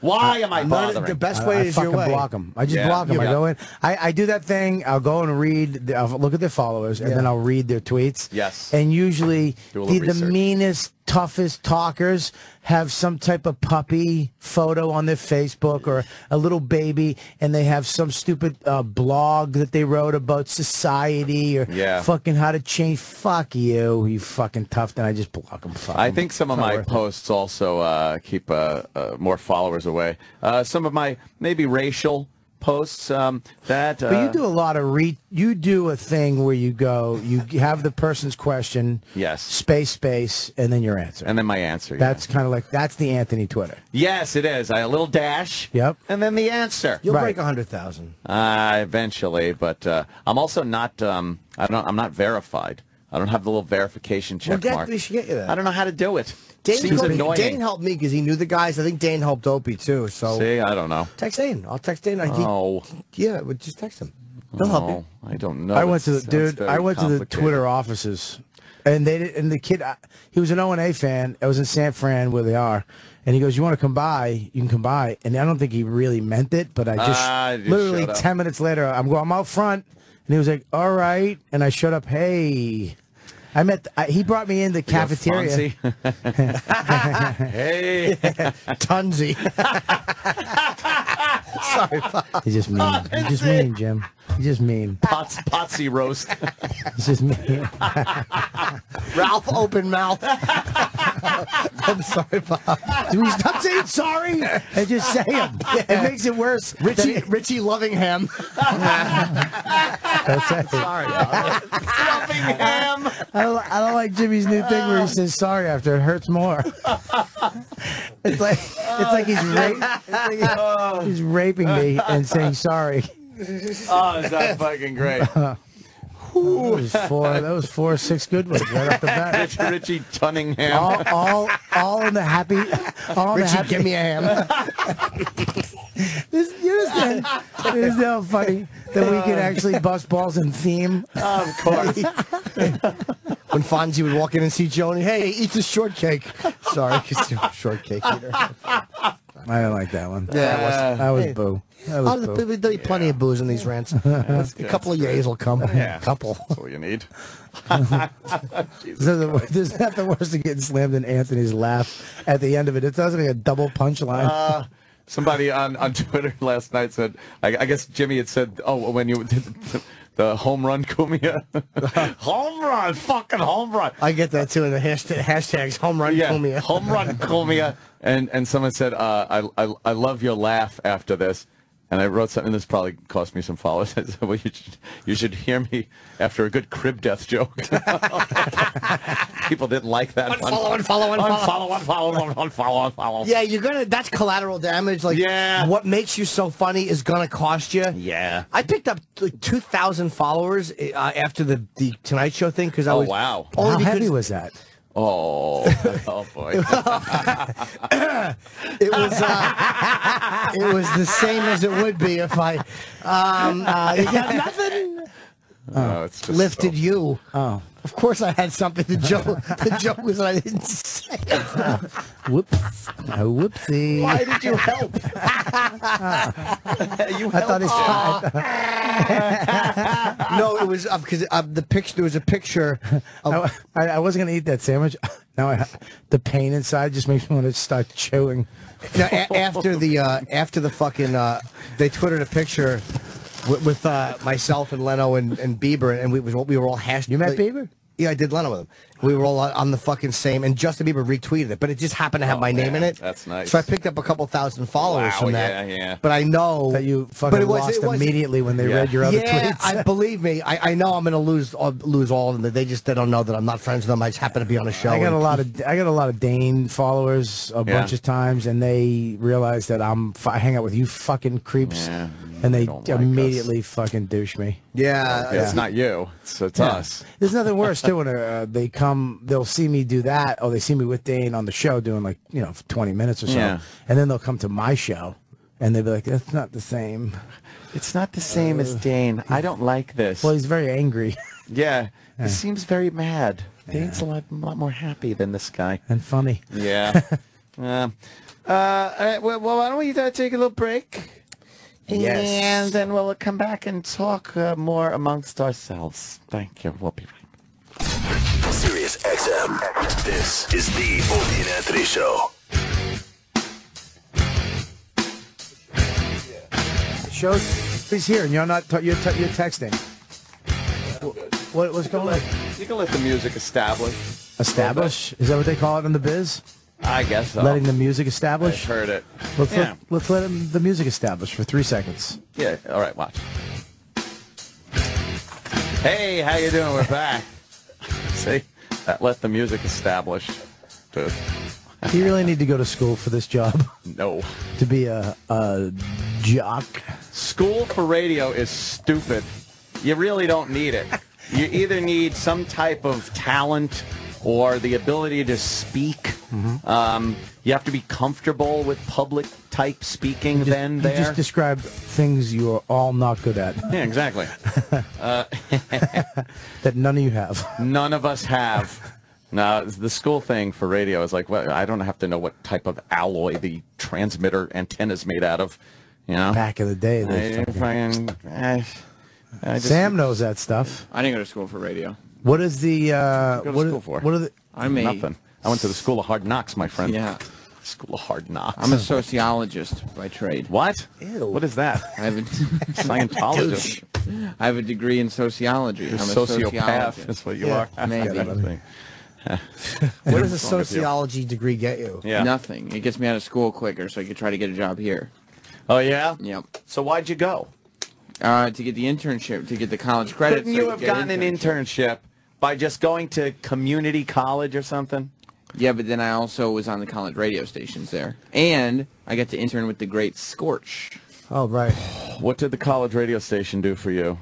Why am I None bothering? the best way I is fucking your way. block them. I just Yeah. block them. You I go in. I, I do that thing. I'll go and read. the- I'll look at their followers, and Yeah. then I'll read their tweets. Yes. And usually, the, the meanest, toughest talkers have some type of puppy photo on their Facebook or a little baby, and they have some stupid uh, blog that they wrote about society or Yeah. fucking how to change. Fuck you, you fucking tough. Then I just block them. Fuck I 'em. think some of my worth it. posts also uh, keep uh, uh, more followers away. Uh, some of my maybe racial posts um, that. Uh, But you do a lot of re. You do a thing where you go, you have the person's question, Yes. space, space, and then your answer. And then my answer. yeah. That's kind of like that's the Anthony Twitter. yes, it is. I, a little dash. Yep. And then the answer. You'll Right. break a hundred thousand. Uh, eventually, but uh, I'm also not. Um, I don't. I'm not verified. I don't have the little verification check Well, get, mark. we should get you that. I don't know how to do it. Dane, Seems helped me, annoying. Dane helped me because he knew the guys. I think Dane helped Opie too. So See, I don't know. text Dane. I'll text Dane. I, he- Oh, yeah, but just text him. He'll help you. oh, I don't know. I went to the dude. I went to the. Twitter offices, and they did, and the kid. I- He was an O and A fan. I was in San Fran where they are, and he goes, "You want to come by? You can come by." And I don't think he really meant it, but I just, Ah, just literally ten minutes later, I'm going. I'm out front, and he was like, "All right," and I showed up. Hey. I met. I, he brought me in the cafeteria. Fonzie? hey, Tunsy. Sorry, Pop. He's just mean. He's just mean, Jim. Just mean. Pots, potsy roast. He's just mean. Ralph open mouth. I'm sorry, Pop. Do we stop saying sorry and just say them? It makes it worse. Richie, Richie Lovingham. That's it. Sorry. Lovingham. I don't, I don't like Jimmy's new thing where he says sorry after it hurts more. It's like it's like he's ra- it's like he's oh. raping me and saying sorry. Oh, is that fucking great? That was four. That was four, or six good ones right off the bat. Rich, Richie Tunningham. All, all, all in the happy. All in the Richie, happy. give me a ham. This, you understand? It is now funny that we can actually bust balls and theme. of course. when Fonzie would walk in and see Joanie, hey, eat the shortcake. Sorry, because you're a shortcake eater. I don't like that one. Yeah. that was, that was Hey. boo. That Oh, was there'll boo. be- there'll be plenty of booze in these rants. a couple of yays will come. Yeah. A couple. That's all you need. This is, the, this is not the worst of getting slammed in Anthony's laugh at the end of it. It sounds like a double punchline. Uh, somebody on, on Twitter last night said, I, I guess Jimmy had said, oh, when you did the, the home run Kumia. home run, fucking home run. I get that too in the hashtag, hashtags home run Yeah, Kumia. home run Kumia. And, and someone said, uh, I, I, I love your laugh after this. And I wrote something. This probably cost me some followers. I said, well, you should, you should hear me after a good crib death joke. People didn't like that. Unfollow, unfollow, unfollow. unfollow, unfollow, unfollow, unfollow. Yeah, you're gonna. That's collateral damage. Like, Yeah. what makes you so funny is gonna cost you. Yeah. I picked up like two thousand follars uh, after the the Tonight Show thing because I Oh, was Oh wow. How because heavy was that? Oh, oh boy. it was uh, it was the same as it would be if I um, uh, you got nothing Oh, it's just lifted so- you. Oh, Of course, I had something. The joke, the joke was I didn't say it. whoops. Oh, whoopsie. Why did you help? you I thought he no, it was because uh, the picture. There was a picture. Of, I, I wasn't gonna eat that sandwich. Now I, the pain inside just makes me want to start chewing. No, a- after the uh, after the fucking uh, they twittered a picture with, with uh, myself and Leno and, and Bieber and we was we were all hashed. You met Bieber? Yeah, I did Leno with him. We were all on- on the fucking same, and Justin Bieber retweeted it, but it just happened to have Oh, my name in it. that's nice. So I picked up a couple thousand followers Wow, from that. yeah, yeah. But I know That you but fucking it was- lost it was- immediately when they Yeah. read your other yeah, tweets. I believe me. I, I know I'm going to lose uh, lose all of them. They just they don't know that I'm not friends with them. I just happen to be on a show. I got a lot of I got a lot of Dane followers a Yeah. bunch of times, and they realize that I'm f- I hang out with you fucking creeps, Yeah, and they don't like us. immediately fucking douche me. Yeah, It's not you. It's, it's us. There's nothing worse too when uh, they come, they'll see me do that, Oh, they see me with Dane on the show doing like you know 20 minutes or so, Yeah. and then they'll come to my show, and they'll be like, "That's not the same." It's not the same as Dane. I don't like this. Well, he's very angry yeah, he seems very mad. Dane's a lot, a lot more happy than this guy. and funny. Yeah. uh, all right, well, why don't we uh, take a little break? Yes. And then we'll come back and talk uh, more amongst ourselves. Thank you. We'll be right Sirius XM. This is the Opie and Anthony Show. The show's he's here, and you're not you're, t- you're texting. What, what's going on? You can let the music establish. Establish? Is that what they call it in the biz? I guess so. Letting the music establish? I've establish. heard it. Let's yeah. let, let's let him, the music establish for three seconds. Yeah. All right. Watch. Hey, how you doing? We're back. See, that let the music establish. Do you really need to go to school for this job? No. to be a, a jock? School for radio is stupid. You really don't need it. You either need some type of talent or the ability to speak. Mm-hmm. Um, you have to be comfortable with public type speaking. then there, You just described things you are all not good at yeah, exactly. uh, that none of you have. none of us have. Now, the school thing for radio is like, well, I don't have to know what type of alloy the transmitter antenna is made out of. You know, Back in the day, they I, fucking- fucking, I, I just, Sam knows that stuff. I didn't go to school for radio. What is the uh, Go to what school is- for? what are the I'm a nothing. I went to the school of hard knocks, my friend. yeah. School of Hard Knocks. I'm a sociologist by trade. What? What is that? I have a Scientologist. I have a degree in sociology. You're I'm a a sociopath. sociologist. That's what you Yeah, are. Maybe. Kind of thing. What does a What's wrong with you? sociology degree get you? Yeah. Nothing. It gets me out of school quicker, so I could try to get a job here. Oh yeah. Yep. So why'd you go? Uh, to get the internship, to get the college credit. Couldn't so you have could get gotten an internship by just going to community college or something? Yeah, but then I also was on the college radio stations there, and I got to intern with the great Scorch. Oh right. What did the college radio station do for you?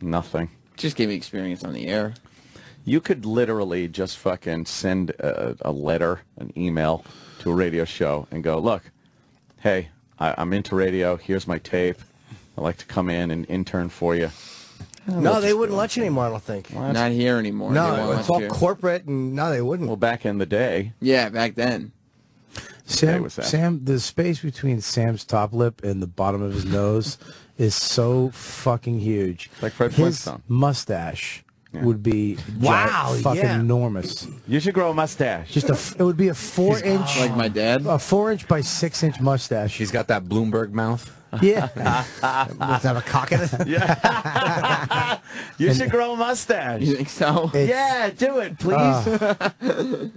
Nothing. Just gave me experience on the air. You could literally just fucking send a, a letter, an email to a radio show and go, look, hey, I, I'm into radio. Here's my tape. I'd like to come in and intern for you. No, they wouldn't let you anymore. I don't think. Not here anymore. No, it's all you. corporate, and no, they wouldn't. Well, back in the day. Yeah, back then. Sam, was? Sam, the space between Sam's top lip and the bottom of his nose is so fucking huge. Like Fred his Flintstone. mustache would be Wow, fucking yeah. enormous. You should grow a mustache. Just a, it would be a four inch, Like my dad. a four inch by six inch mustache. He's got that Bloomberg mouth. Yeah, Does it have a cock in it? Yeah. you should grow a mustache. You think so? It's- Yeah, do it, please. Uh,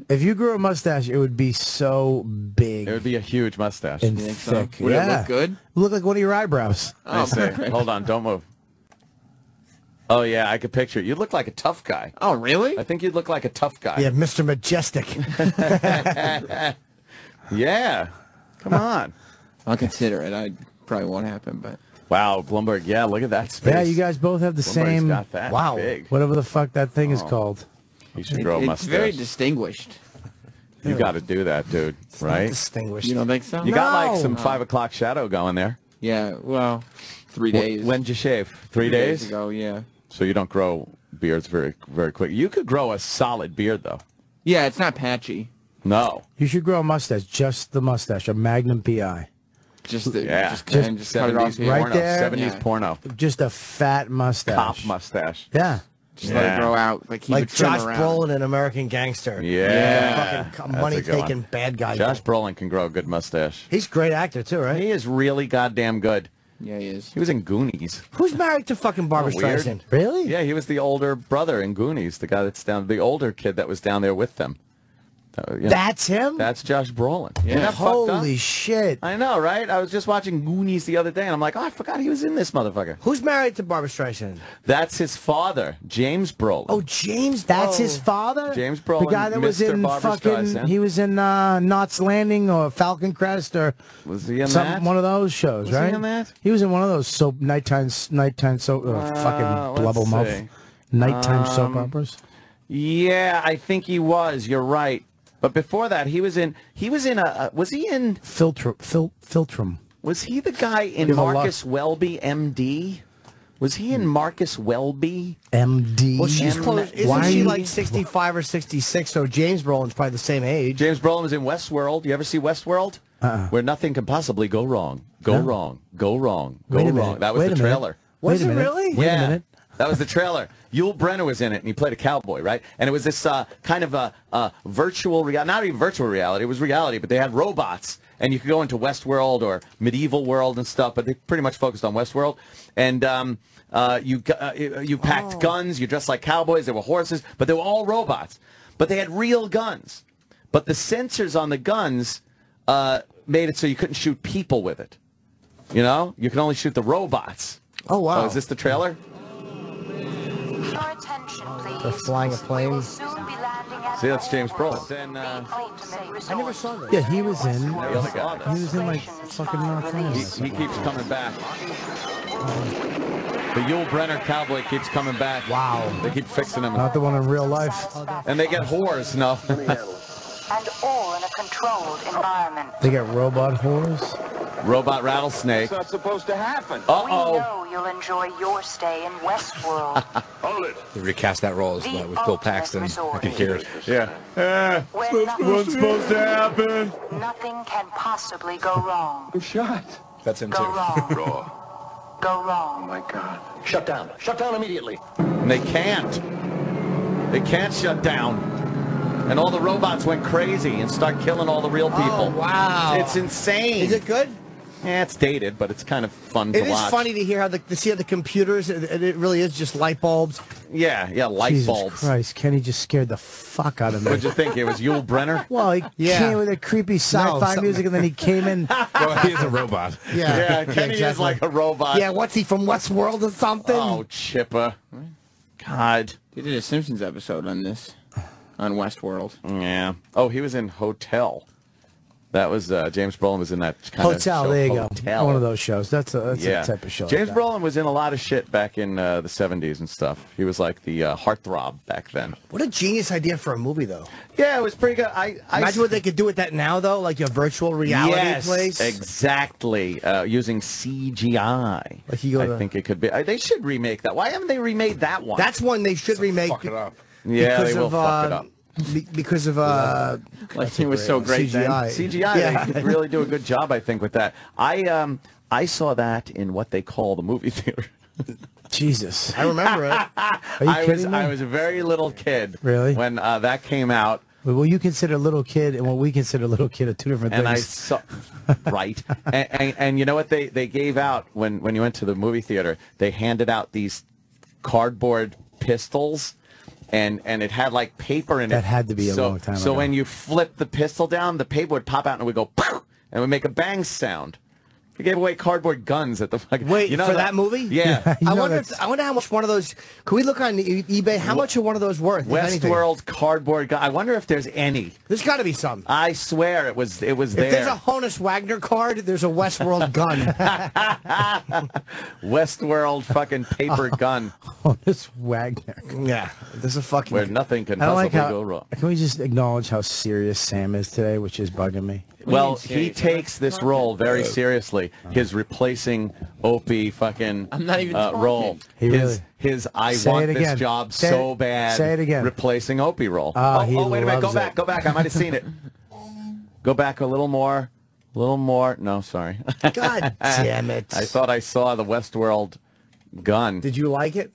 if you grew a mustache, it would be so big it would be a huge mustache. and think so? thick. Would it look good? Look like one of your eyebrows. I Oh, see. Hold on, don't move. Oh yeah, I could picture it. You'd look like a tough guy. Oh, really? I think you'd look like a tough guy. Yeah, Mr. Majestic. yeah. Come on. I'll consider it. I probably won't happen, but Wow, Bloomberg. Yeah, look at that space. Yeah, you guys both have the Bloomberg's same. got that Wow. big. Whatever the fuck that thing is Oh. called. You should it- grow a it's mustache. very distinguished. you got to do that, dude. Right? Distinguished. You don't think so? You got like some five o'clock shadow going there. Yeah. Well, three Wh- days. When'd you shave? Three, days? ago? Yeah. So you don't grow beards very, very quick. You could grow a solid beard though. Yeah, it's not patchy. No. You should grow a mustache, just the mustache, a Magnum PI. Just the, Yeah. just, Just and just cut it off Right porno. there. 70s Yeah. porno. Just a fat mustache. Cop mustache. Yeah. Just let it grow out. Like keep like it Josh around. Brolin in American Gangster. Yeah. Fucking money a good one. taking bad guy. Josh Brolin can grow a good mustache. He's a great actor too, right? He is really goddamn good. Yeah, he is. He was in Goonies. Who's married to fucking Barbra Oh. Streisand? Really? Yeah, he was the older brother in Goonies, the guy that's down, the older kid that was down there with them. Uh, yeah. That's him? That's Josh Brolin. Yeah. Holy shit. I know, right? I was just watching Goonies the other day, and I'm like, oh, I forgot he was in this motherfucker. Who's married to Barbra Streisand? That's his father, James Brolin. Oh, James. That's Bro. his father? James Brolin, The guy that was in Barbra fucking, Streisand. he was in uh, Knots Landing or Falcon Crest or was he in some, that? one of those shows, Was he right? in that? He was in one of those soap, nighttime, nighttime soap, uh, Uh, fucking let's blubble mouth, see. nighttime soap Um, operas. Yeah, I think he was. You're right. But before that, he was in. He was in a. Uh, was he in? Philtrum, fil, Philtrum. Was he the guy in You have a lot- Marcus Welby, M.D.? Was he in Marcus Welby? MD. Well, she's M- close. Isn't Why she like 65 or 66? So James Brolin's probably the same age. James Brolin was in Westworld. You ever see Westworld? Uh-uh. Where nothing can possibly go wrong. Go No. wrong. Go wrong. Go wrong. That was Wait the a minute. trailer. Was Wait it minute. really? Wait yeah. a minute. That was the trailer. Yul Brynner was in it, and he played a cowboy, right? And it was this uh, kind of a, uh virtual reality, not even virtual reality, it was reality, but they had robots, and you could go into Westworld or medieval world and stuff, but they pretty much focused on Westworld. And um, uh, you uh, you packed guns, you dressed like cowboys, there were horses, but they were all robots. But they had real guns. But the sensors on the guns uh, made it so you couldn't shoot people with it. You know? You can only shoot the robots. Oh, wow. Oh, is this the trailer? Your attention, please. They're flying a plane. Soon be landing at See, that's James Brolin. Uh, I never saw this. Yeah, he was in. the other guy. He was in like fucking Knots He, he keeps coming back. The Yul Brynner cowboy keeps coming back. Wow. They keep fixing him. Not the one in real life. And they get whores, no. And all in a controlled environment. They got robot whores. Robot rattlesnake. not supposed to happen. We Uh-oh. know you'll enjoy your stay in Westworld. Hold it. They recast that role as, uh, with Bill Paxton. I could hear it. Yeah. Eh, what's supposed to happen? nothing can possibly go wrong. I'm shot. That's him Go too. wrong. Raw. Go Oh wrong. my God. Shut down. Shut down immediately. And they can't. They can't shut down. And all the robots went crazy and start killing all the real oh, people. Oh, wow. It's insane. Is it good? Yeah, it's dated, but it's kind of fun It to is watch. funny to hear how the to see how the computers. It, it really is just light bulbs. Yeah, yeah, light Jesus bulbs. Christ, Kenny just scared the fuck out of me. What'd you think? It was Yul Brynner? Well, he Yeah. came with a creepy sci-fi something- music, and then he came in. Well, he is a robot. Yeah, Yeah, Kenny is exactly. like a robot. Yeah, what's he from Westworld or something? Oh, Chipper. God. They did a Simpsons episode on this, on Westworld. Yeah. Oh, he was in Hotel. That was uh, James Brolin was in that kind Hotel, of show. there you Hotel. go. One of those shows. That's a that's yeah. a type of show. James like. Brolin was in a lot of shit back in uh, the 70s and stuff. He was like the uh, heartthrob back then. What a genius idea for a movie, though. Yeah, it was pretty good. I, I Imagine what they could do with that now, though, like your virtual reality yes, place. Exactly. Uh, using CGI. Like you go I to- think it could be. Uh, they should remake that. Why haven't they remade that one? That's one they should remake. Fuck it up. Yeah, because they will of, fuck it uh, up. be- because of uh, Like it was so great then. CGI. CGI, Yeah. they really do a good job, I think, with that. I um I saw that in what they call the movie theater. Jesus. I remember it. Are you I was me? I was a very little kid. Really? When uh, that came out, Well, you consider little kid and what we consider little kid are two different and I things. saw right, and, and and you know what they they gave out when when you went to the movie theater? They handed out these cardboard pistols. And, and it had like paper in it. That had to be a so, long time So ago. when you flip the pistol down, the paper would pop out and it would go, "Pow!" and it would make a bang sound. They gave away cardboard guns at the fucking. Wait you know for the- that movie? Yeah. You I wonder. If, I wonder how much one of those. Can we look on e- eBay? How much are one of those worth? if? Westworld cardboard gun. I wonder if there's any. There's got to be some. I swear it was it was If there's a Honus Wagner card, there's a Westworld gun. Westworld fucking paper gun Honus Wagner. yeah, there's a fucking. where nothing can possibly like how. go wrong. Can we just acknowledge how serious Sam is today, which is bugging me? Well, do you mean he serious? takes this role very seriously. His replacing Opie fucking I'm not even uh, role. He his really- his I Say want it this again. job Say so it- bad. say it again. Replacing Opie role. Oh, oh, he oh, wait a minute. Go loves back. it. Go back. I might have seen it. Go back a little more. A little more. No, sorry. God damn it! I thought I saw the Westworld gun. Did you like it?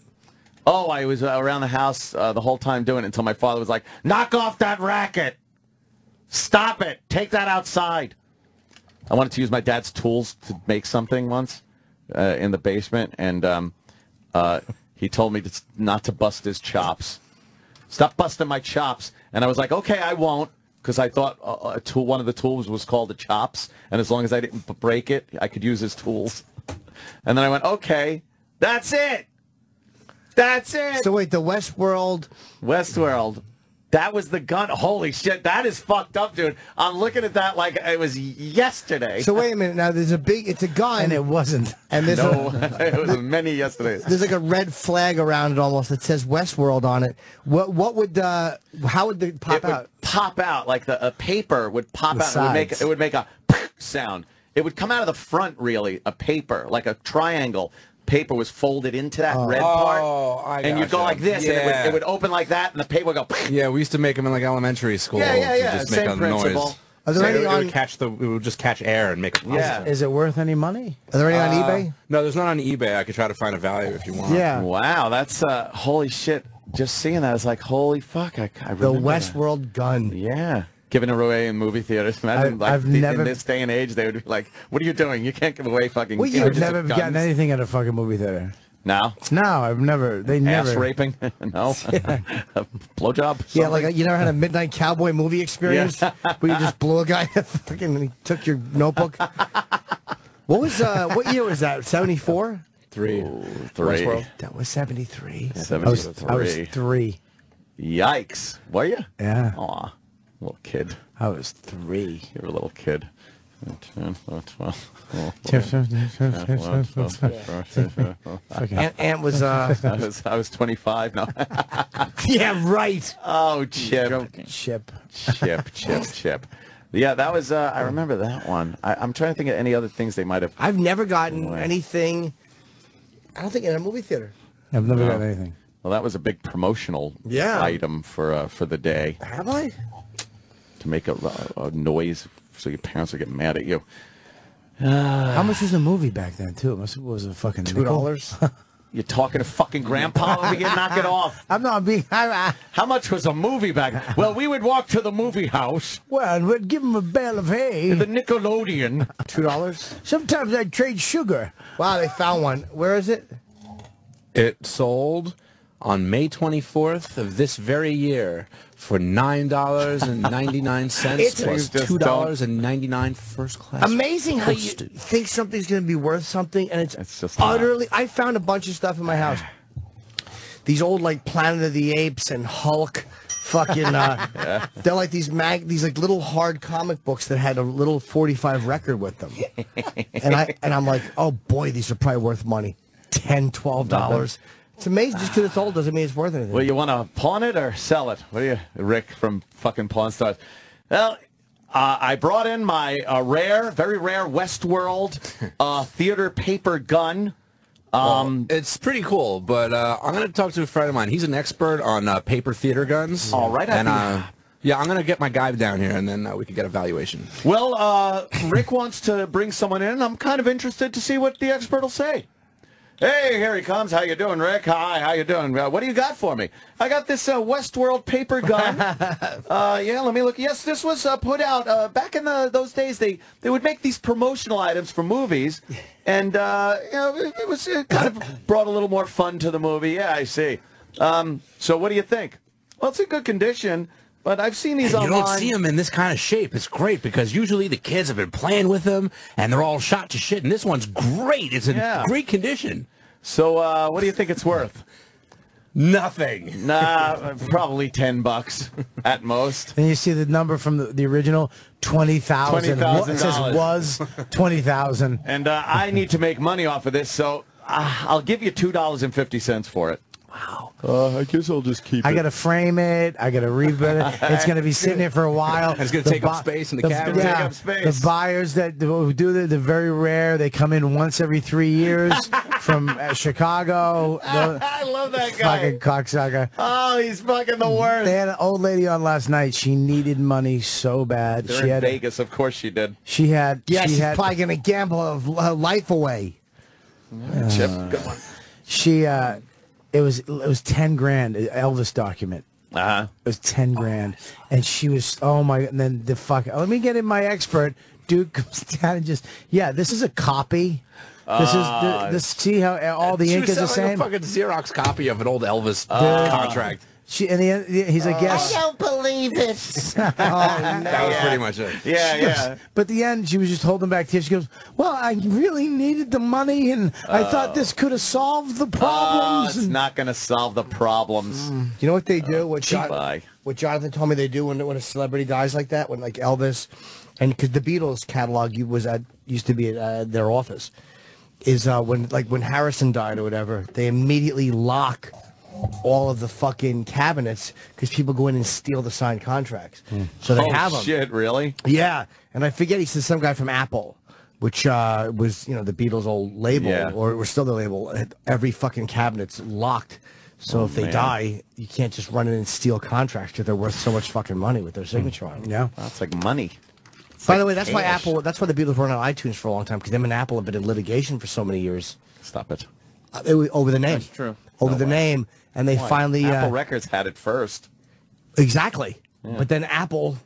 Oh, I was uh, around the house uh, the whole time doing it until my father was like, "Knock off that racket! Stop it! Take that outside!" I wanted to use my dad's tools to make something once uh, in the basement, and um, uh, he told me to, not to bust his chops. Stop busting my chops, and I was like, "Okay, I won't," because I thought uh, a tool, one of the tools was called the chops, and as long as I didn't break it, I could use his tools. And then I went, "Okay, that's it." That's it. So wait, the Westworld. Westworld. That was the gun. Holy shit, that is fucked up, dude. I'm looking at that like it was yesterday. So wait a minute. Now there's a big. It's a gun, And it wasn't. and there's no, a, it was many yesterdays. there's like a red flag around it almost that says Westworld on it. What what would uh how would the pop it would out? pop out like the a paper would pop The out. And it would make it would make a sound. It would come out of the front, really, a paper like a triangle. Paper was folded into that red part, Oh, I and you'd go gotcha. like this, and it would, it would open like that, and the paper would go. Yeah, we used to make them in like elementary school. Yeah, yeah, yeah, Just same make a principle. noise. Are there So any it, it would catch the. It would just catch air and make a Yeah. Is it worth any money? Are there any on Uh, eBay? No, there's not on eBay. I could try to find a value if you want. Yeah. Wow, that's uh, holy shit. Just seeing that, it's like holy fuck. I, I The. Westworld gun. Yeah. Giving it away in movie theaters. Imagine, I've- like, I've the- never- in this day and age, they would be like, "What are you doing? You can't give away fucking." Well, you I've never gotten anything at a fucking movie theater. No, No, I've never. They ass never. raping. no, a blowjob. Yeah, like you never had a midnight cowboy movie experience where you just blew a guy fucking and he took your notebook. What was uh what year was that? Seventy four? Three. three. That was seventy three. I was. I was three. Yikes! Were you? Yeah, Aw, little kid. I was three. You were a little kid. 10, 12, Fucking- Aunt, Aunt was uh I was I was 25 now. Yeah, right. oh, Chip, Chip. Chip, Chip, Chip. Yeah, that was. Uh, I remember that one. I, I'm trying to think of any other things they might have. I've never gotten Wow. anything I don't think in a movie theater. I've never No. got anything. Well, that was a big promotional Yeah. item for uh, for the day Have I? To make a, a noise so your parents would get mad at you. Uh, How much was the movie back then too? It must was a fucking Two nickel? dollars. You're talking to fucking grandpa? You knock it off. I'm not being. I, I, How much was a movie back? Well, we would walk to the movie house, well, and we'd give him a bale of hay. the Nickelodeon. Two dollars. Sometimes I'd trade sugar. Wow, they found one. Where is it? It sold on May 24th of this very year for nine dollars and ninety nine cents plus two dollars and ninety nine first class. Amazing how you think something's going to be worth something, and it's, It's just utterly. I found a bunch of stuff in my house. These old like Planet of the Apes and Hulk, fucking. Uh, They're like these mag, these like little hard comic books that had a little forty-five record with them, and I and I'm like, oh boy, these are probably worth money, ten, twelve dollars. It's amazing. Just because it's old doesn't mean it's worth anything. Well, you want to pawn it or sell it? What do you, Rick from fucking Pawn Stars? Well, uh, I brought in my uh, rare, very rare Westworld uh, theater paper gun. Um, Well, it's pretty cool, but uh, I'm going to talk to a friend of mine. He's an expert on uh, paper theater guns. All right, and I- uh, yeah, I'm going to get my guy down here, and then uh, we can get a valuation. well, uh, Rick wants to bring someone in. I'm kind of interested to see what the expert will say. Hey, here he comes. How you doing, Rick? Hi, how you doing? Uh, what do you got for me? I got this uh, Westworld paper gun. uh, yeah, let me look. Yes, this was uh, put out uh, back in the, those days. They they would make these promotional items for movies, and uh, you know, it, it was it kind of brought a little more fun to the movie. Yeah, I see. Um, so, what do you think? Well, it's in good condition, but I've seen these you online. don't see them in this kind of shape. It's great because usually the kids have been playing with them, and they're all shot to shit. And this one's great. It's in Yeah. great condition. So, uh, what do you think it's worth? Nothing. Nah, probably ten bucks at most. Then you see the number from the, the original twenty thousand. $20,000. It says was twenty thousand. And uh, I need to make money off of this, so uh, I'll give you two dollars and fifty cents for it. Wow. Uh, I guess I'll just keep I got to frame it. I got to rebuild it. It's going to be sitting there for a while. It's gonna The take up space in the cabinet. Yeah, Take up space. The buyers that do the, the very rare. They come in once every three years from uh, Chicago. The I love that guy. fucking cocksucker. Oh, he's fucking the worst. They had an old lady on last night. She needed money so bad. They're she in had. Vegas, of course she did. She had. Yeah, she she's had. probably going to gamble her life away. Chip, good one. She. Uh, it was. It was ten grand. uh, Elvis document. Uh huh. It was ten grand, and she was oh my! And then the fuck. Let me get in my expert. Dude comes down and just yeah. This is a copy. This Ah. is this. See how all the ink is the same. a fucking Xerox copy of an old Elvis Ah. contract. She and the, he's like yes. I don't believe it. oh, That was pretty much it. Yeah, She goes- yeah. But the end, she was just holding back tears. She goes, "Well, I really needed the money, and I thought this could have solved the Oh, problems." it's and- not going to solve the problems. You know what they do? What, Jon- Bye. what Jonathan told me they do when when a celebrity dies like that, when like Elvis, and because the Beatles catalog was at used to be at uh, their office, is uh, when like when Harrison died or whatever, they immediately lock all of the fucking cabinets because people go in and steal the signed contracts. So they oh, have them. shit, really? Yeah, and I forget he says some guy from Apple, which uh, was you know the Beatles' old label, Yeah. or was still the label. Every fucking cabinet's locked, so Oh, if they man. die, you can't just run in and steal contracts because they're worth so much fucking money with their signature on them. yeah. That's like money. By like the way, that's why. Apple. That's why the Beatles weren't on iTunes for a long time because them and Apple have been in litigation for so many years Stop it. uh, it was over the name. That's true. Over No the way. name, and they Why? finally Apple uh, Records had it first. exactly. But then Apple.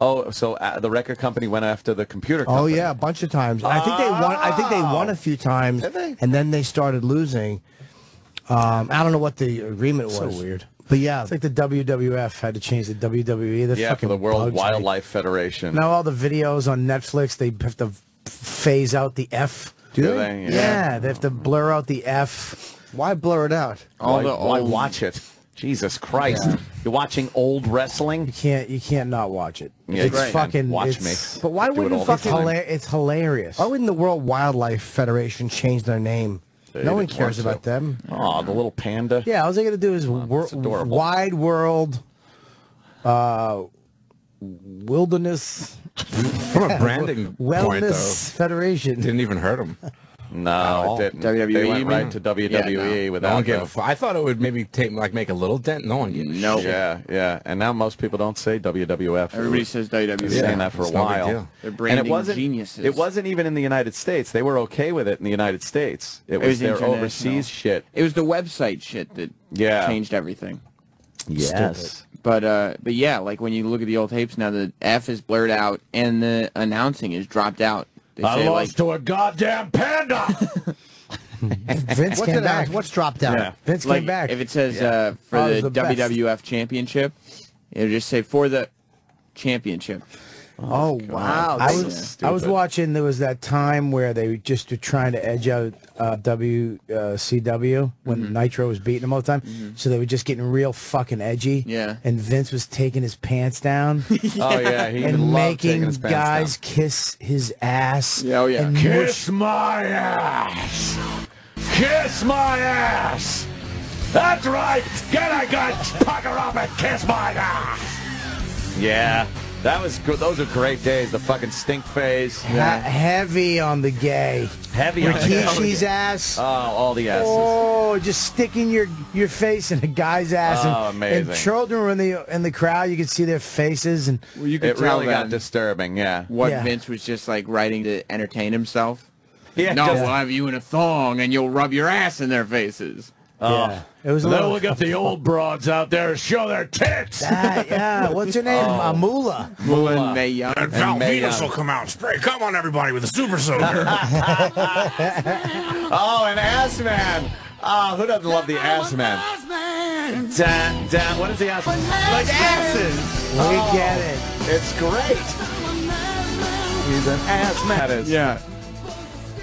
Oh, so uh, the record company went after the computer Oh yeah, a bunch of times. I think they won. I think they won a few times, Did they? and then they started losing. Um, I don't know what the agreement was. So weird. But yeah, It's like the WWF had to change the WWE. That Yeah, for the World bugs me. Wildlife Federation. Now all the videos on Netflix, they have to phase out the F. Do Do they? they? Yeah, Yeah. they have to blur out the F. why blur it out? All why, the why watch it? Jesus Christ! You're watching old wrestling. You can't you can't not watch it. Yeah, it's right. fucking Watch it's, me. But why wouldn't all the fucking hila- it's hilarious. why wouldn't the World Wildlife Federation change their name? They no one cares about to. them. Oh, the little panda. Yeah, all they gotta do is wor- wide world, uh, wilderness, From a branding point, though, wellness federation. didn't even hurt him. No, it didn't. WWE, They you went mean? right to WWE Yeah, no. without. No one gave the- I thought it would maybe take like make a little dent. No one gave a Nope. Yeah, yeah. And now most people don't say WWF. Everybody says WWE. Been saying that for a It's no big while. deal. They're and branding it wasn't, geniuses. It wasn't even in the United States. They were okay with it in the United States. It was, was their overseas shit. It was the website shit that Yeah. changed everything. Yes. But uh, but yeah, like when you look at the old tapes now, the F is blurred out and the announcing is dropped out. They I say, lost like, to a goddamn panda. Vince What's came it back. out? What's dropped out? Yeah. Vince like, came back. If it says Yeah. uh, for Oh, the, was the best. WWF Championship, it'll just say for the championship. Oh, wow. I was I was watching. There was that time where they were just were trying to edge out uh, WCW when Mm-hmm. Nitro was beating them all the time. So they were just getting real fucking edgy. Yeah. And Vince was taking his pants down. Oh yeah, he and making guys kiss his ass. Yeah, oh, yeah. And Kiss my ass. Kiss my ass. That's right. Get a good pucker up and kiss my ass. Yeah, that was good. Those are great days. The fucking stink phase. he- heavy on the gay. Heavy on the gay. Rikishi's oh, ass. Oh, all the asses. Oh, just sticking your your face in a guy's ass. Oh, and, amazing. And children were in the in the crowd. You could see their faces, and Well, you could It tell really got disturbing. Yeah. what Yeah. Vince was just like writing to entertain himself. Yeah. no, just- we'll have you in a thong and you'll rub your ass in their faces. Yeah, it was a Then little. we got the old broads out there show their tits. Ah, yeah, what's her name? Oh. Uh, Moolah. Mullen Mae Young. And Val Mae Venus Young. will come out and spray come on everybody with a super soaker. Oh, an ass man. Oh, who doesn't love the ass man? Dan, Dan, what is the ass man? Like asses. We get it. It's great. He's an ass man. That is Yeah.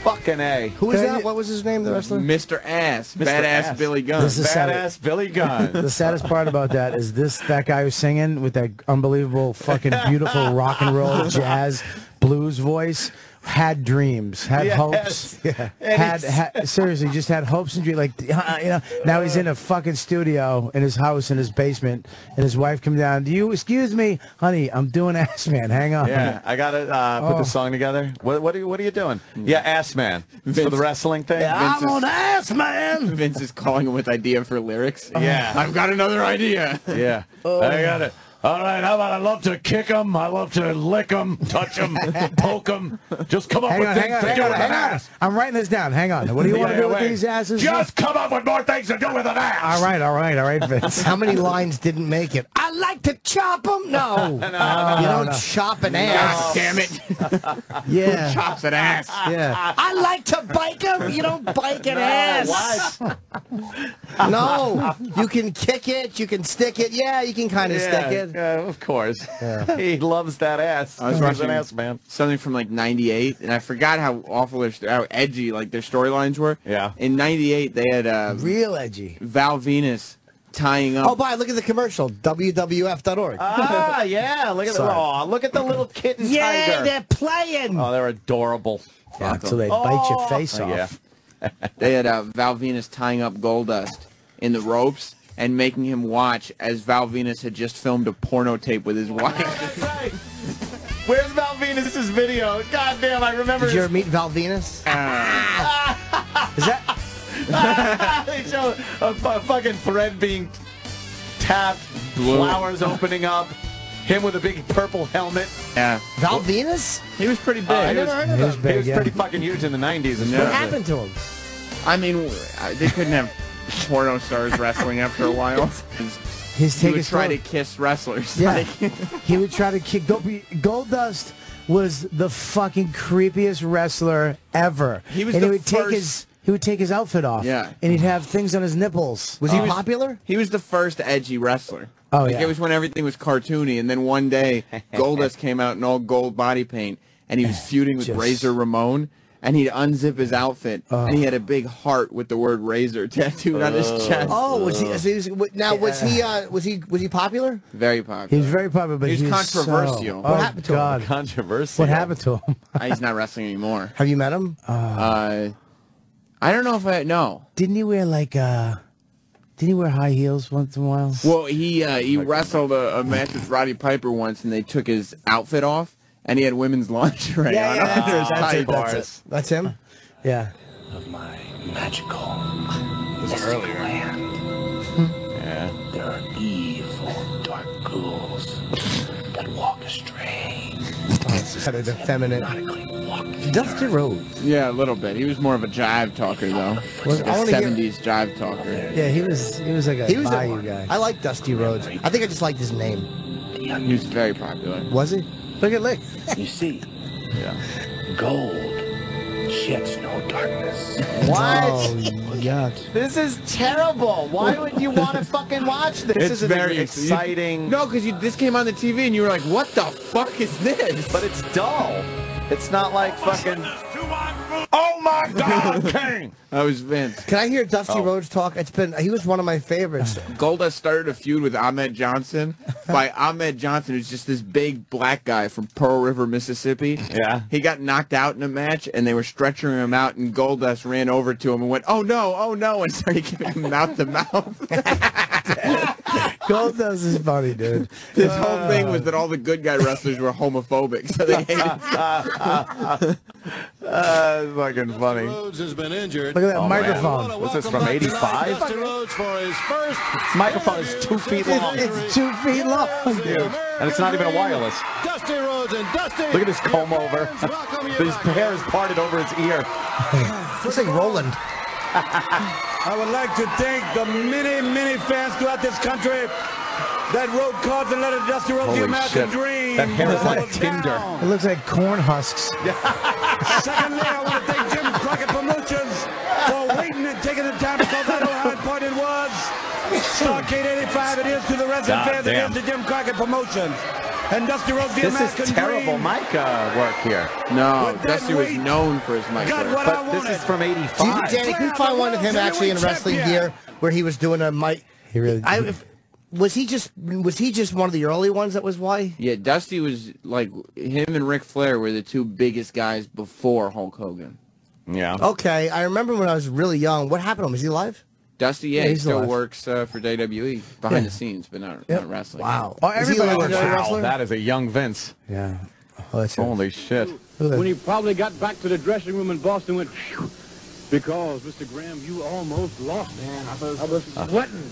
Fucking A. Who was that? What was his name, the wrestler? Mr. Ass. Mr. Badass Ass. Billy Gunn. This is sad. Badass Billy Gunn. The saddest part about that is this that guy who's singing with that unbelievable fucking beautiful rock and roll jazz blues voice had dreams, had Yes. hopes, Yeah. had, had seriously just had hopes and dreams. Like uh, you know, now he's in a fucking studio in his house in his basement, and his wife come down. Do you excuse me, honey? I'm doing ass man. Hang on. Yeah, I gotta uh, put Oh. the song together. What, what are you What are you doing? Yeah, ass man for the wrestling thing. Yeah, I'm is- on ass man. Vince is calling him with idea for lyrics. Yeah. I've got another idea. Yeah. I got it. All right, how about I love to kick them, I love to lick them, touch them, poke them. Just come up Hang with on, things hang on, to hang do on, with hang an on. ass. I'm writing this down. Hang on. What do you want to Yeah, do with these asses? Just come up with more things to do with an ass. all right, all right, all right, Vince. How many lines didn't make it? I like to chop them. No, you don't no. chop an God ass. damn it. Yeah. Who Chops an ass. Yeah, I like to bike them. You don't bike an ass. No, you can kick it. You can stick it. Yeah, you can kind of Yeah, stick it. Yeah, of course. he loves that ass. I was He's watching an ass man. something from like 98 and I forgot how awful their, how edgy like their storylines were. Yeah. In 98 they had uh, Real edgy. Val Venis tying up Oh, bye. Look at the commercial. WWF.org. Ah, yeah. Look at the oh, look at the little kitten yeah, tiger. they're playing. Oh, they're adorable. Yeah, until they bite your face Oh, off. yeah. They had uh, Val Venis tying up Goldust in the ropes and making him watch as Val Venis had just filmed a porno tape with his wife. Where's Val Venis's video? God damn, I remember. Did you ever meet Val Venis? Is that they show a, fu- fucking thread being tapped, flowers opening up, him with a big purple helmet. yeah. Val Venis? He was pretty big. Uh, I never was- heard of He was him. big. He was yeah. pretty fucking huge in the 90s. especially. What happened to him? I mean, uh, they couldn't have porno stars wrestling after a while. His he take would try throat. to kiss wrestlers. Yeah. Like, he would try to kick Gold, Dust was the fucking creepiest wrestler ever. He was and the he would take first- his he would take his outfit off. Yeah. And he'd have things on his nipples. Was he uh, popular? He was the first edgy wrestler. Oh, like yeah. It was when everything was cartoony, and then one day Goldust came out in all gold body paint, and he was feuding with Just- Razor Ramon, and he'd unzip his outfit, and he had a big heart with the word Razor tattooed on his chest. Oh, was he? So he was now was he? Uh, was he? Was he popular? Very He popular. was very popular, but He was he controversial. So, What oh, happened to him? God. Controversy. What happened to him? Uh, He's not wrestling anymore. Have you met him? Uh, I don't know if I know. Didn't he wear like uh didn't he wear high heels once in a while? Well, he uh, he wrestled a, a match with Roddy Piper once, and they took his outfit off, and he had women's lingerie Yeah, on. yeah, under his that's it, tights. that's it, that's it. That's him. Yeah. of my magical earlier. land. Yeah. There are evil, dark ghouls that walk astray. Oh, kind of effeminate. Dusty Rhodes. Yeah, a little bit. He was more of a jive talker, though. Was- Like I a wanna hear- 70s jive talker. Yeah, he was. He was like a He was a- guy. I like Dusty Rhodes. I think I just liked his name. He was very popular. Was he? Look at Lick. You see, yeah. gold sheds no darkness. What? Oh, yuck. This is terrible. Why would you want to fucking watch this? This It's is very an exciting. No, because you this came on the TV and you were like, "What the fuck is this?" But it's dull. It's not like fucking. Oh my God, King! That was Vince. Can I hear Dusty Oh. Rhodes talk? It's been. He was one of my favorites. Goldust started a feud with Ahmed Johnson by Ahmed Johnson, who's just this big black guy from Pearl River, Mississippi. Yeah. He got knocked out in a match, and they were stretching him out, and Goldust ran over to him and went, "Oh no, oh no," and started giving him mouth to mouth. Goldust is funny, dude. His whole thing was that all the good guy wrestlers were homophobic, so they hated. Uh, it's fucking funny. Has been injured. Look at that Oh, microphone. man. What's this, Welcome from 85? Dusty Rhodes for his first This microphone is two feet long. It's two feet long, dude. And it's not even a wireless. Dusty Rhodes and Dusty. Look at his comb over. his hair is parted over his ear. Looks like Roland. I would like to thank the many, many fans throughout this country that wrote cards and let a Dusty Rhodes the Holy American shit. dream. That hair is like Tinder. down. It looks like corn husks. Secondly, I want to thank Jim Crockett Promotions for and taking the time because I know how important it was. Starcade 85 it is to the wrestling God fans, damn. it is to Jim Crockett Promotions. And Dusty Rhodes, the This is terrible dream. mic uh, work here. No, With that Dusty was known for his mic got work. But this is from Do you, 85. Danny, can you find one of him actually in wrestling gear where he was doing a mic? He really. I, if, was he just was he just one of the early ones that was why? Yeah, Dusty was like him and Ric Flair were the two biggest guys before Hulk Hogan. Yeah. Okay, I remember when I was really young. What happened to him? Is he alive? Dusty, yeah, Yeah, he still alive. works uh, for WWE behind Yeah. the scenes, but not, Yep. not wrestling. Wow. Oh, Is he everybody works- Wow, wrestler? that is a young Vince. Yeah. Oh, that's Holy shit. When he probably got back to the dressing room in Boston, went, Phew, because Mr. Graham, you almost lost, man. I was, I was sweating.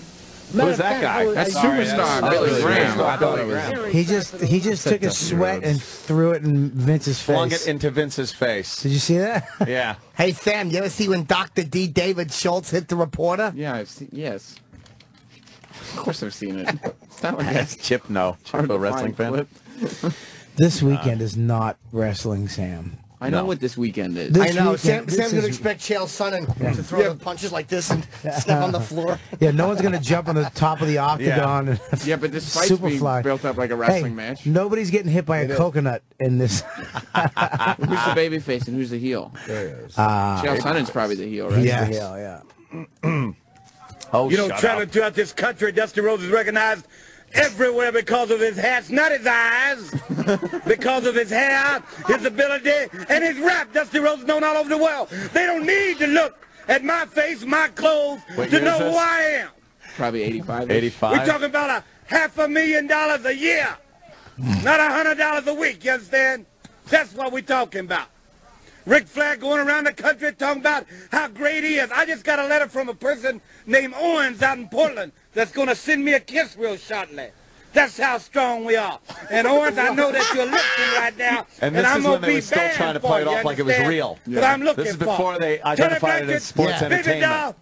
Who is that guy? That's Sorry, superstar that's- Billy Graham. Graham. I thought it was. He just he just took his sweat and threw it in Vince's face. Flung it into Vince's face. Did you see that? Yeah. Hey Sam, you ever see when Dr. D. David Schultz hit the reporter? Yeah, I've seen. Yes, of course I've seen it. It's not like That's Chip No. Chip hard a wrestling fan. This weekend is not wrestling, Sam. I know No. what this weekend is. This I know. weekend- Sam, Sam's going to expect Chael Sonnen to throw the punches like this and step on the floor. Yeah, no one's gonna jump on the top of the octagon. and Yeah, but this fight's being Superfly. built up like a Hey, wrestling match. Nobody's getting hit by a is. coconut in this. Who's the baby face and who's the heel? There he is. Uh, Chael Sonnen's probably the heel, right? yeah, Yes. yeah. Oh, You know, shut traveling up. throughout this country, Dusty Rhodes is recognized everywhere because of his hats, not his eyes, because of his hair, his ability, and his rap. Dusty Rhodes is known all over the world. They don't need to look at my face, my clothes, What to know who? I am. Probably 85. 85. We're talking about a half a million dollars a year, not a hundred dollars a week. You understand? That's what we're talking about. Ric Flair going around the country talking about how great he is. I just got a letter from a person named Owens out in Portland that's going to send me a kiss real shortly. That's how strong we are. And Owens, I know that you're listening right now, And this I'm is gonna be were still trying to play it off like it was real. But I'm looking This is for. before they it identified it back as to- sports Baby entertainment. doll,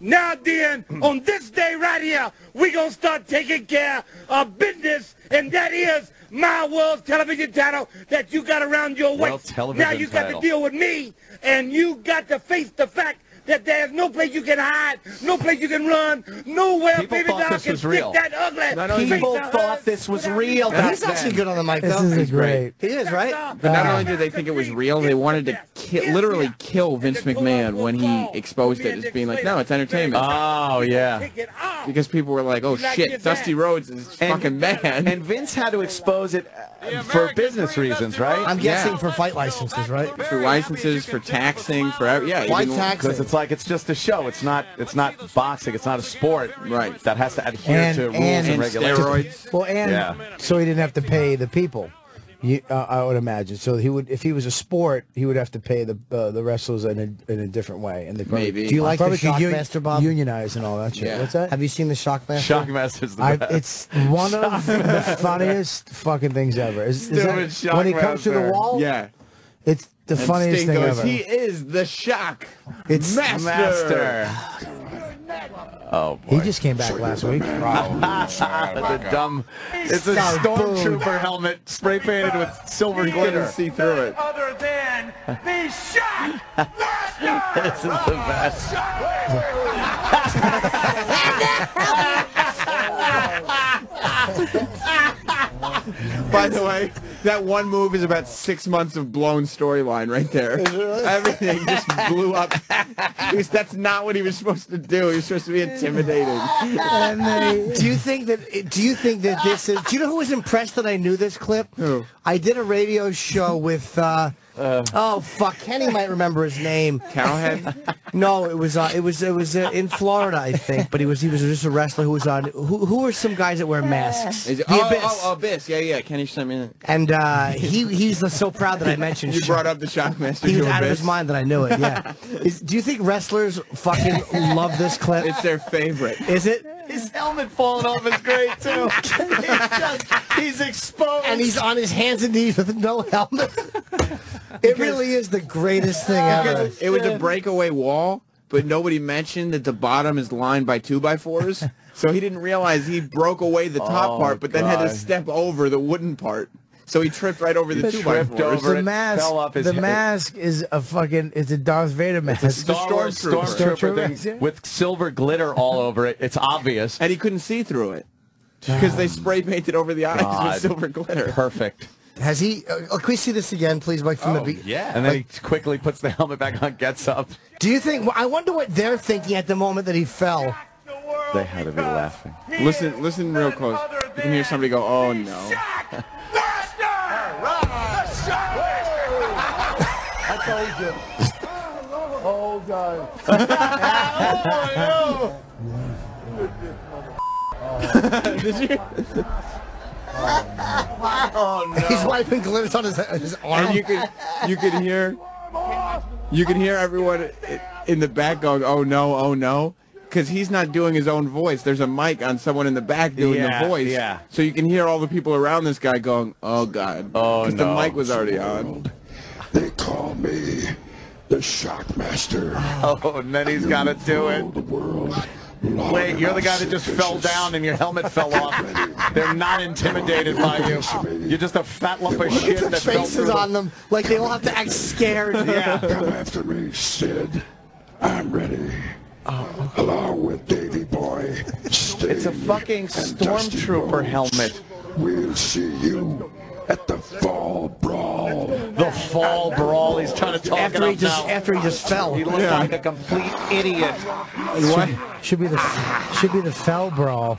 now then, on this day right here, we gonna start taking care of business, and that is my world television title that you got around your waist. television now you got to deal with me, and you got to face the fact that there's no place you can hide, no place you can run, nowhere People baby thought doll can was stick real. that ugly Not only face People of thought this was real you. back He's actually good on the mic, This though. is great. He is, right? But not only did they think it was real, they wanted to ki- literally kill Vince McMahon when he exposed it as being like, no, it's entertainment. Oh, yeah. Take it off. Because people were like, oh shit, Dusty Rhodes is And- fucking bad. And Vince had to expose it uh, for business reasons, right? I'm Yeah. guessing for fight licenses, right? for licenses, for taxing, for every, yeah. Why even- tax Because it's like it's just a show. It's not. It's not boxing. It's not a sport. Right. That has to adhere And- to rules and- and, And regulations. steroids. Well, and Yeah. so he didn't have to pay the people. You, uh, I would imagine. So he would, if he was a sport, he would have to pay the uh, the wrestlers in a, in a different way, and they probably, Maybe. Do you like the probably un- Shockmaster, Bob? Unionize and all that shit. Yeah. What's that? Have you seen the Shockmaster? Shockmaster's the I, best. it's one of the funniest fucking things ever. Is, is that- when he comes to the wall, Yeah. it's the And funniest Sting thing goes, ever. He is the shock It's master. Master. Oh He just came back last week. Oh, the dumb. It's a Oh, stormtrooper helmet spray painted with silver Couldn't glitter. see through it. Other than the shock master. This is the best. By the way, that one move is about six months of blown storyline right there. Everything just blew up. Because that's not what he was supposed to do. He was supposed to be intimidating. Do you think that? Do you think that this is? Do you know who was impressed that I knew this clip? Who? I did a radio show with. Uh, oh fuck, Kenny might remember his name. Cowhead? No, it was uh, it was it was uh, in Florida, I think. But he was he was just a wrestler who was on. Who who are some guys that wear masks? Is it, the oh, Abyss. oh, oh, Abyss. Yeah, yeah. Kenny sent me. And uh, he he's so proud that I mentioned. You Shock- brought up the Shockmaster He was to out of his mind that I knew it. Yeah. Is, do you think wrestlers fucking love this clip? It's their favorite. Is it? His helmet falling off is great too. He's, just, he's exposed. And he's on his hands and knees with no helmet. It really is the greatest thing ever. It was a breakaway wall, but nobody mentioned that the bottom is lined by two by fours. So he didn't realize he broke away the top Oh, part, but then had to step over the wooden part. So he tripped right over the He two by fours. over the mask, fell off his the head. mask is a fucking, it's a Darth Vader mask. It's a Star Wars Stormtrooper. stormtrooper thing with silver glitter all over it. It's obvious. And he couldn't see through it because they spray painted over the eyes God. with silver glitter. Perfect. Has he? Uh, can we see this again, please, Mike? From the beat. Yeah. And then he quickly puts the helmet back on, gets up. Do you think? I wonder what they're thinking at the moment that he fell. They had to be laughing. Listen, listen real close. You can hear somebody go, "Oh no!" That's all he did. Oh, God. Did you? Oh no! He's wiping glitters on his, his arm. And you could, you could hear, you could hear everyone in the back going, "Oh no, oh no," because he's not doing his own voice. There's a mic on someone in the back doing Yeah, the voice. yeah. So you can hear all the people around this guy going, "Oh God," Oh, because no. the mic was already on. They call me the Shockmaster. Oh, and then he's got to do it. Wait, you're the guy that just fell down and your helmet fell off. They're not intimidated by you. You're just a fat lump of shit that fell faces on them, like they all have to act scared. Yeah. Come after me, Sid. I'm ready. Oh. Along with Davy Boy, Sting, It's a fucking and Dusty stormtrooper Rhodes. helmet. We'll see you at the Fall Brawl. The fall brawl. He's trying to talk After it he just now. after he just fell. He looked like a complete idiot. Should, should be the should be the fell brawl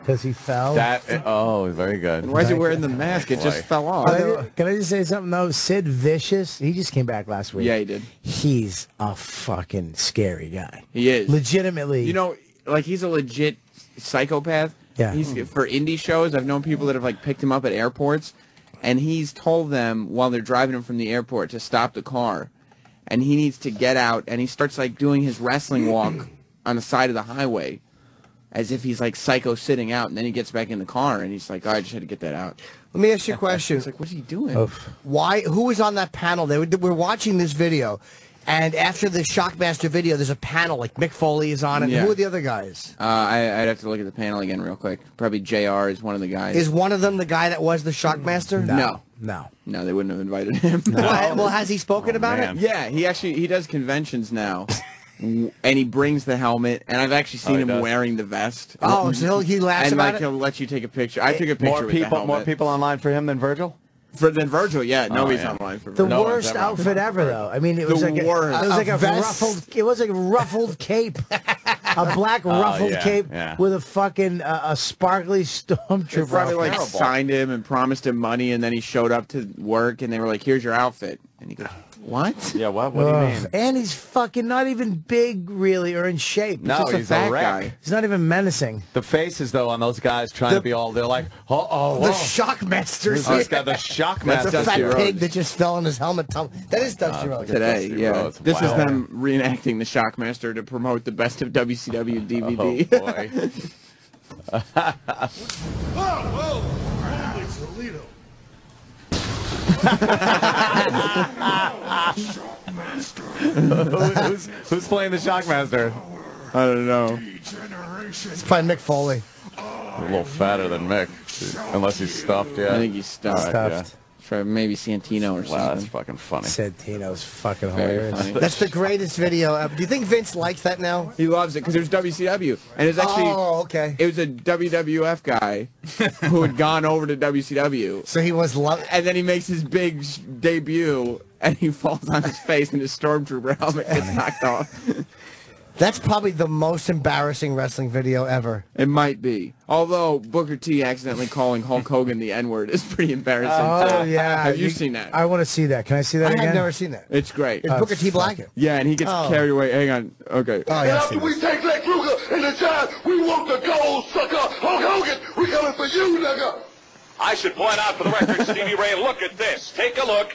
because he fell. That oh, very good. And why is he wearing the mask? It just fell off. Can I, can I just say something though? Sid Vicious, he just came back last week. Yeah, he did. He's a fucking scary guy. He is. Legitimately. You know, like he's a legit psychopath. Yeah. He's hmm. for indie shows. I've known people that have like picked him up at airports, and he's told them while they're driving him from the airport to stop the car, and he needs to get out, and he starts like doing his wrestling hmm. walk on the side of the highway, as if he's like psycho sitting out, and then he gets back in the car, and he's like, oh, I just had to get that out. Let me ask you a question. It's like, what's he doing? Why? Who was on that panel? They were, we're watching this video, and after the Shockmaster video, there's a panel like Mick Foley is on it. Yeah. Who are the other guys? Uh, I, I'd have to look at the panel again real quick. Probably Jr. is one of the guys. Is one of them the guy that was the Shockmaster? no. No. No, they wouldn't have invited him. Well, well, has he spoken Oh, about it? Yeah, he actually he does conventions now, and he brings the helmet, and I've actually Oh, seen he him does? wearing the vest. Oh, so he'll, he laughs and about like it. he'll let you take a picture. I took a picture More with the people, more people online for him than Virgil. For than Virgil. Yeah, nobody's yeah. online for The Virgil. No worst ever- outfit ever, though. I mean, it The was like a, it was like A a, vest. ruffled. It was like a ruffled cape, a black ruffled Oh, yeah, cape yeah. with a fucking uh, a sparkly They stormtrooper. probably like terrible. signed him and promised him money, and then he showed up to work, and they were like, "Here's your outfit." And he goes, "What?" Yeah, what? What do you mean? And he's fucking not even big, really, or in shape. No, just a he's fat a wreck. guy. He's not even menacing. The faces though on those guys trying to be all they're like, oh, oh, The oh. Shockmasters. This guy, the Shockmaster. That's a fat Rhodes. pig that just fell on his helmet. Tum- That is Dusty Rhodes. Today, Dusty yeah. Rhodes. This is them reenacting the Shockmaster to promote the best of WCW DVD. Oh, boy. Whoa, whoa! Holy Toledo! Who- who's, who's playing the Shockmaster? I don't know. It's playing Mick Foley. A little fatter than Mick, unless he's stuffed. Yeah, I think he's stuffed. All right, For maybe Santino or yeah. Wow, that's something. fucking funny. Santino's fucking Very hilarious. funny. That's the greatest video. ever. Do you think Vince likes that now? He loves it because there's WCW, and it's actually Oh, okay. it was a WWF guy who had gone over to WCW, So he was lo- and then he makes his big debut, and he falls on his face, and his stormtrooper helmet gets knocked off. That's probably the most embarrassing wrestling video ever. It might be, although Booker T accidentally calling Hulk Hogan the N word is pretty embarrassing. Oh too. yeah, have you, seen that? I want to see that. Can I see that I again? have never seen that. It's great. Is Oh, Booker T Black? it. Yeah, and he gets Oh. carried away. Hang on. Okay. Oh, yeah. I've after we take Lex Luger in the time, we want the gold, sucker! Hulk Hogan, we coming for you, nigga! I should point out for the record, Stevie Ray, look at this. Take a look.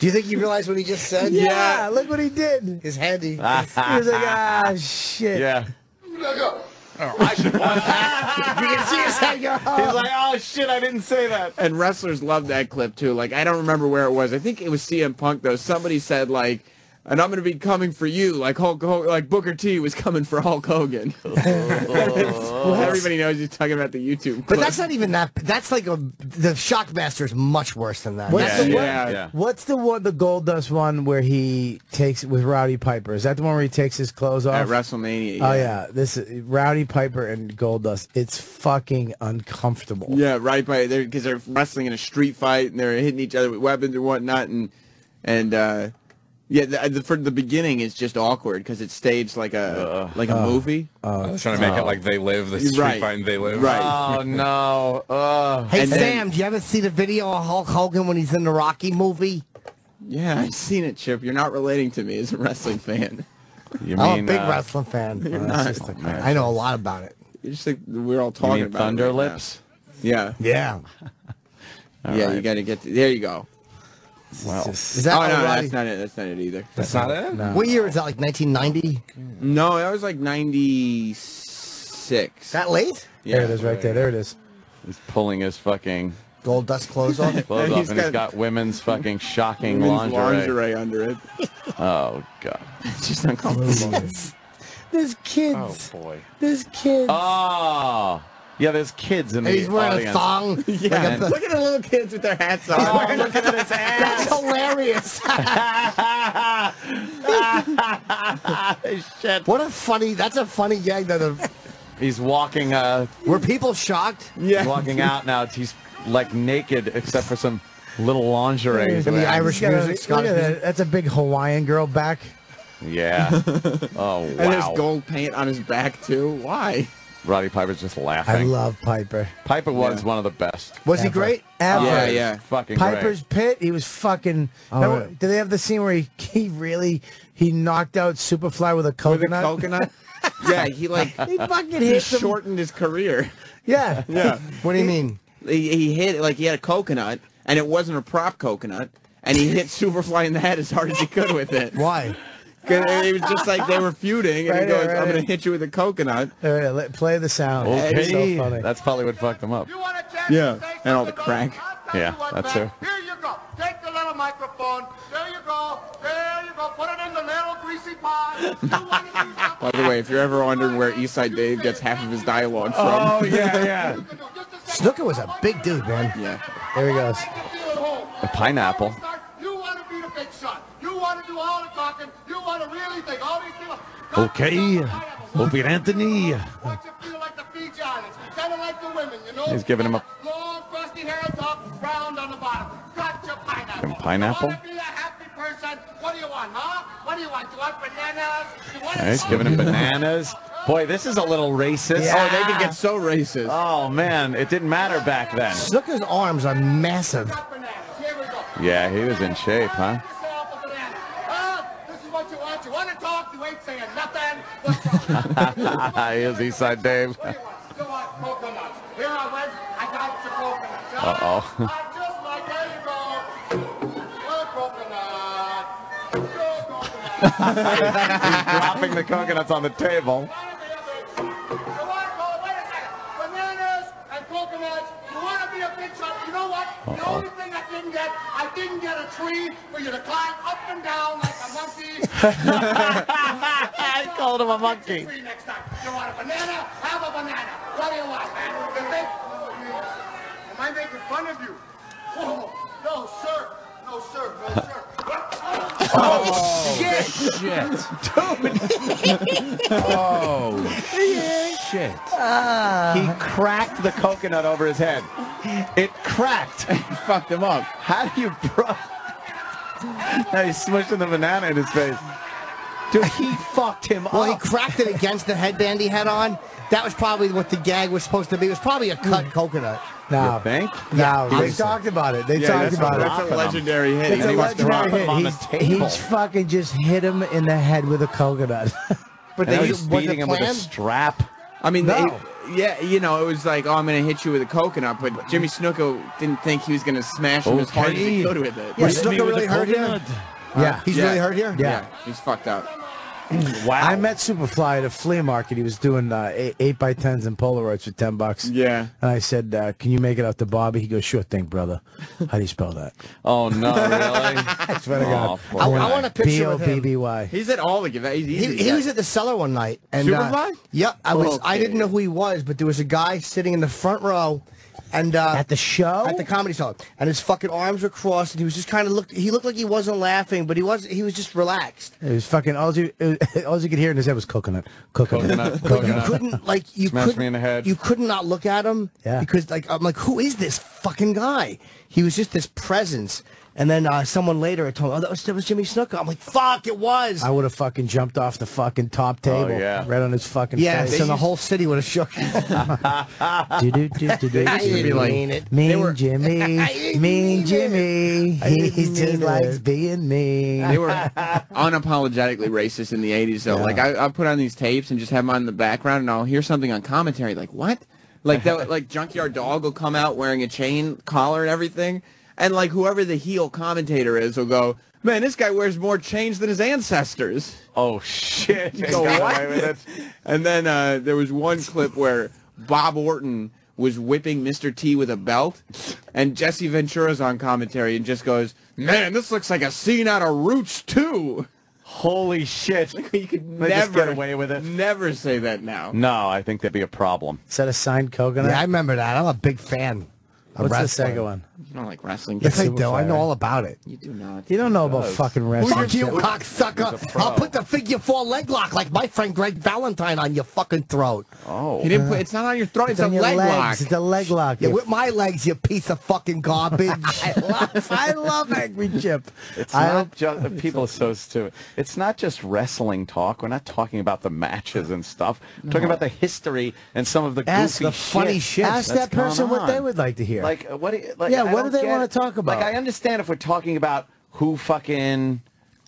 Do you think he realized what he just said? Yeah, look what he did. His handy. He was like, ah, shit. Yeah. Nigga! I should point out. you can see his head go. He's like, oh shit, I didn't say that. And wrestlers love that clip too. Like I don't remember where it was. I think it was CM Punk though. Somebody said like, "And I'm gonna be coming for you," like Hulk, Hulk like Booker T was coming for Hulk Hogan. Everybody knows he's talking about the YouTube. But that's not even that. That's like a the Shockmaster is much worse than that. What's Yeah, the one? yeah. yeah. What's the one? The Goldust one where he takes with Roddy Piper. Is that the one where he takes his clothes off at off? WrestleMania. Oh yeah, this is Roddy Piper and Goldust. It's fucking uncomfortable. Yeah, right by there because they're wrestling in a street fight and they're hitting each other with weapons and whatnot and and uh, yeah, the, the, for the beginning is just awkward because it's staged like a like a movie. I was trying to make it like they live, the street Right. fight and they live. Right. Oh no. Uh, Hey And then- Sam, do you ever see the video of Hulk Hogan when he's in the Rocky movie? Yeah, I've seen it, Chip. You're not relating to me as a wrestling fan. you I'm a big uh, wrestling fan. You're Uh, not. it's just a- I know a lot about it. You just like we're all You talking mean about Thunder it right now. Lips? Yeah, Yeah. Yeah. right. You got to get there. You go. Well, Is that oh no, that's not it. That's not it either. That's not it. No. What year is that? Like 1990? No, that was like '96. That late? There it is, right there. There it is. he's pulling his fucking Goldust clothes off. clothes And off, he's and he's got- got women's fucking shocking Women's lingerie. lingerie under it. Oh god. It's just uncomfortable. There's kids. Oh, boy. There's kids. Oh. Yeah, there's kids in And the he's wearing audience. a thong. yeah, Like a- look at the little kids with their hats on. Oh, look at his ass. That's hilarious. Shit. what a funny. That's a funny gag. That the, He's walking. Uh, were people shocked? Yeah. he's walking out now. He's like naked except for some little lingerie. he's And the. Irish music, that. Look at that. That's a big Hawaiian girl back. Yeah. Oh wow. And there's gold paint on his back too. Why? Roddy Piper's just laughing. I love Piper. Piper was Yeah. one of the best. Was he great? Ever. Yeah, yeah. Fucking Piper's Pit. He was fucking. Oh, remember- yeah. Did they have the scene where he, he really he knocked out Superfly with a coconut? With a coconut? coconut? yeah, he like He fucking he hit him. shortened his career. Yeah. Yeah. What do you mean? he, he hit like he had a coconut and it wasn't a prop coconut and he hit Superfly in the head as hard as he could with it. Why? 'Cause it was just like they were feuding and Right he goes, there, I'm right gonna hit you with a coconut. All right, let, play the sound. great. It's Okay. so funny. That's probably what fucked him up. Yeah. And all the crank. Yeah, that's her. Here you go. Take the little microphone. There you go. There you go. Put it in the little greasy pot. You want to do something? By the way, if you're ever wondering where Eastside Dave gets half of his dialogue from. Oh yeah, yeah. Snuka was a big dude, man. yeah. There he goes. A pineapple. You want to be the big shot. You want to do all the talking. You want to really think all these people. Okay. Opie Anthony. What's it feel like the Fiji Islands? Kind of like the women, you know? He's giving him a Long, crusty hair on top, round on the bottom. Got your pineapple. Some pineapple? You want to be a happy person? What do you want, huh? What do you want? You want bananas? You want He's giving him bananas. Boy, this is a little racist. Oh, they can get so racist. Oh man, it didn't matter back then. Snuka's arms are massive. bananas. Here we go. Yeah, he was in shape, huh? Here's Eastside Dave. Here I went. I got the coconut. Uh-oh. Just like there you go. Well, coconut. He's dropping the coconuts on the table. Bananas and coconuts. You want to be a big shot? You know what? The Uh-oh. only thing I didn't get, I didn't get a tree for you to climb up and down like a monkey. I called him a monkey. Tree next time. You want a banana? Have a banana. What do you want, man? Am I making fun of you? Whoa. No, sir. No, sir. No, sir. Oh, shit. Oh, shit. oh, shit. he cracked the coconut over his head. It cracked. And fucked him up. How do you bro? now he's smushing the banana in his face. Dude, he fucked him up. Well, he cracked it against the headband he had on. That was probably what the gag was supposed to be. It was probably a cut hmm. coconut. No, You think? no, He they was- talked about it. They Yeah, talked about it. that's a legendary hit. It's He a was dropping legendary him on the hit. table. He's, he's fucking just hit him in the head with a coconut. But they he was was beating it him with a strap. I mean, No. They, yeah, you know, it was like, oh, I'm going to hit you with a coconut, but Jimmy Snuka didn't think he was going to smash him as hard as he Okay. could with it. Yeah, Snuka really hurt here? yeah. He's really hurt here? Yeah. he's fucked up. Wow. I met Superfly at a flea market. He was doing uh, eight, eight by tens and Polaroids for ten bucks. Yeah. And I said, uh, "Can you make it out to Bobby?" He goes, "Sure thing, brother." How do you spell that? Oh no, really? I swear to God. poor I. I want a picture B O with him. B Y. He's at all the events. He's He, easy. he was at the cellar one night, and uh, Superfly? Yep, I was. I didn't know who he was, but there was a guy sitting in the front row, and uh, At the show? at the comedy show, and his fucking arms were crossed, and he was just kind of looked. He looked like he wasn't laughing, but he was. He was just relaxed. It was fucking all you, all you could hear in his head was coconut, coconut, Coconut, But you couldn't like you Smash couldn't me in the head. you could not look at him Yeah. because like I'm like who is this fucking guy? He was just this presence, and then uh, someone later told me, oh that was that was Jimmy Snuka. I'm like fuck, it was. I would have fucking jumped off the fucking top table, yeah. right on his fucking yeah, face. so the whole city would have shook. Do, do, do, do, do. I didn't like- mean it. Mean Jimmy, didn't mean mean Jimmy, I he just mean likes it. being mean. They were unapologetically racist in the 80s, though. Like, I, I'll put on these tapes and just have them on in the background, and I'll hear something on commentary, like, what? Like, that, like Junkyard Dog will come out wearing a chain collar and everything, and, like, whoever the heel commentator is will go, man, this guy wears more chains than his ancestors. Oh shit! Go, "What?" away with it. And then uh, there was one clip where Bob Orton was whipping Mr. T with a belt, and Jesse Ventura's on commentary and just goes, "Man, this looks like a scene out of Roots 2." Holy shit! You could They never get away with it. Never say that now. No, I think that'd be a problem. Is that a signed coconut? Yeah, I remember that. I'm a big fan. What's the wrestling. second one? You don't like wrestling. Yes, I Super do. I know all about it. You do not. You don't know about fucking wrestling. Fuck you, shit. A cocksucker! pro. I'll put the figure four leg lock like my friend Greg Valentine on your fucking throat. Oh, He didn't put. It's not on your throat. It's, It's on a leg legs. lock. It's a leg lock. Yeah, with my legs, you piece of fucking garbage. I love, I love Angry Chip. It's I- not just people are so stupid. It's not just wrestling talk. We're not talking about the matches and stuff. We're talking about the history and some of the Ask goofy the funny shit. Ask that person what they would like to hear. Like, uh, what? Do you, like, Yeah, I what don't they wanna talk about? Like, I understand if we're talking about who fucking,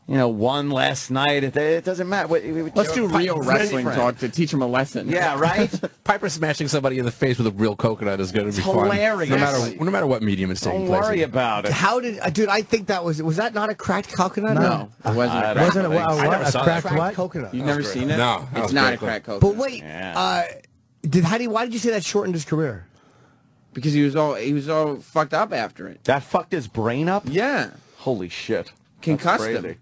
you know, won last night. It, it doesn't matter. We- we- Let's do real wrestling friend. talk to teach them a lesson. Yeah, right. Piper smashing somebody in the face with a real coconut is going to be It's fun. hilarious. No matter no matter what medium it's taking place. Don't place. worry about it. How did, uh, dude? I think that was was that not a cracked coconut? No, it wasn't. I a don't crack Wasn't it think what, so. a saw cracked Cracked what? coconut. You've never seen it? No, it's not very a cracked coconut. But wait, Yeah. uh, did how do you, why did you say that shortened his career? Because he was all he was all fucked up after it. That fucked his brain up. Yeah, Holy shit. That's concussed him.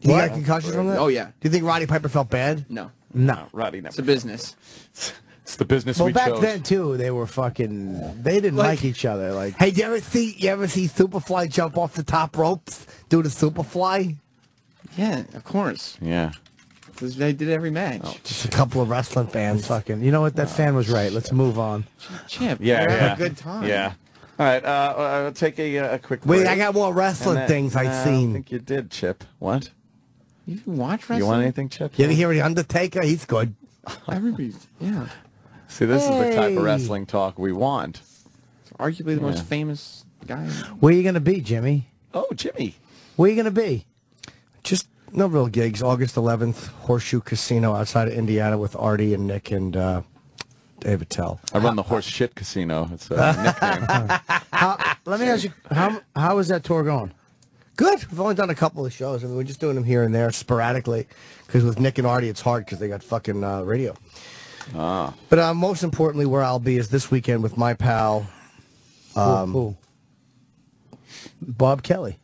He What? get concussion from that? Oh yeah, Do you think Roddy Piper felt bad? no, No. Roddy never. it's a business. It's the business Well, we back chose. then too, they were fucking. They didn't Like- like, each other. Like Hey, do you ever see you ever see Superfly jump off the top ropes do the Superfly? Yeah, of course. yeah. This- They did every match. Just a couple of wrestling fans. fucking. You know what? That fan was right. Let's move on. Chip, Yeah, we're yeah. having a good time. Yeah. All right. Uh, uh, I'll take a, uh, a quick. Wait. I got more wrestling then- things I've uh, I think you did, Chip. What? You watch wrestling? You want anything, Chip? You ever hear of the Undertaker? He's good. Everybody's yeah. See, this is the type of wrestling talk we want. It's arguably the most famous guy. Where you gonna be, Jimmy? Oh, Jimmy. Where you gonna be? Just No real gigs. August 11th, Horseshoe Casino outside of Indiana with Artie and Nick and uh, Dave Attell. I run the Horse Shit Casino. It's a nickname. How, let me ask you, how how is that tour going? Good. We've only done a couple of shows. I mean, we're just doing them here and there sporadically because with Nick and Artie, it's hard because they got fucking uh, radio. Ah. But uh, most importantly, where I'll be is this weekend with my pal. Um, Who- Bob Kelly.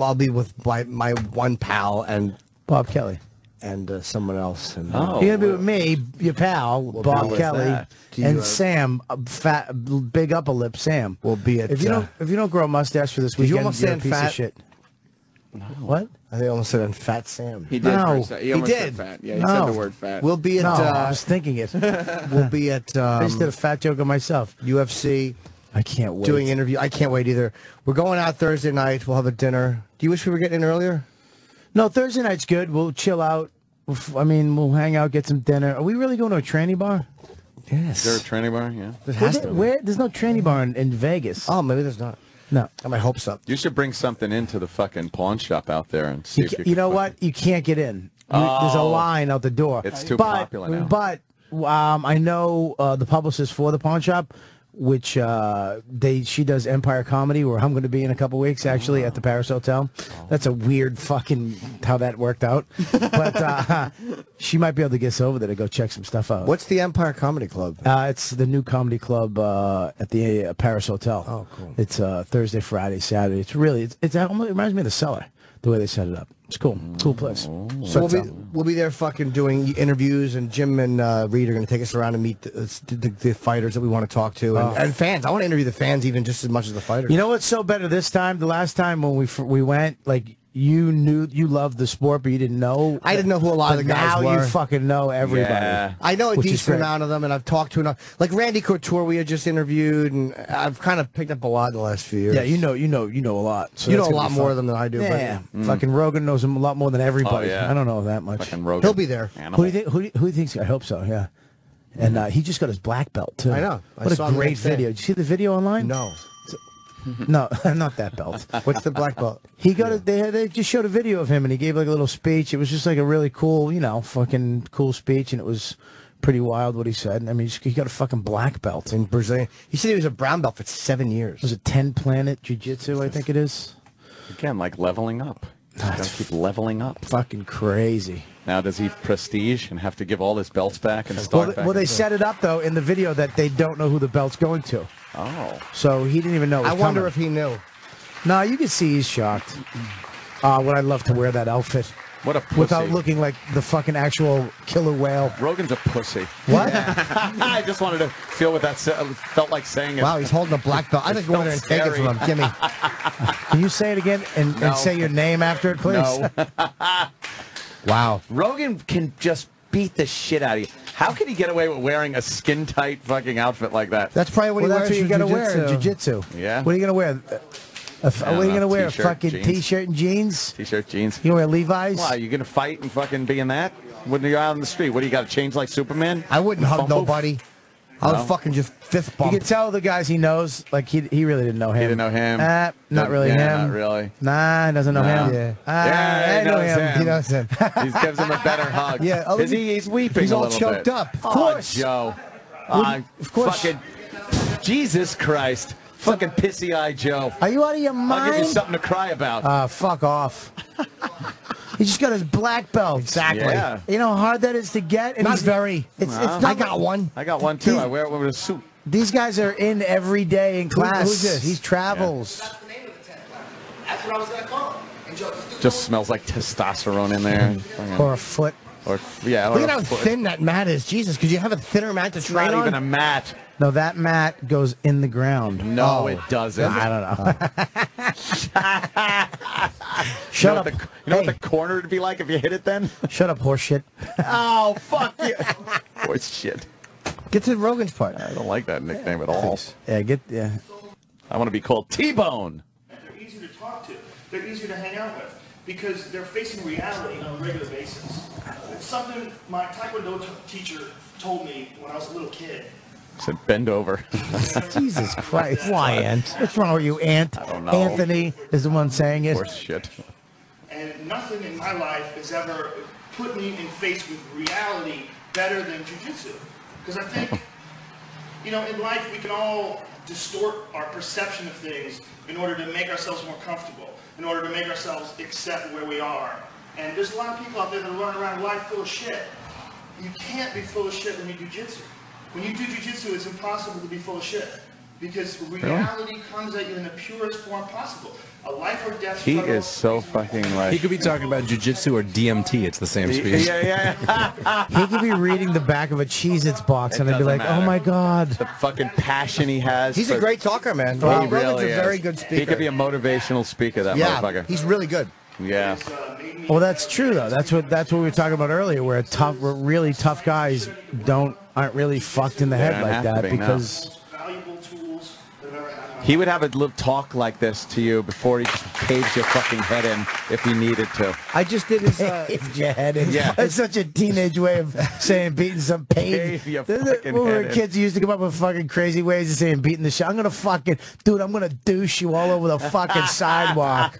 I'll be with my, my one pal and Bob Kelly. and uh, someone else. And, Oh. You're gonna be with me, your pal, Bob Kelly, that? You, and uh, Sam, uh, fat, big upper lip Sam. We'll be at. If you uh, don't, if you don't grow a mustache for this Did you almost you're a piece fat? of shit. What? I think I almost said on Fat Sam. He did. No. for a sec- he, He almost did. Said fat. Yeah, he No. said the word fat. We'll be at. no, I uh, was thinking it. we'll be at I just did a um, fat joke on myself. UFC I can't wait. doing interview. I can't wait either. We're going out Thursday night. We'll have a dinner. Do you wish we were getting in earlier? No, Thursday night's good. We'll chill out. We'll f- I mean, we'll hang out, get some dinner. Are we really going to a tranny bar? Yes. Is there a training bar? Yeah. There Where, has to where- there's no tranny bar in, in Vegas. Oh, maybe there's not. no. I my hopes up. You should bring something into the fucking pawn shop out there and see You, if ca- you you know fucking- what? You can't get in. You- There's a Oh. line out the door. It's too but, popular now. But um, I know uh, the publicist for the pawn shop, which uh, they she does Empire Comedy, where I'm going to be in a couple weeks actually at the Paris Hotel. That's a weird fucking how that worked out. but uh, she might be able to get us over there to go check some stuff out. What's the Empire Comedy Club? Uh, it's the new comedy club uh, at the uh, Paris Hotel. Oh, cool. It's uh, Thursday, Friday, Saturday. It's really it's, it's almost, it reminds me of the cellar the way they set it up. It's cool, cool place. So we'll be um, we'll be there fucking doing interviews, and Jim and uh, Reed are going to take us around and meet the, the, the fighters that we want to talk to, and, Oh. and fans. I want to interview the fans even just as much as the fighters. You know what's so better this time? The last time when we f- we went, like you knew you loved the sport, but you didn't know. I didn't know who a lot of the guys now were. you fucking know everybody. Yeah. I know a Which is decent amount of them, and I've talked to enough. Like Randy Couture, we had just interviewed, and I've kind of picked up a lot in the last few years. Yeah, you know, you know, you know a lot. So You know a lot more of them than I do, but- Yeah, Mm. fucking Rogan knows him a lot more than everybody. Oh, yeah. I don't know that much. Fucking Rogan. He'll be there. Animal. Who do you think? Who do you, who do you think's? I hope so. Yeah. And uh, he just got his black belt too. I know. I What saw a great video. Did you see the video online? No. No, not that belt. What's the black belt? He got it. They they just showed a video of him, and he gave like a little speech. It was just like a really cool, you know, fucking cool speech, and it was pretty wild what he said. I mean, he got a fucking black belt. in Brazil. He said he was a brown belt for seven years. Was it ten planet jiu-jitsu? I think it is. Again, like leveling up. You gotta keep leveling up. Fucking crazy. Now, does he prestige and have to give all his belts back and Well, start th- back? well, they set it up though in the video that they don't know who the belt's going to. Oh. So he didn't even know. It was I wonder coming. if he knew. No, you can see he's shocked. Uh, would I love to wear that outfit What a pussy. without looking like the fucking actual killer whale? Rogan's a pussy. What? I just wanted to feel what that felt like saying it. Wow, he's holding a black belt. I just go in there and take it from him. Gimme. Can you say it again and, No. and say your name after it, please? No. Wow. Rogan can just beat the shit out of you. How can he get away with wearing a skin tight fucking outfit like that? That's probably what Well, he wears what you got to wear in jiu-jitsu. Yeah. What are you going to wear? A, a, I don't what are you going to wear? A fucking jeans. t-shirt and jeans? T-shirt, jeans. You wear Levi's? Why, you gonna fight and fucking be in that? When you're out on the street, what do you got to change like Superman? I wouldn't hug nobody. I would No. fucking just fist You bump. can tell the guys he knows, like he he really didn't know him. He didn't know him. Uh, not Doesn't- really yeah, him. Not really. Nah, he doesn't know No. him. Yeah. Ah, Yeah, I he know knows him. him. He knows him. He gives him a better hug. Yeah, oh, Is he, he's weeping he's all choked bit. up. Of Oh, course. Joe. Uh, of course. Fucking Jesus Christ. Fucking pissy eye Joe. Are you out of your mind? I'll give you something to cry about. Ah, fuck off. he just got his black belt. Exactly. Yeah. You know how hard that is to get? And Not he's- very. It's, Wow. it's not I got one. I got one too. He- I wear it with a suit. These guys are in every day in class. who's this? He travels. That's the name of the 10th class. That's what I was gonna call him. Just smells like testosterone in there. Or a foot. or yeah. Or Look at how foot. thin that mat is. Jesus, could you have a thinner mat to It's train not on? even a mat. No, that mat goes in the ground. No, Oh. it doesn't. I don't know. Oh. You know Shut up. what the, you know Hey. what the corner would be like if you hit it then? Shut up, horseshit. oh, fuck you. Horse shit. Get to Rogan's part. I don't like that nickname at all. Yeah, get yeah. I want to be called T-Bone. They're easier to talk to. They're easier to hang out with because they're facing reality on a regular basis. It's something my Taekwondo t- teacher told me when I was a little kid. Said bend over. Jesus Christ. Why, Ant? What's wrong with you, Ant? I don't know. Anthony is the one saying it. Horse shit. And nothing in my life has ever put me in face with reality better than jujitsu. Because I think, you know, in life we can all distort our perception of things in order to make ourselves more comfortable, in order to make ourselves accept where we are. And there's a lot of people out there that are running around life full of shit. You can't be full of shit when you do jitsu. When you do jujitsu, it's impossible to be full of shit. Because reality comes at you in the purest form possible. A life or death He struggle. is so fucking like. He could be talking about jujitsu or DMT. It's the same speech. Yeah, yeah. he could be reading the back of a Cheez-Its box, It and I'd be doesn't like, "Oh my god." The fucking passion he has. He's a great talker, man. He Rob really Rogan's a very is. good He could be a motivational speaker. That yeah, motherfucker. he's really good. Yeah. Well, that's true though. That's what that's what we were talking about earlier, where tough, where really tough guys don't aren't really fucked in the head like that be, because He would have a little talk like this to you before he just caves your fucking head in if he needed to. I just did his. Uh, your head in. Yeah. That's such a teenage way of saying beating some pain. When we were kids, used to come up with fucking crazy ways of saying beating the shit. I'm gonna fucking, dude, I'm gonna douche you all over the fucking sidewalk.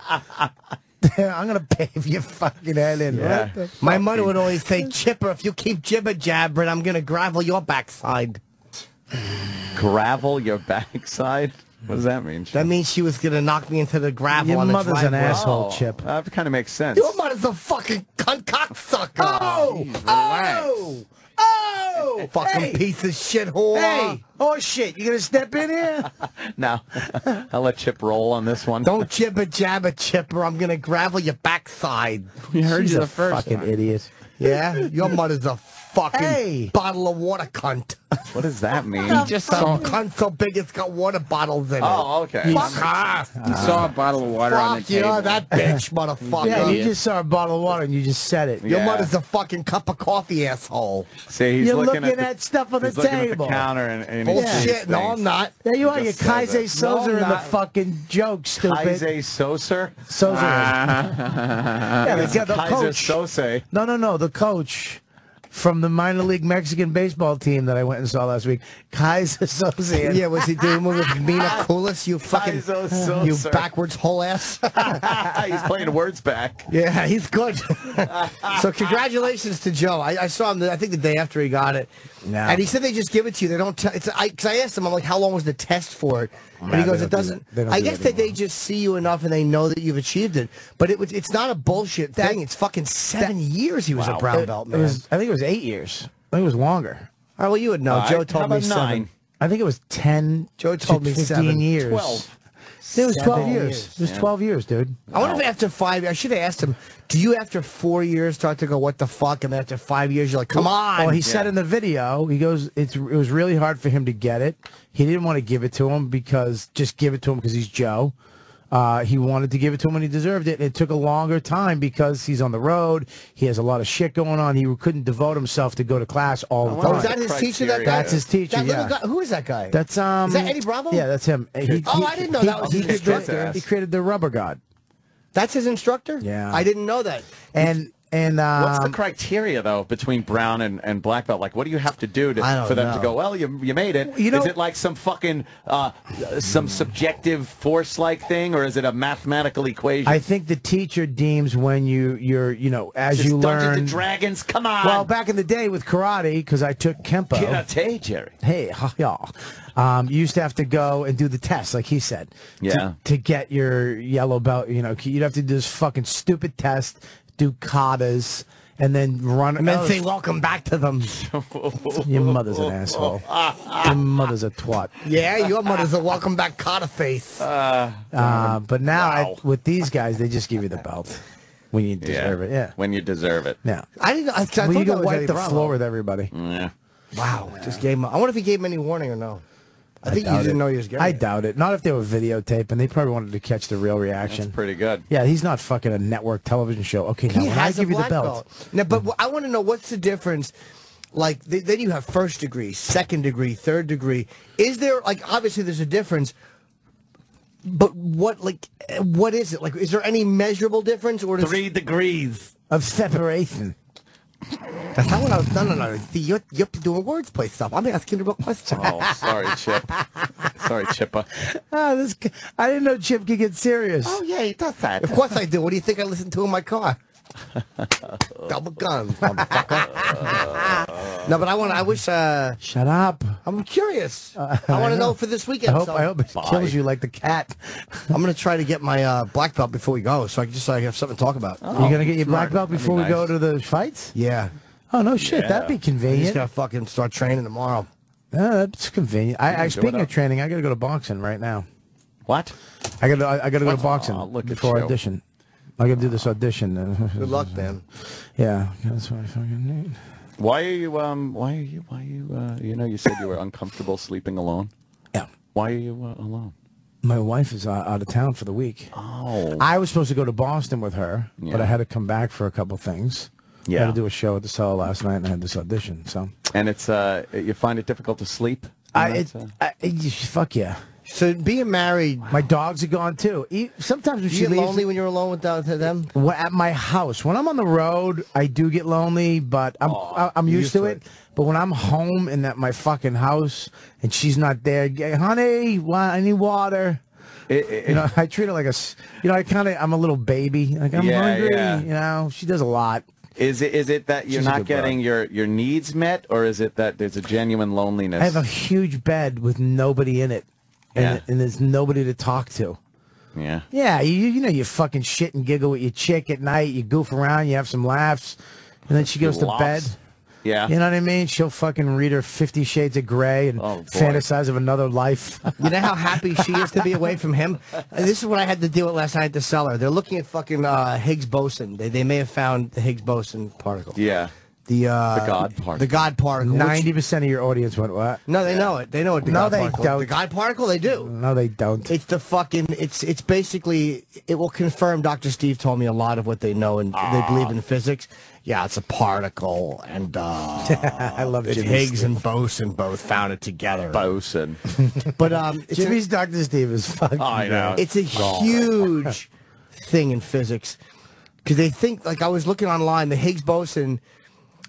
I'm gonna pave your fucking head in. Yeah. What the My fuck? mother would always say, "Chipper, if you keep jibber jabbering, I'm gonna gravel your backside." Gravel your backside? What does that mean? That means she was gonna knock me into the gravel. Your on the mother's an asshole, Oh, Chip. That kind of makes sense. Your mother's a fucking cunt cocksucker. Oh, oh, oh, Oh! fucking hey, piece of shit whore. Hey, oh shit, you gonna step in here? No, I'll let Chip roll on this one. Don't jibber jabber, Chipper. I'm gonna gravel your backside. We heard She's you a the first fucking time. idiot. Yeah, your mother's a fucking Hey. bottle of water cunt. What does that mean? He just saw, Some cunt so big it's got water bottles in it. Oh, okay. Fuck her. he saw a bottle of water on the Fuck you, table. that bitch, motherfucker. Yeah, you just saw a bottle of water and you just said it. Your mother's a fucking cup of coffee, asshole. See, he's You're looking, looking at, at the, stuff on the he's looking at table. the counter and, and he Bullshit. sees No, things. I'm not. There you He are, you just says Kaise. Sozer No, in the fucking joke, stupid. Kaise Soser? Sozer. Ah. yeah, they got the Kaiser coach. Sose. No, no, no, the coach from the minor league Mexican baseball team that I went and saw last week, Kaiser Soze. Yeah, was he doing one with Mina Kulis? You fucking, you backwards whole ass. he's playing words back. Yeah, he's good. so congratulations to Joe. I, I saw him. The, I think the day after he got it, No. and he said they just give it to you. They don't. tell. it's I because I asked him. I'm like, how long was the test for it? Oh, and he goes, it doesn't. don't I do guess that that they just see you enough and they know that you've achieved it. But it was. It's not a bullshit thing. It's fucking seven years he was a brown belt it man. was, I think it was eight years. I think it was longer. oh, well, you would know. All Joe told me seven. nine? I think it was 10 Joe to told me 15 seven. years. Twelve. It was 12 years. years. It was 12 years, dude. I wonder if after five, years, I should have asked him. Do you after four years start to go, what the fuck? And after five years, you're like, come on. Well, he said in the video, he goes, it's, it was really hard for him to get it. He didn't want to give it to him because, just give it to him because he's Joe. Uh, he wanted to give it to him and he deserved it. It took a longer time because he's on the road. He has a lot of shit going on. He couldn't devote himself to go to class all the wonder Oh, time. is that his teacher? That guy. That's his teacher, That yeah. guy. Who is that guy? That's um. Is that Eddie Bravo? Yeah, that's him. He, Oh, he- I didn't know he- that was he his instructor. He created the Rubber Guard, That's his instructor. Yeah. I didn't know that. and and um, What's the criteria though between brown and, and black belt? Like, what do you have to do to, for them to go? Well, you you made it. You know- is it like some fucking uh, some subjective force like thing, or is it a mathematical equation? I think the teacher deems when you you're you know as Just you Dungeons learn. and Dragons. Come on. Well, back in the day with karate, because I took kempo. Karate, Jerry. Hey, y'all. Um, you used to have to go and do the test, like he said. to- Yeah. To, get your yellow belt, you know, you'd have to do this fucking stupid test, do katas, and then run. And then oh, say, welcome back to them. Your mother's an asshole. Your mother's a twat. yeah, your mother's a welcome back Carter face. Uh, but now I, with these guys, they just give you the belt when you deserve it. Yeah. When you deserve it. Yeah. I didn't know. I, I Well, thought you that go was wipe the Bravo. floor with everybody. Yeah. Wow, just gave him. I wonder if he gave him any warning or no. I think you didn't it. know he was getting I doubt it. Not if they were videotaping. They probably wanted to catch the real reaction. That's pretty good. Yeah, he's not fucking a network television show. Okay, now He when I has a give you the black belt, belt. Now, but I want to know what's the difference. Like th- then you have first degree, second degree, third degree. Is there like obviously there's a difference, but what like what is it like? Is there any measurable difference or Three degrees. of separation. That's not what I was. No, no, no. See, you're you're doing wordplay stuff. I'm asking you about question. Oh, sorry, Chip. Sorry, Chippa. Ah, this, g- I didn't know Chip could get serious. Oh yeah, he does that. Of course I do. What do you think I listen to in my car? Double guns, motherfucker. no, but I want. I wish. Uh, Shut up. I'm curious. I want to know for this weekend. I hope, so- I hope it kills you like the cat. I'm gonna try to get my uh, black belt before we go, so I can just so I have something to talk about. You're gonna get your black belt before we go to the fights? Yeah. Oh no shit, that'd be I just convenient. gotta fucking start training tomorrow. Yeah, that's convenient. I, I can do speaking it of training, I gotta go to boxing right now. What? I gotta I, I gotta go to What? boxing Aw, look at before you. audition. I gotta do this audition. Good luck, man. Yeah, that's what I fucking need. Why are you um? Why are you? Why are you? Uh, you know, you said you were uncomfortable sleeping alone. Yeah. Why are you uh, alone? My wife is uh, out of town for the week. Oh. I was supposed to go to Boston with her, but I had to come back for a couple things. Yeah. I had to do a show at the cellar last night, and I had this audition. So And it's uh, you find it difficult to sleep. I, And it, uh, I it- fuck yeah. So being married, my dogs are gone too. E- Sometimes when you she get leaves, lonely when you're alone with them. At my house, when I'm on the road, I do get lonely, but I'm I- I'm used, to it. But when I'm home and at my fucking house and she's not there, "G- honey, I need water. Eh, eh, you know, I treat her like a, you know, I kind of, I'm a little baby. Like I'm Yeah, hungry. yeah. You know, she does a lot. Is it is it that you're She's not getting your your needs met, or is it that there's a genuine loneliness? I have a huge bed with nobody in it, and, Yeah. and there's nobody to talk to. yeah. Yeah, you you know you fucking shit and giggle with your chick at night. You goof around, you have some laughs, and then she goes to bed. Yeah. You know what I mean? She'll fucking read her Fifty Shades of Grey and Oh, fantasize of another life. You know how happy she is to be away from him? And this is what I had to deal with last night at the cellar. They're looking at fucking uh, Higgs boson. They, they may have found the Higgs boson particle. Yeah. The uh, The God particle. The God particle. Ninety percent of your audience went what? No, they know it. They know it. the No, God they particle. don't. The God particle, they do. No, they don't. It's the fucking. It's it's basically. It will confirm. Dr. Steve told me a lot of what they know and they believe in physics. Yeah, it's a particle, and uh, I love it's Jimmy Higgs Steve. and boson both found it together. Boson. But um, it's a- Jimmy's Doctor Steve is fucking. I know. It's a huge thing in physics because they think like I was looking online. The Higgs boson,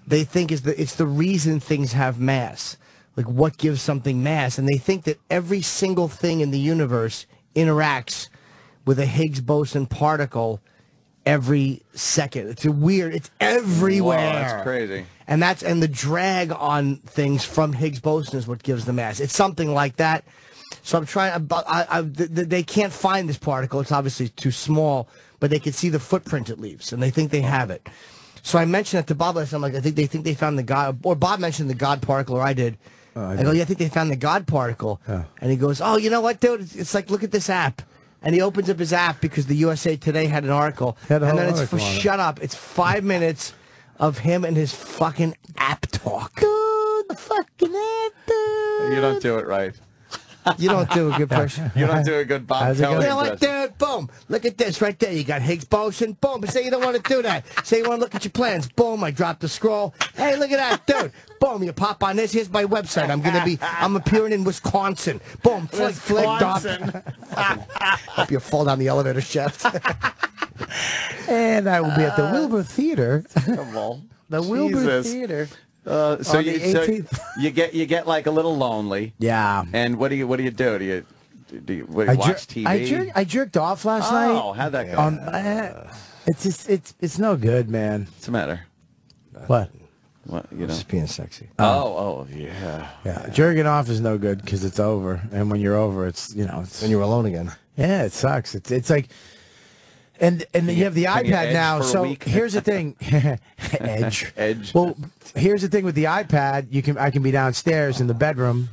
they think is the it's the reason things have mass. Like what gives something mass, and they think that every single thing in the universe interacts with a Higgs boson particle every second. It's a weird. It's everywhere. Wow, that's crazy. And that's and the drag on things from Higgs boson is what gives the mass. It's something like that. So I'm trying. But I, I, th- they can't find this particle. It's obviously too small, but they can see the footprint it leaves, and they think they have it. So I mentioned it to Bob last time. Like I think they think they found the God, or Bob mentioned the God particle, or I did. Oh, I, go, yeah, I think they found the God particle, and he goes, oh, you know what, dude? It's, it's like look at this app. And he opens up his app because the USA Today had an article, Had a and then it's for article on it. shut up. It's five minutes of him and his fucking app talk. the fucking app. You don't do it right. You don't do a good person. You don't do a good Bob How's it Kelly You know what, dude? Boom. Look at this right there. You got Higgs boson. Boom. But say you don't want to do that. Say you want to look at your plans. Boom. I dropped the scroll. Hey, look at that, dude. Boom. You pop on this. Here's my website. I'm gonna be. I'm appearing in Wisconsin. Boom. Flick, flick, dot. Hope you fall down the elevator shaft. And I will be at the uh, Wilbur Theater. Come on. The Wilbur Theater. Uh, so On you the so you get you get like a little lonely. Yeah. And what do you what do you do? Do you do you, what, do I, you jer- watch TV? I, jer- I jerked off last night. Oh, how'd that go? On, uh, it's just it's it's no good, man. What's the matter? What? What you know? Just being sexy. Oh, oh yeah. Yeah, jerking off is no good because it's over, and when you're over, it's you know, it's, When you're alone again. yeah, it sucks. It's it's like, and and you, you- have the iPad now. So here's the thing, edge. Edge. Well, here's the thing with the iPad. You can I can be downstairs in the bedroom,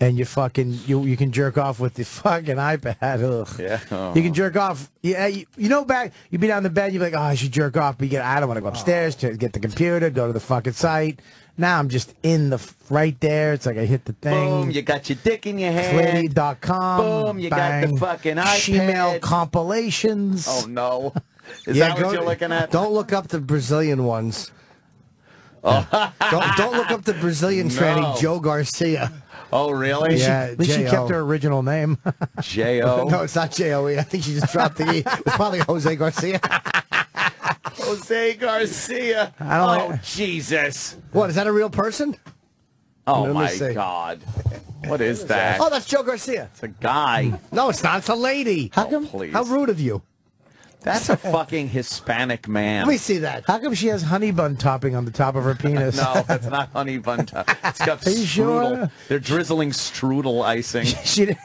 and you fucking you you can jerk off with the fucking iPad. Ugh. Yeah. Oh. You can jerk off. Yeah, you, you know, back you'd be down the bed. You'd be like, oh, I should jerk off, but you get, I don't want to go uh-huh. upstairs to get the computer, go to the fucking site. Now I'm just in the right there. It's like I hit the thing. Boom! You got your dick in your hand. Flitty.com. Boom! You got the bang. fucking Gmail iPad. compilations. Oh no! Is Yeah, that what you're looking at? Don't look up the Brazilian ones. Oh. don't don't look up the Brazilian No. tranny Joe Garcia. Oh really? Yeah, At least she kept her original name. J O. No, it's not J O. I think she just dropped the E. It's probably Jose Garcia. Jose Garcia. I don't oh like- Jesus! What is that a real person? Oh Let my. God. What is that? Oh, that's Joe Garcia. It's a guy. No, it's not. It's a lady. Oh, How come? please. How rude of you. That's a fucking Hispanic man. Let me see that. How come she has honey bun topping on the top of her penis? No, that's not honey bun topping. It's got strudel. sure? They're drizzling strudel icing. she.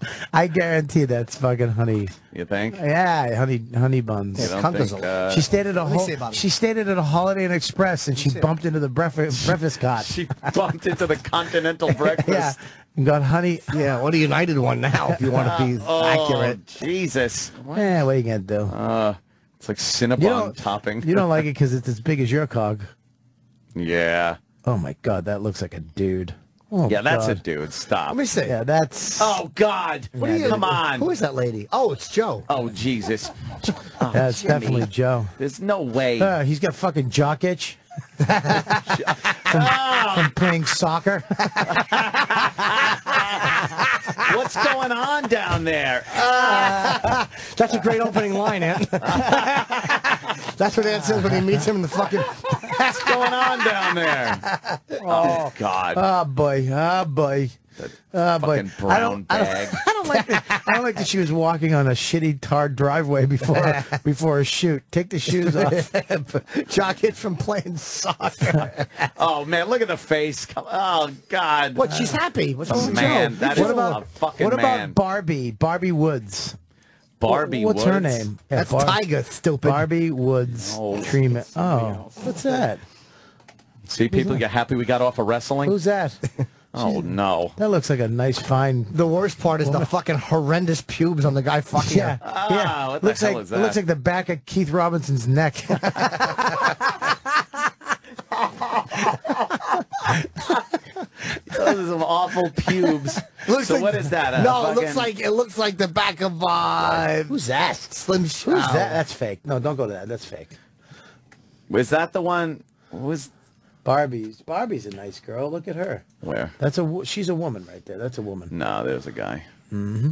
Didn't- I guarantee that's fucking honey. You think? Yeah, honey, honey buns. You don't think, uh, she stayed at a Let me hol- see about it. she stayed at a Holiday Inn Express and she bumped into the breakfast breakfast cot. She bumped into the continental breakfast. yeah, and got honey. Yeah, what a United one now, if you want to be oh, accurate. Jesus. Yeah, what are you gonna do? Uh, it's like Cinnabon You topping. You don't like it because it's as big as your cog. Yeah. Oh my god, that looks like a dude. Oh, yeah, that's a dude. Stop. Let me see. Yeah, that's. Oh God! What are you? Come on! Who is that lady? Oh, it's Joe. Oh Jesus! Oh, That's Jimmy. definitely Joe. There's no way. Uh, he's got fucking jock itch Ah! from playing soccer. What's going on down there? That's a great opening line, Ant. That's what Ant says when he meets him in the fucking. What's going on down there? Oh, oh God! Oh boy, oh boy, oh uh, boy. fucking I brown don't, I don't. I don't like that. I don't like that she was walking on a shitty tarred driveway before before a shoot. Take the shoes off. Jock hit from playing soccer. Oh man, look at the face. Oh God! What? She's happy. What's Oh, wrong with man, Joe? that what is about a fucking what about man. Barbie? Barbie Woods. Barbie What's her name? Yeah, That's Bar- Tyga, stupid. Barbie Woods Oh. treatment. Oh, what's that? See, people get happy we got off of wrestling. Who's that? Oh no! That looks like a nice fine. The worst part is the fucking horrendous pubes on the guy fucking Yeah, her. Ah, yeah. what the looks hell like is it looks like the back of Keith Robinson's neck. Those are some awful pubes. Looks so like- what is that? a no, it looks like it looks like the back of uh. Who's that? Slim. Who's Shady. that? That's fake. No, don't go to that. That's fake. Was that the one? Was Barbie's. Barbie's a nice girl. Look at her. where? That's a. She's a woman right there. That's a woman. No, there's a guy. Mm-hmm.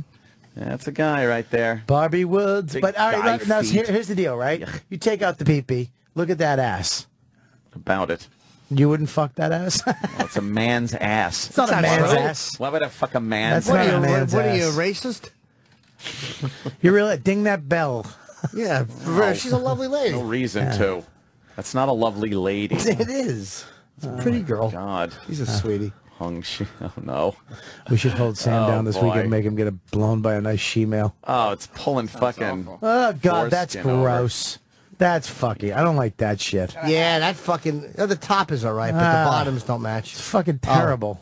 That's a guy right there. Barbie Woods. Big but all right, now, now here, here's the deal, right? You take out the pee-pee. Look at that ass. About it. You wouldn't fuck that ass. It's a man's ass. It's not a man's true. ass. Why would I fuck a man's That's not ass? a What, man's what are you, ass. racist? You really ding that bell. Yeah, No. she's a lovely lady. No reason to. That's not a lovely lady. It is. It's a pretty girl. God. She's a sweetie. Hung she. Oh no. We should hold Sam Oh, down this boy. weekend and make him get a blown by a nice she-male. Oh, it's pulling fucking. Oh God, that's foreskin over. gross. That's fucking. I don't like that shit. Yeah, that fucking. Oh, the top is all right, but Ah. the bottoms don't match. It's fucking terrible.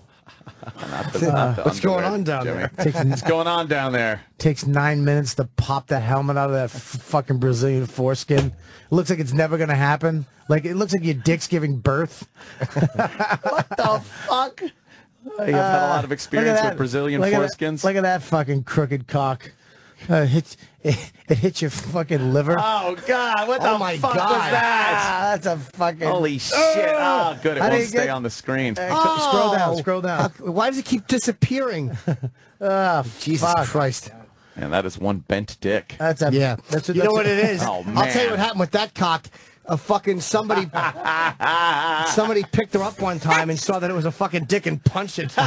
Not the- not What's going on down Jimmy. there? Takes, What's going on down there? takes nine minutes to pop the helmet out of that f- fucking Brazilian foreskin. It looks like it's never gonna happen. Like it looks like your dick's giving birth. What the fuck? You have had a lot of ah, experience with Brazilian look at foreskins. That, look at that fucking crooked cock. Uh, it, hits, it, it hits your fucking liver. Oh God! What the Oh, my fuck God. was that? Ah, that's a fucking. Holy shit! Oh, good. It I won't didn't stay get- on the screen. Uh, c- Scroll down. Oh. Scroll down. Uh, why does it keep disappearing? Ah, Jesus fuck. Christ. And that is one bent dick. That's a. Yeah. That's a, you know what it is? Oh, I'll tell you what happened with that cock. A fucking somebody, somebody picked her up one time and saw that it was a fucking dick and punched it.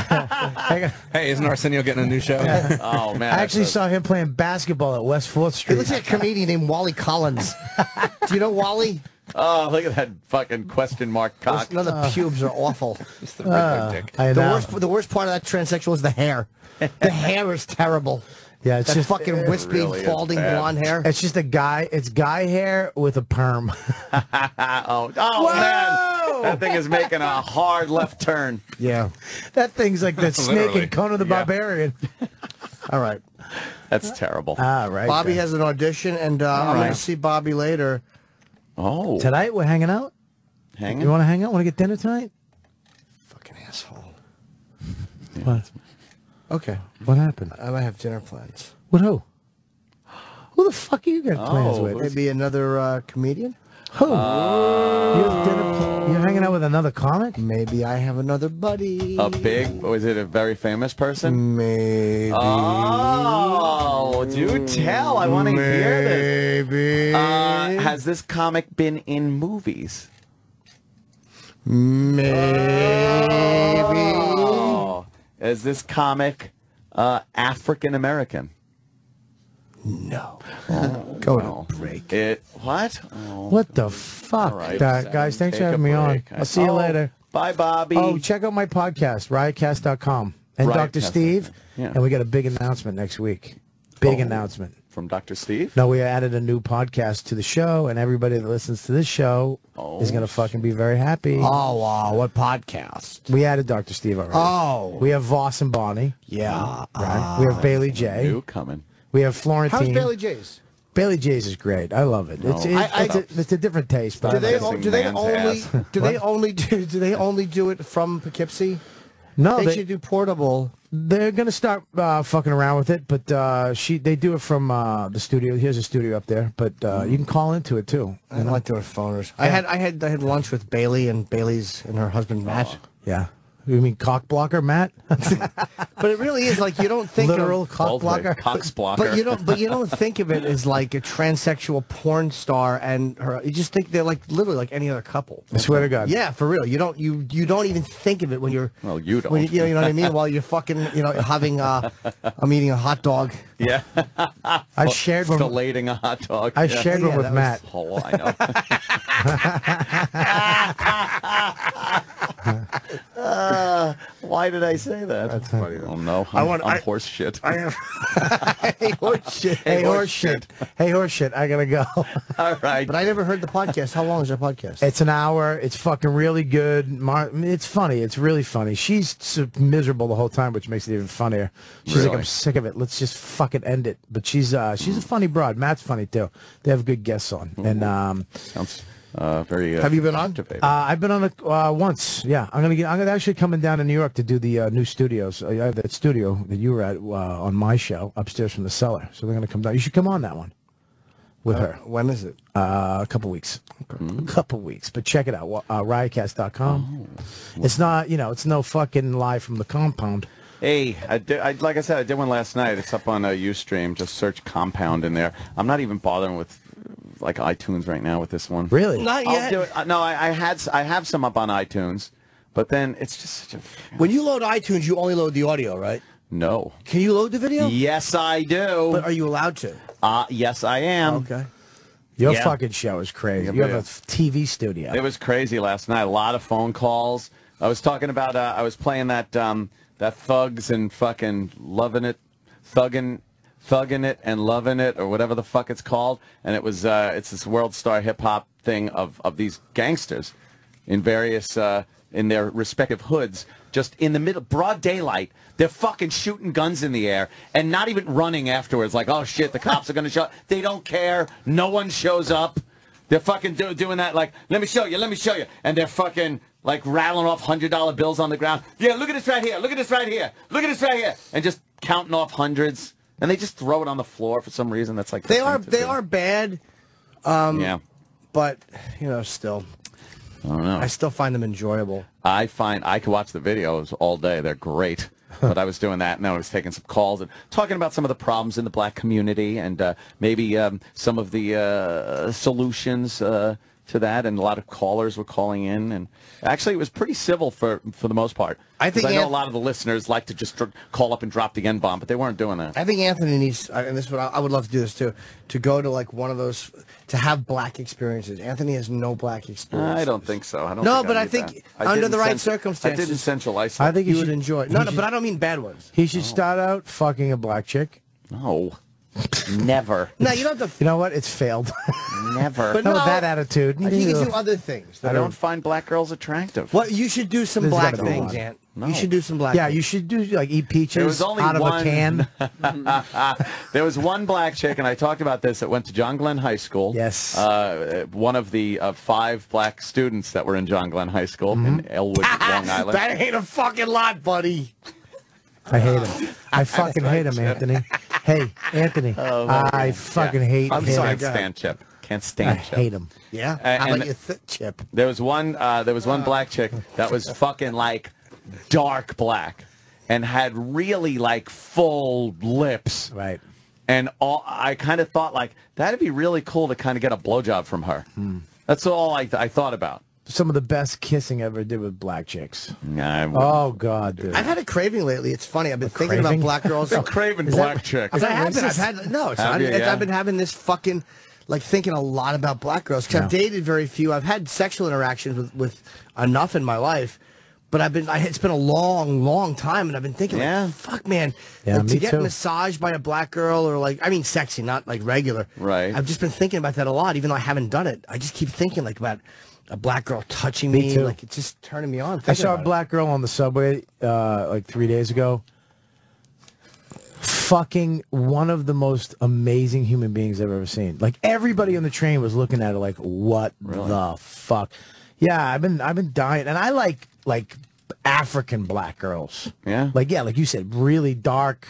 Hey, isn't Arsenio getting a new show? Oh man! I actually a- saw him playing basketball at West Fourth He Street. looks like a comedian named Wally Collins. Do you know Wally? Oh, look at that fucking question mark cock. Those, no, the oh. pubes are awful. It's the regular ah, dick. I The worst, the worst part of that transsexual is the hair. The hair is terrible. Yeah, it's That just fucking wispy, really balding blonde hair. It's just a guy. It's guy hair with a perm. oh, oh man! That thing is making a hard left turn. Yeah. that thing's like the snake in Conan the Yeah. Barbarian. All right. That's terrible. Ah, right. Bobby then. has an audition, and uh, I'm going to see Bobby later. Oh, Tonight we're hanging out. hanging. You want to hang out? Want to get dinner tonight? Fucking asshole. What? Okay. What happened? I might have dinner plans. With who? Who the fuck are you got plans Oh, with? Maybe another uh, comedian? Who? you have dinner pl- You're hanging out with another comic? Maybe I have another buddy. A big? Was it a very famous person? Maybe. Oh, do tell. I want to hear this. Maybe. Uh, has this comic been in movies? Maybe. Oh, is this comic uh, African American? No. Go to break. It what? Oh. What the fuck, All right, guys? Thanks for having me on. I'll see you Oh, later. Bye, Bobby. Oh, check out my podcast, riotcast.com. And Dr. Steve. Yeah. And we got a big announcement next week. Big announcement. From Dr. Steve. No, we added a new podcast to the show, and everybody that listens to this show is going to oh, fucking be very happy. Oh, wow. What podcast? We added Dr. Steve already. Oh. We have Voss and Bonnie. Yeah. Right. we have Bailey Jay. New coming. We have Florentine. How's Bailey Jay's? Bailey Jay's is great. I love it. It's, No. it's, I- I- it's, a, it's a different taste, but Do they, like it. o- do they only do they only do do they only do it from Poughkeepsie? No, they, they- should do portable. They're gonna start uh, fucking around with it, but uh, she they do it from uh, the studio. Here's a studio up there, but uh, you can call into it too. I don't like doing phoners. I had I had I had lunch with Bailey and Bailey's and her husband Matt. Yeah, you mean cock blocker, Matt? But it really is like you don't think Literal of, cock blocker. Cox But you don't. But you don't think of it as like a transsexual porn star and her. You just think they're like literally like any other couple. I swear to God. Yeah, for real. You don't. You you don't even think of it when you're. Well, you don't. When you, you know what I mean? While you're fucking, you know, having. Uh, I'm eating a hot dog. Yeah. I shared one. Filleting a hot dog. I Yeah. shared one with that Matt. Oh, I know. Uh, why did I say that? That's funny. Oh no, I'm, I want- I'm I- horse shit. I have. hey, horse shit. Hey, horse shit. Hey, horse shit. I gotta go. All right. But I never heard the podcast. How long is that podcast? It's an hour. It's fucking really good. Mar- it's funny. It's really funny. She's so miserable the whole time, which makes it even funnier. She's like, I'm sick of it. Let's just fucking end it. But she's uh, she's a funny broad. Matt's funny too. They have good guests on. And um, Sounds uh, very. Uh, Have you been on? captivating. uh, I've been on it uh, once. Yeah, I'm gonna get. I'm gonna actually coming down to New York to do the uh, new studios. Uh, I have that studio that you were at uh, on my show upstairs from the cellar. So they're gonna come down. You should come on that one with Uh, her. When is it? Uh, a couple weeks. A couple weeks. But check it out. Uh, riotcast.com. It's not, you know, it's no fucking live from the compound. Hey, I did, I, like I said, I did one last night. It's up on uh, UStream. Just search Compound in there. I'm not even bothering with like iTunes right now with this one. Really? Not I'll yet. do it. Uh, No, I, I had s- I have some up on iTunes, but then it's just such a When you load iTunes, you only load the audio, right? no. Can you load the video? Yes, I do. But are you allowed to? Uh, yes, I am. Okay. Your Yeah. fucking show is crazy. Yeah, you have yeah. a f- TV studio. It was crazy last night. A lot of phone calls. I was talking about. Uh, I was playing that um, that thugs and fucking loving it, thugging, thugging it and loving it, or whatever the fuck it's called. And it was uh, it's this world star hip hop thing of of these gangsters in various uh, in their respective hoods, just in the middle, broad daylight. They're fucking shooting guns in the air and not even running afterwards. Like, oh shit, the cops are gonna show. Up. They don't care. No one shows up. They're fucking do, doing that like, let me show you, let me show you. And they're fucking like rattling off $100 bills on the ground. Yeah, look at this right here, look at this right here, look at this right here. And just counting off hundreds. And they just throw it on the floor for some reason. That's like They are they do. are bad. Um, Yeah. But you know, still, I don't know. I still find them enjoyable. I find I could watch the videos all day. They're great. but I was doing that, and I was taking some calls and talking about some of the problems in the black community, and uh, maybe um, some of the uh, solutions uh, to that. And a lot of callers were calling in, and actually, it was pretty civil for for the most part. I think I know a lot of the listeners like to just call up and drop the n bomb, but they weren't doing that. I think Anthony needs, and this is what I, I would love to do this too, to go to like one of those, to have black experiences. Anthony has no black experience. I don't think so. I don't. No, think but I need think. I under the right Cent- I circumstances- did in Central I think you he would should- enjoy. he No, no, should- but I don't mean bad ones. He should start out fucking a black chick. No, never. No, you don't have to. You know what? It's failed. Never. But no, with that attitude. I think you can do other things. I don't find black girls attractive. What you should do some There's black gotta be things, one. Ant. No. You should do some black. yeah, things. you should do like eat peaches There was only out of one. a can. there was one black chick, and I talked about this. That went to John Glenn High School. Yes. Uh, one of the uh, five black students that were in John Glenn High School in Elwood, Long Island. that ain't a fucking lot, buddy. I hate him. I fucking hate him, Anthony. Hey, Anthony. Oh, I fucking Yeah. hate I'm him. sorry, go can't stand Chip. Can't I stand Chip. hate him. Yeah, Uh, how and- about your thick chip? There was one. Uh, there was one black chick that was fucking like dark black, and had really like full lips. Right. And all, I kind of thought like that'd be really cool to kind of get a blowjob from her. That's all I, I thought about. Some of the best kissing I ever did with black chicks. Nah, oh God, dude. I've had a craving lately. It's funny. I've been thinking craving? about black girls. A craving Is black chicks. I've that had, I've had no. It's Have not. you? It's, Yeah. I've been having this fucking like thinking a lot about black girls because I've dated very few. I've had sexual interactions with with enough in my life. But I've been, I, it's been a long, long time, and I've been thinking, like, fuck, man, Yeah, like, to get too. massaged by a black girl or like, I mean, sexy, not like regular. Right. I've just been thinking about that a lot, even though I haven't done it. I just keep thinking like about a black girl touching Me me, like it's just turning me on. I saw a it. black girl on the subway uh, like three days ago. Fucking one of the most amazing human beings I've ever seen. Like everybody on the train was looking at her like, "What the fuck?" Yeah, I've been I've been dying, and I like like African black girls. Yeah. like yeah, like you said, really dark.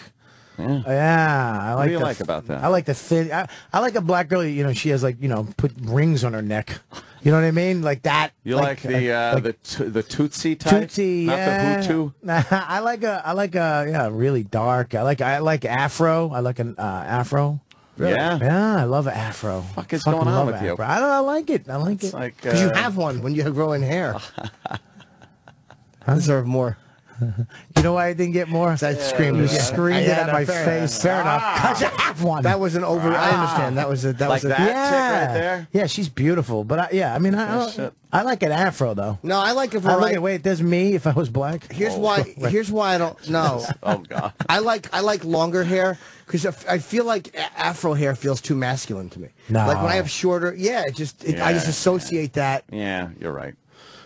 Yeah, yeah. I What do you the like about that? I like the thin. I, I like a black girl. You know, she has like you know put rings on her neck. You know what I mean? Like that. You like, the uh, like- the to- the Tutsi type, Tutsi, not yeah. the Hutu. Nah, I like a, I like a, yeah, really dark. I like, I like Afro. I like an uh, Afro. Yeah. yeah, I love Afro. Fuck is Fucking going on love with you? I don't, I like it. I like it. like Because you uh, have one when you have growing hair. I deserve more. You know why I didn't get more? I screamed. You Yeah. screamed Yeah, it at my fair face. enough. Fair enough. Ah. Cause you have one. That was an over. I understand. That was a. That Like was a. that? yeah. right there? Yeah, she's beautiful. But I, yeah, I mean, I, I. I like an Afro though. No, I like a I look variety. at, wait, there's me if I was black. Here's Oh. why. Here's why I don't. No. Oh God. I like I like longer hair because I feel like Afro hair feels too masculine to me. No. Like when I have shorter, yeah, it just it, I just Yeah. associate that. Yeah, you're right.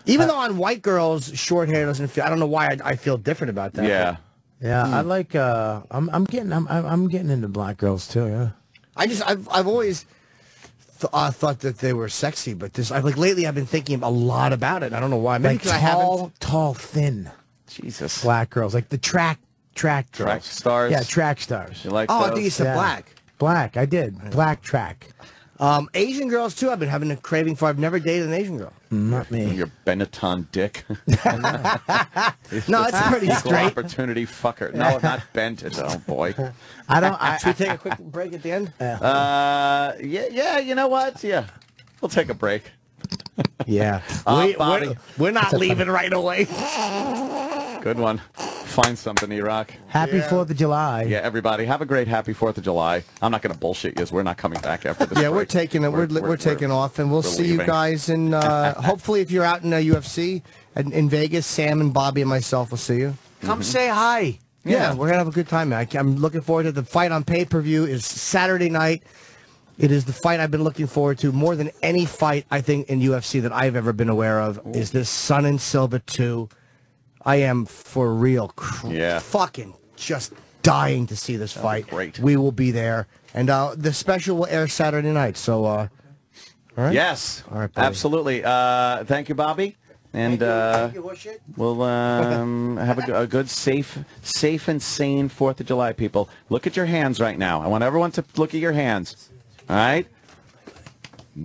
Even though on white girls, short hair doesn't feel. I don't know why I, I feel different about that. Yeah. Yeah, Hmm. I like. uh I'm, I'm getting. I'm, I'm I'm getting into black girls too. Yeah. I just I've I've always th- uh, thought that they were sexy, but this I like lately I've been thinking a lot about it. I don't know why. Maybe like 'cause I haven't. tall, tall, thin Jesus. black girls, like the track track Track stars. Yeah, track stars. You like Oh, I think you said Yeah. black. Black, I did. Black track. Um, Asian girls too. I've been having a craving for. I've never dated an Asian girl. Not me. Your Benetton dick. No, it's pretty Equal straight. opportunity fucker. No, not bent. It's, oh boy. I don't. I, Should we take a quick break at the end? Uh, yeah, yeah. You know what? Yeah, we'll take a break. yeah. Uh, we, Bobby. we're, we're not leaving right away. Good one. Find something, E-Rock. Happy Fourth of July. Yeah, everybody, have a great happy Fourth of July. I'm not going to bullshit you. 'cause We're not coming back after this. Yeah, we're taking it. We're, we're, taking off, and we'll we're see you guys in. Uh, hopefully, if you're out in uh, UFC and in Vegas, Sam and Bobby and myself will see you. Come say hi. Yeah, we're gonna have a good time. I- I'm looking forward to the fight on pay per view. is Saturday night. It is the fight I've been looking forward to more than any fight I think in UFC that I've ever been aware of. Is this Sonnen Silva two? I am for real. Cr- Yeah. Fucking just dying to see this fight. great. We will be there, and uh, the special will air Saturday night. So, uh, all right. Yes, All right, buddy. absolutely. Uh, thank you, Bobby. And thank you, uh, we'll um, have a good, safe, safe and sane Fourth of July, people. Look at your hands right now. I want everyone to look at your hands. All right.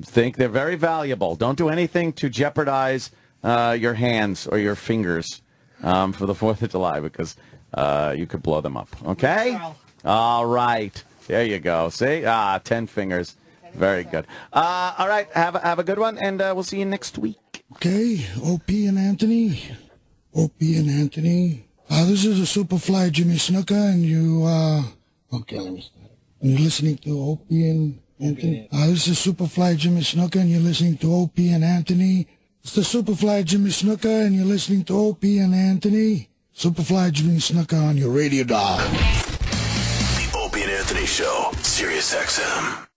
Think they're very valuable. Don't do anything to jeopardize uh, your hands or your fingers um, for the Fourth of July because uh, you could blow them up. Okay. All right. There you go. See? Ah, ten fingers. Very good. Uh, all right. Have a, have a good one, and uh, we'll see you next week. Okay, Opie and Anthony. Opie and Anthony. Uh, this is a Superfly Jimmy Snuka, and you, uh, okay, let me start. And you're listening to Opie and Anthony. Uh, this is Superfly Jimmy Snuka, and you're listening to Opie and Anthony. It's the Superfly Jimmy Snuka, and you're listening to Opie and Anthony. Superfly Jimmy Snuka on your radio dial. The Opie and Anthony Show, Sirius XM.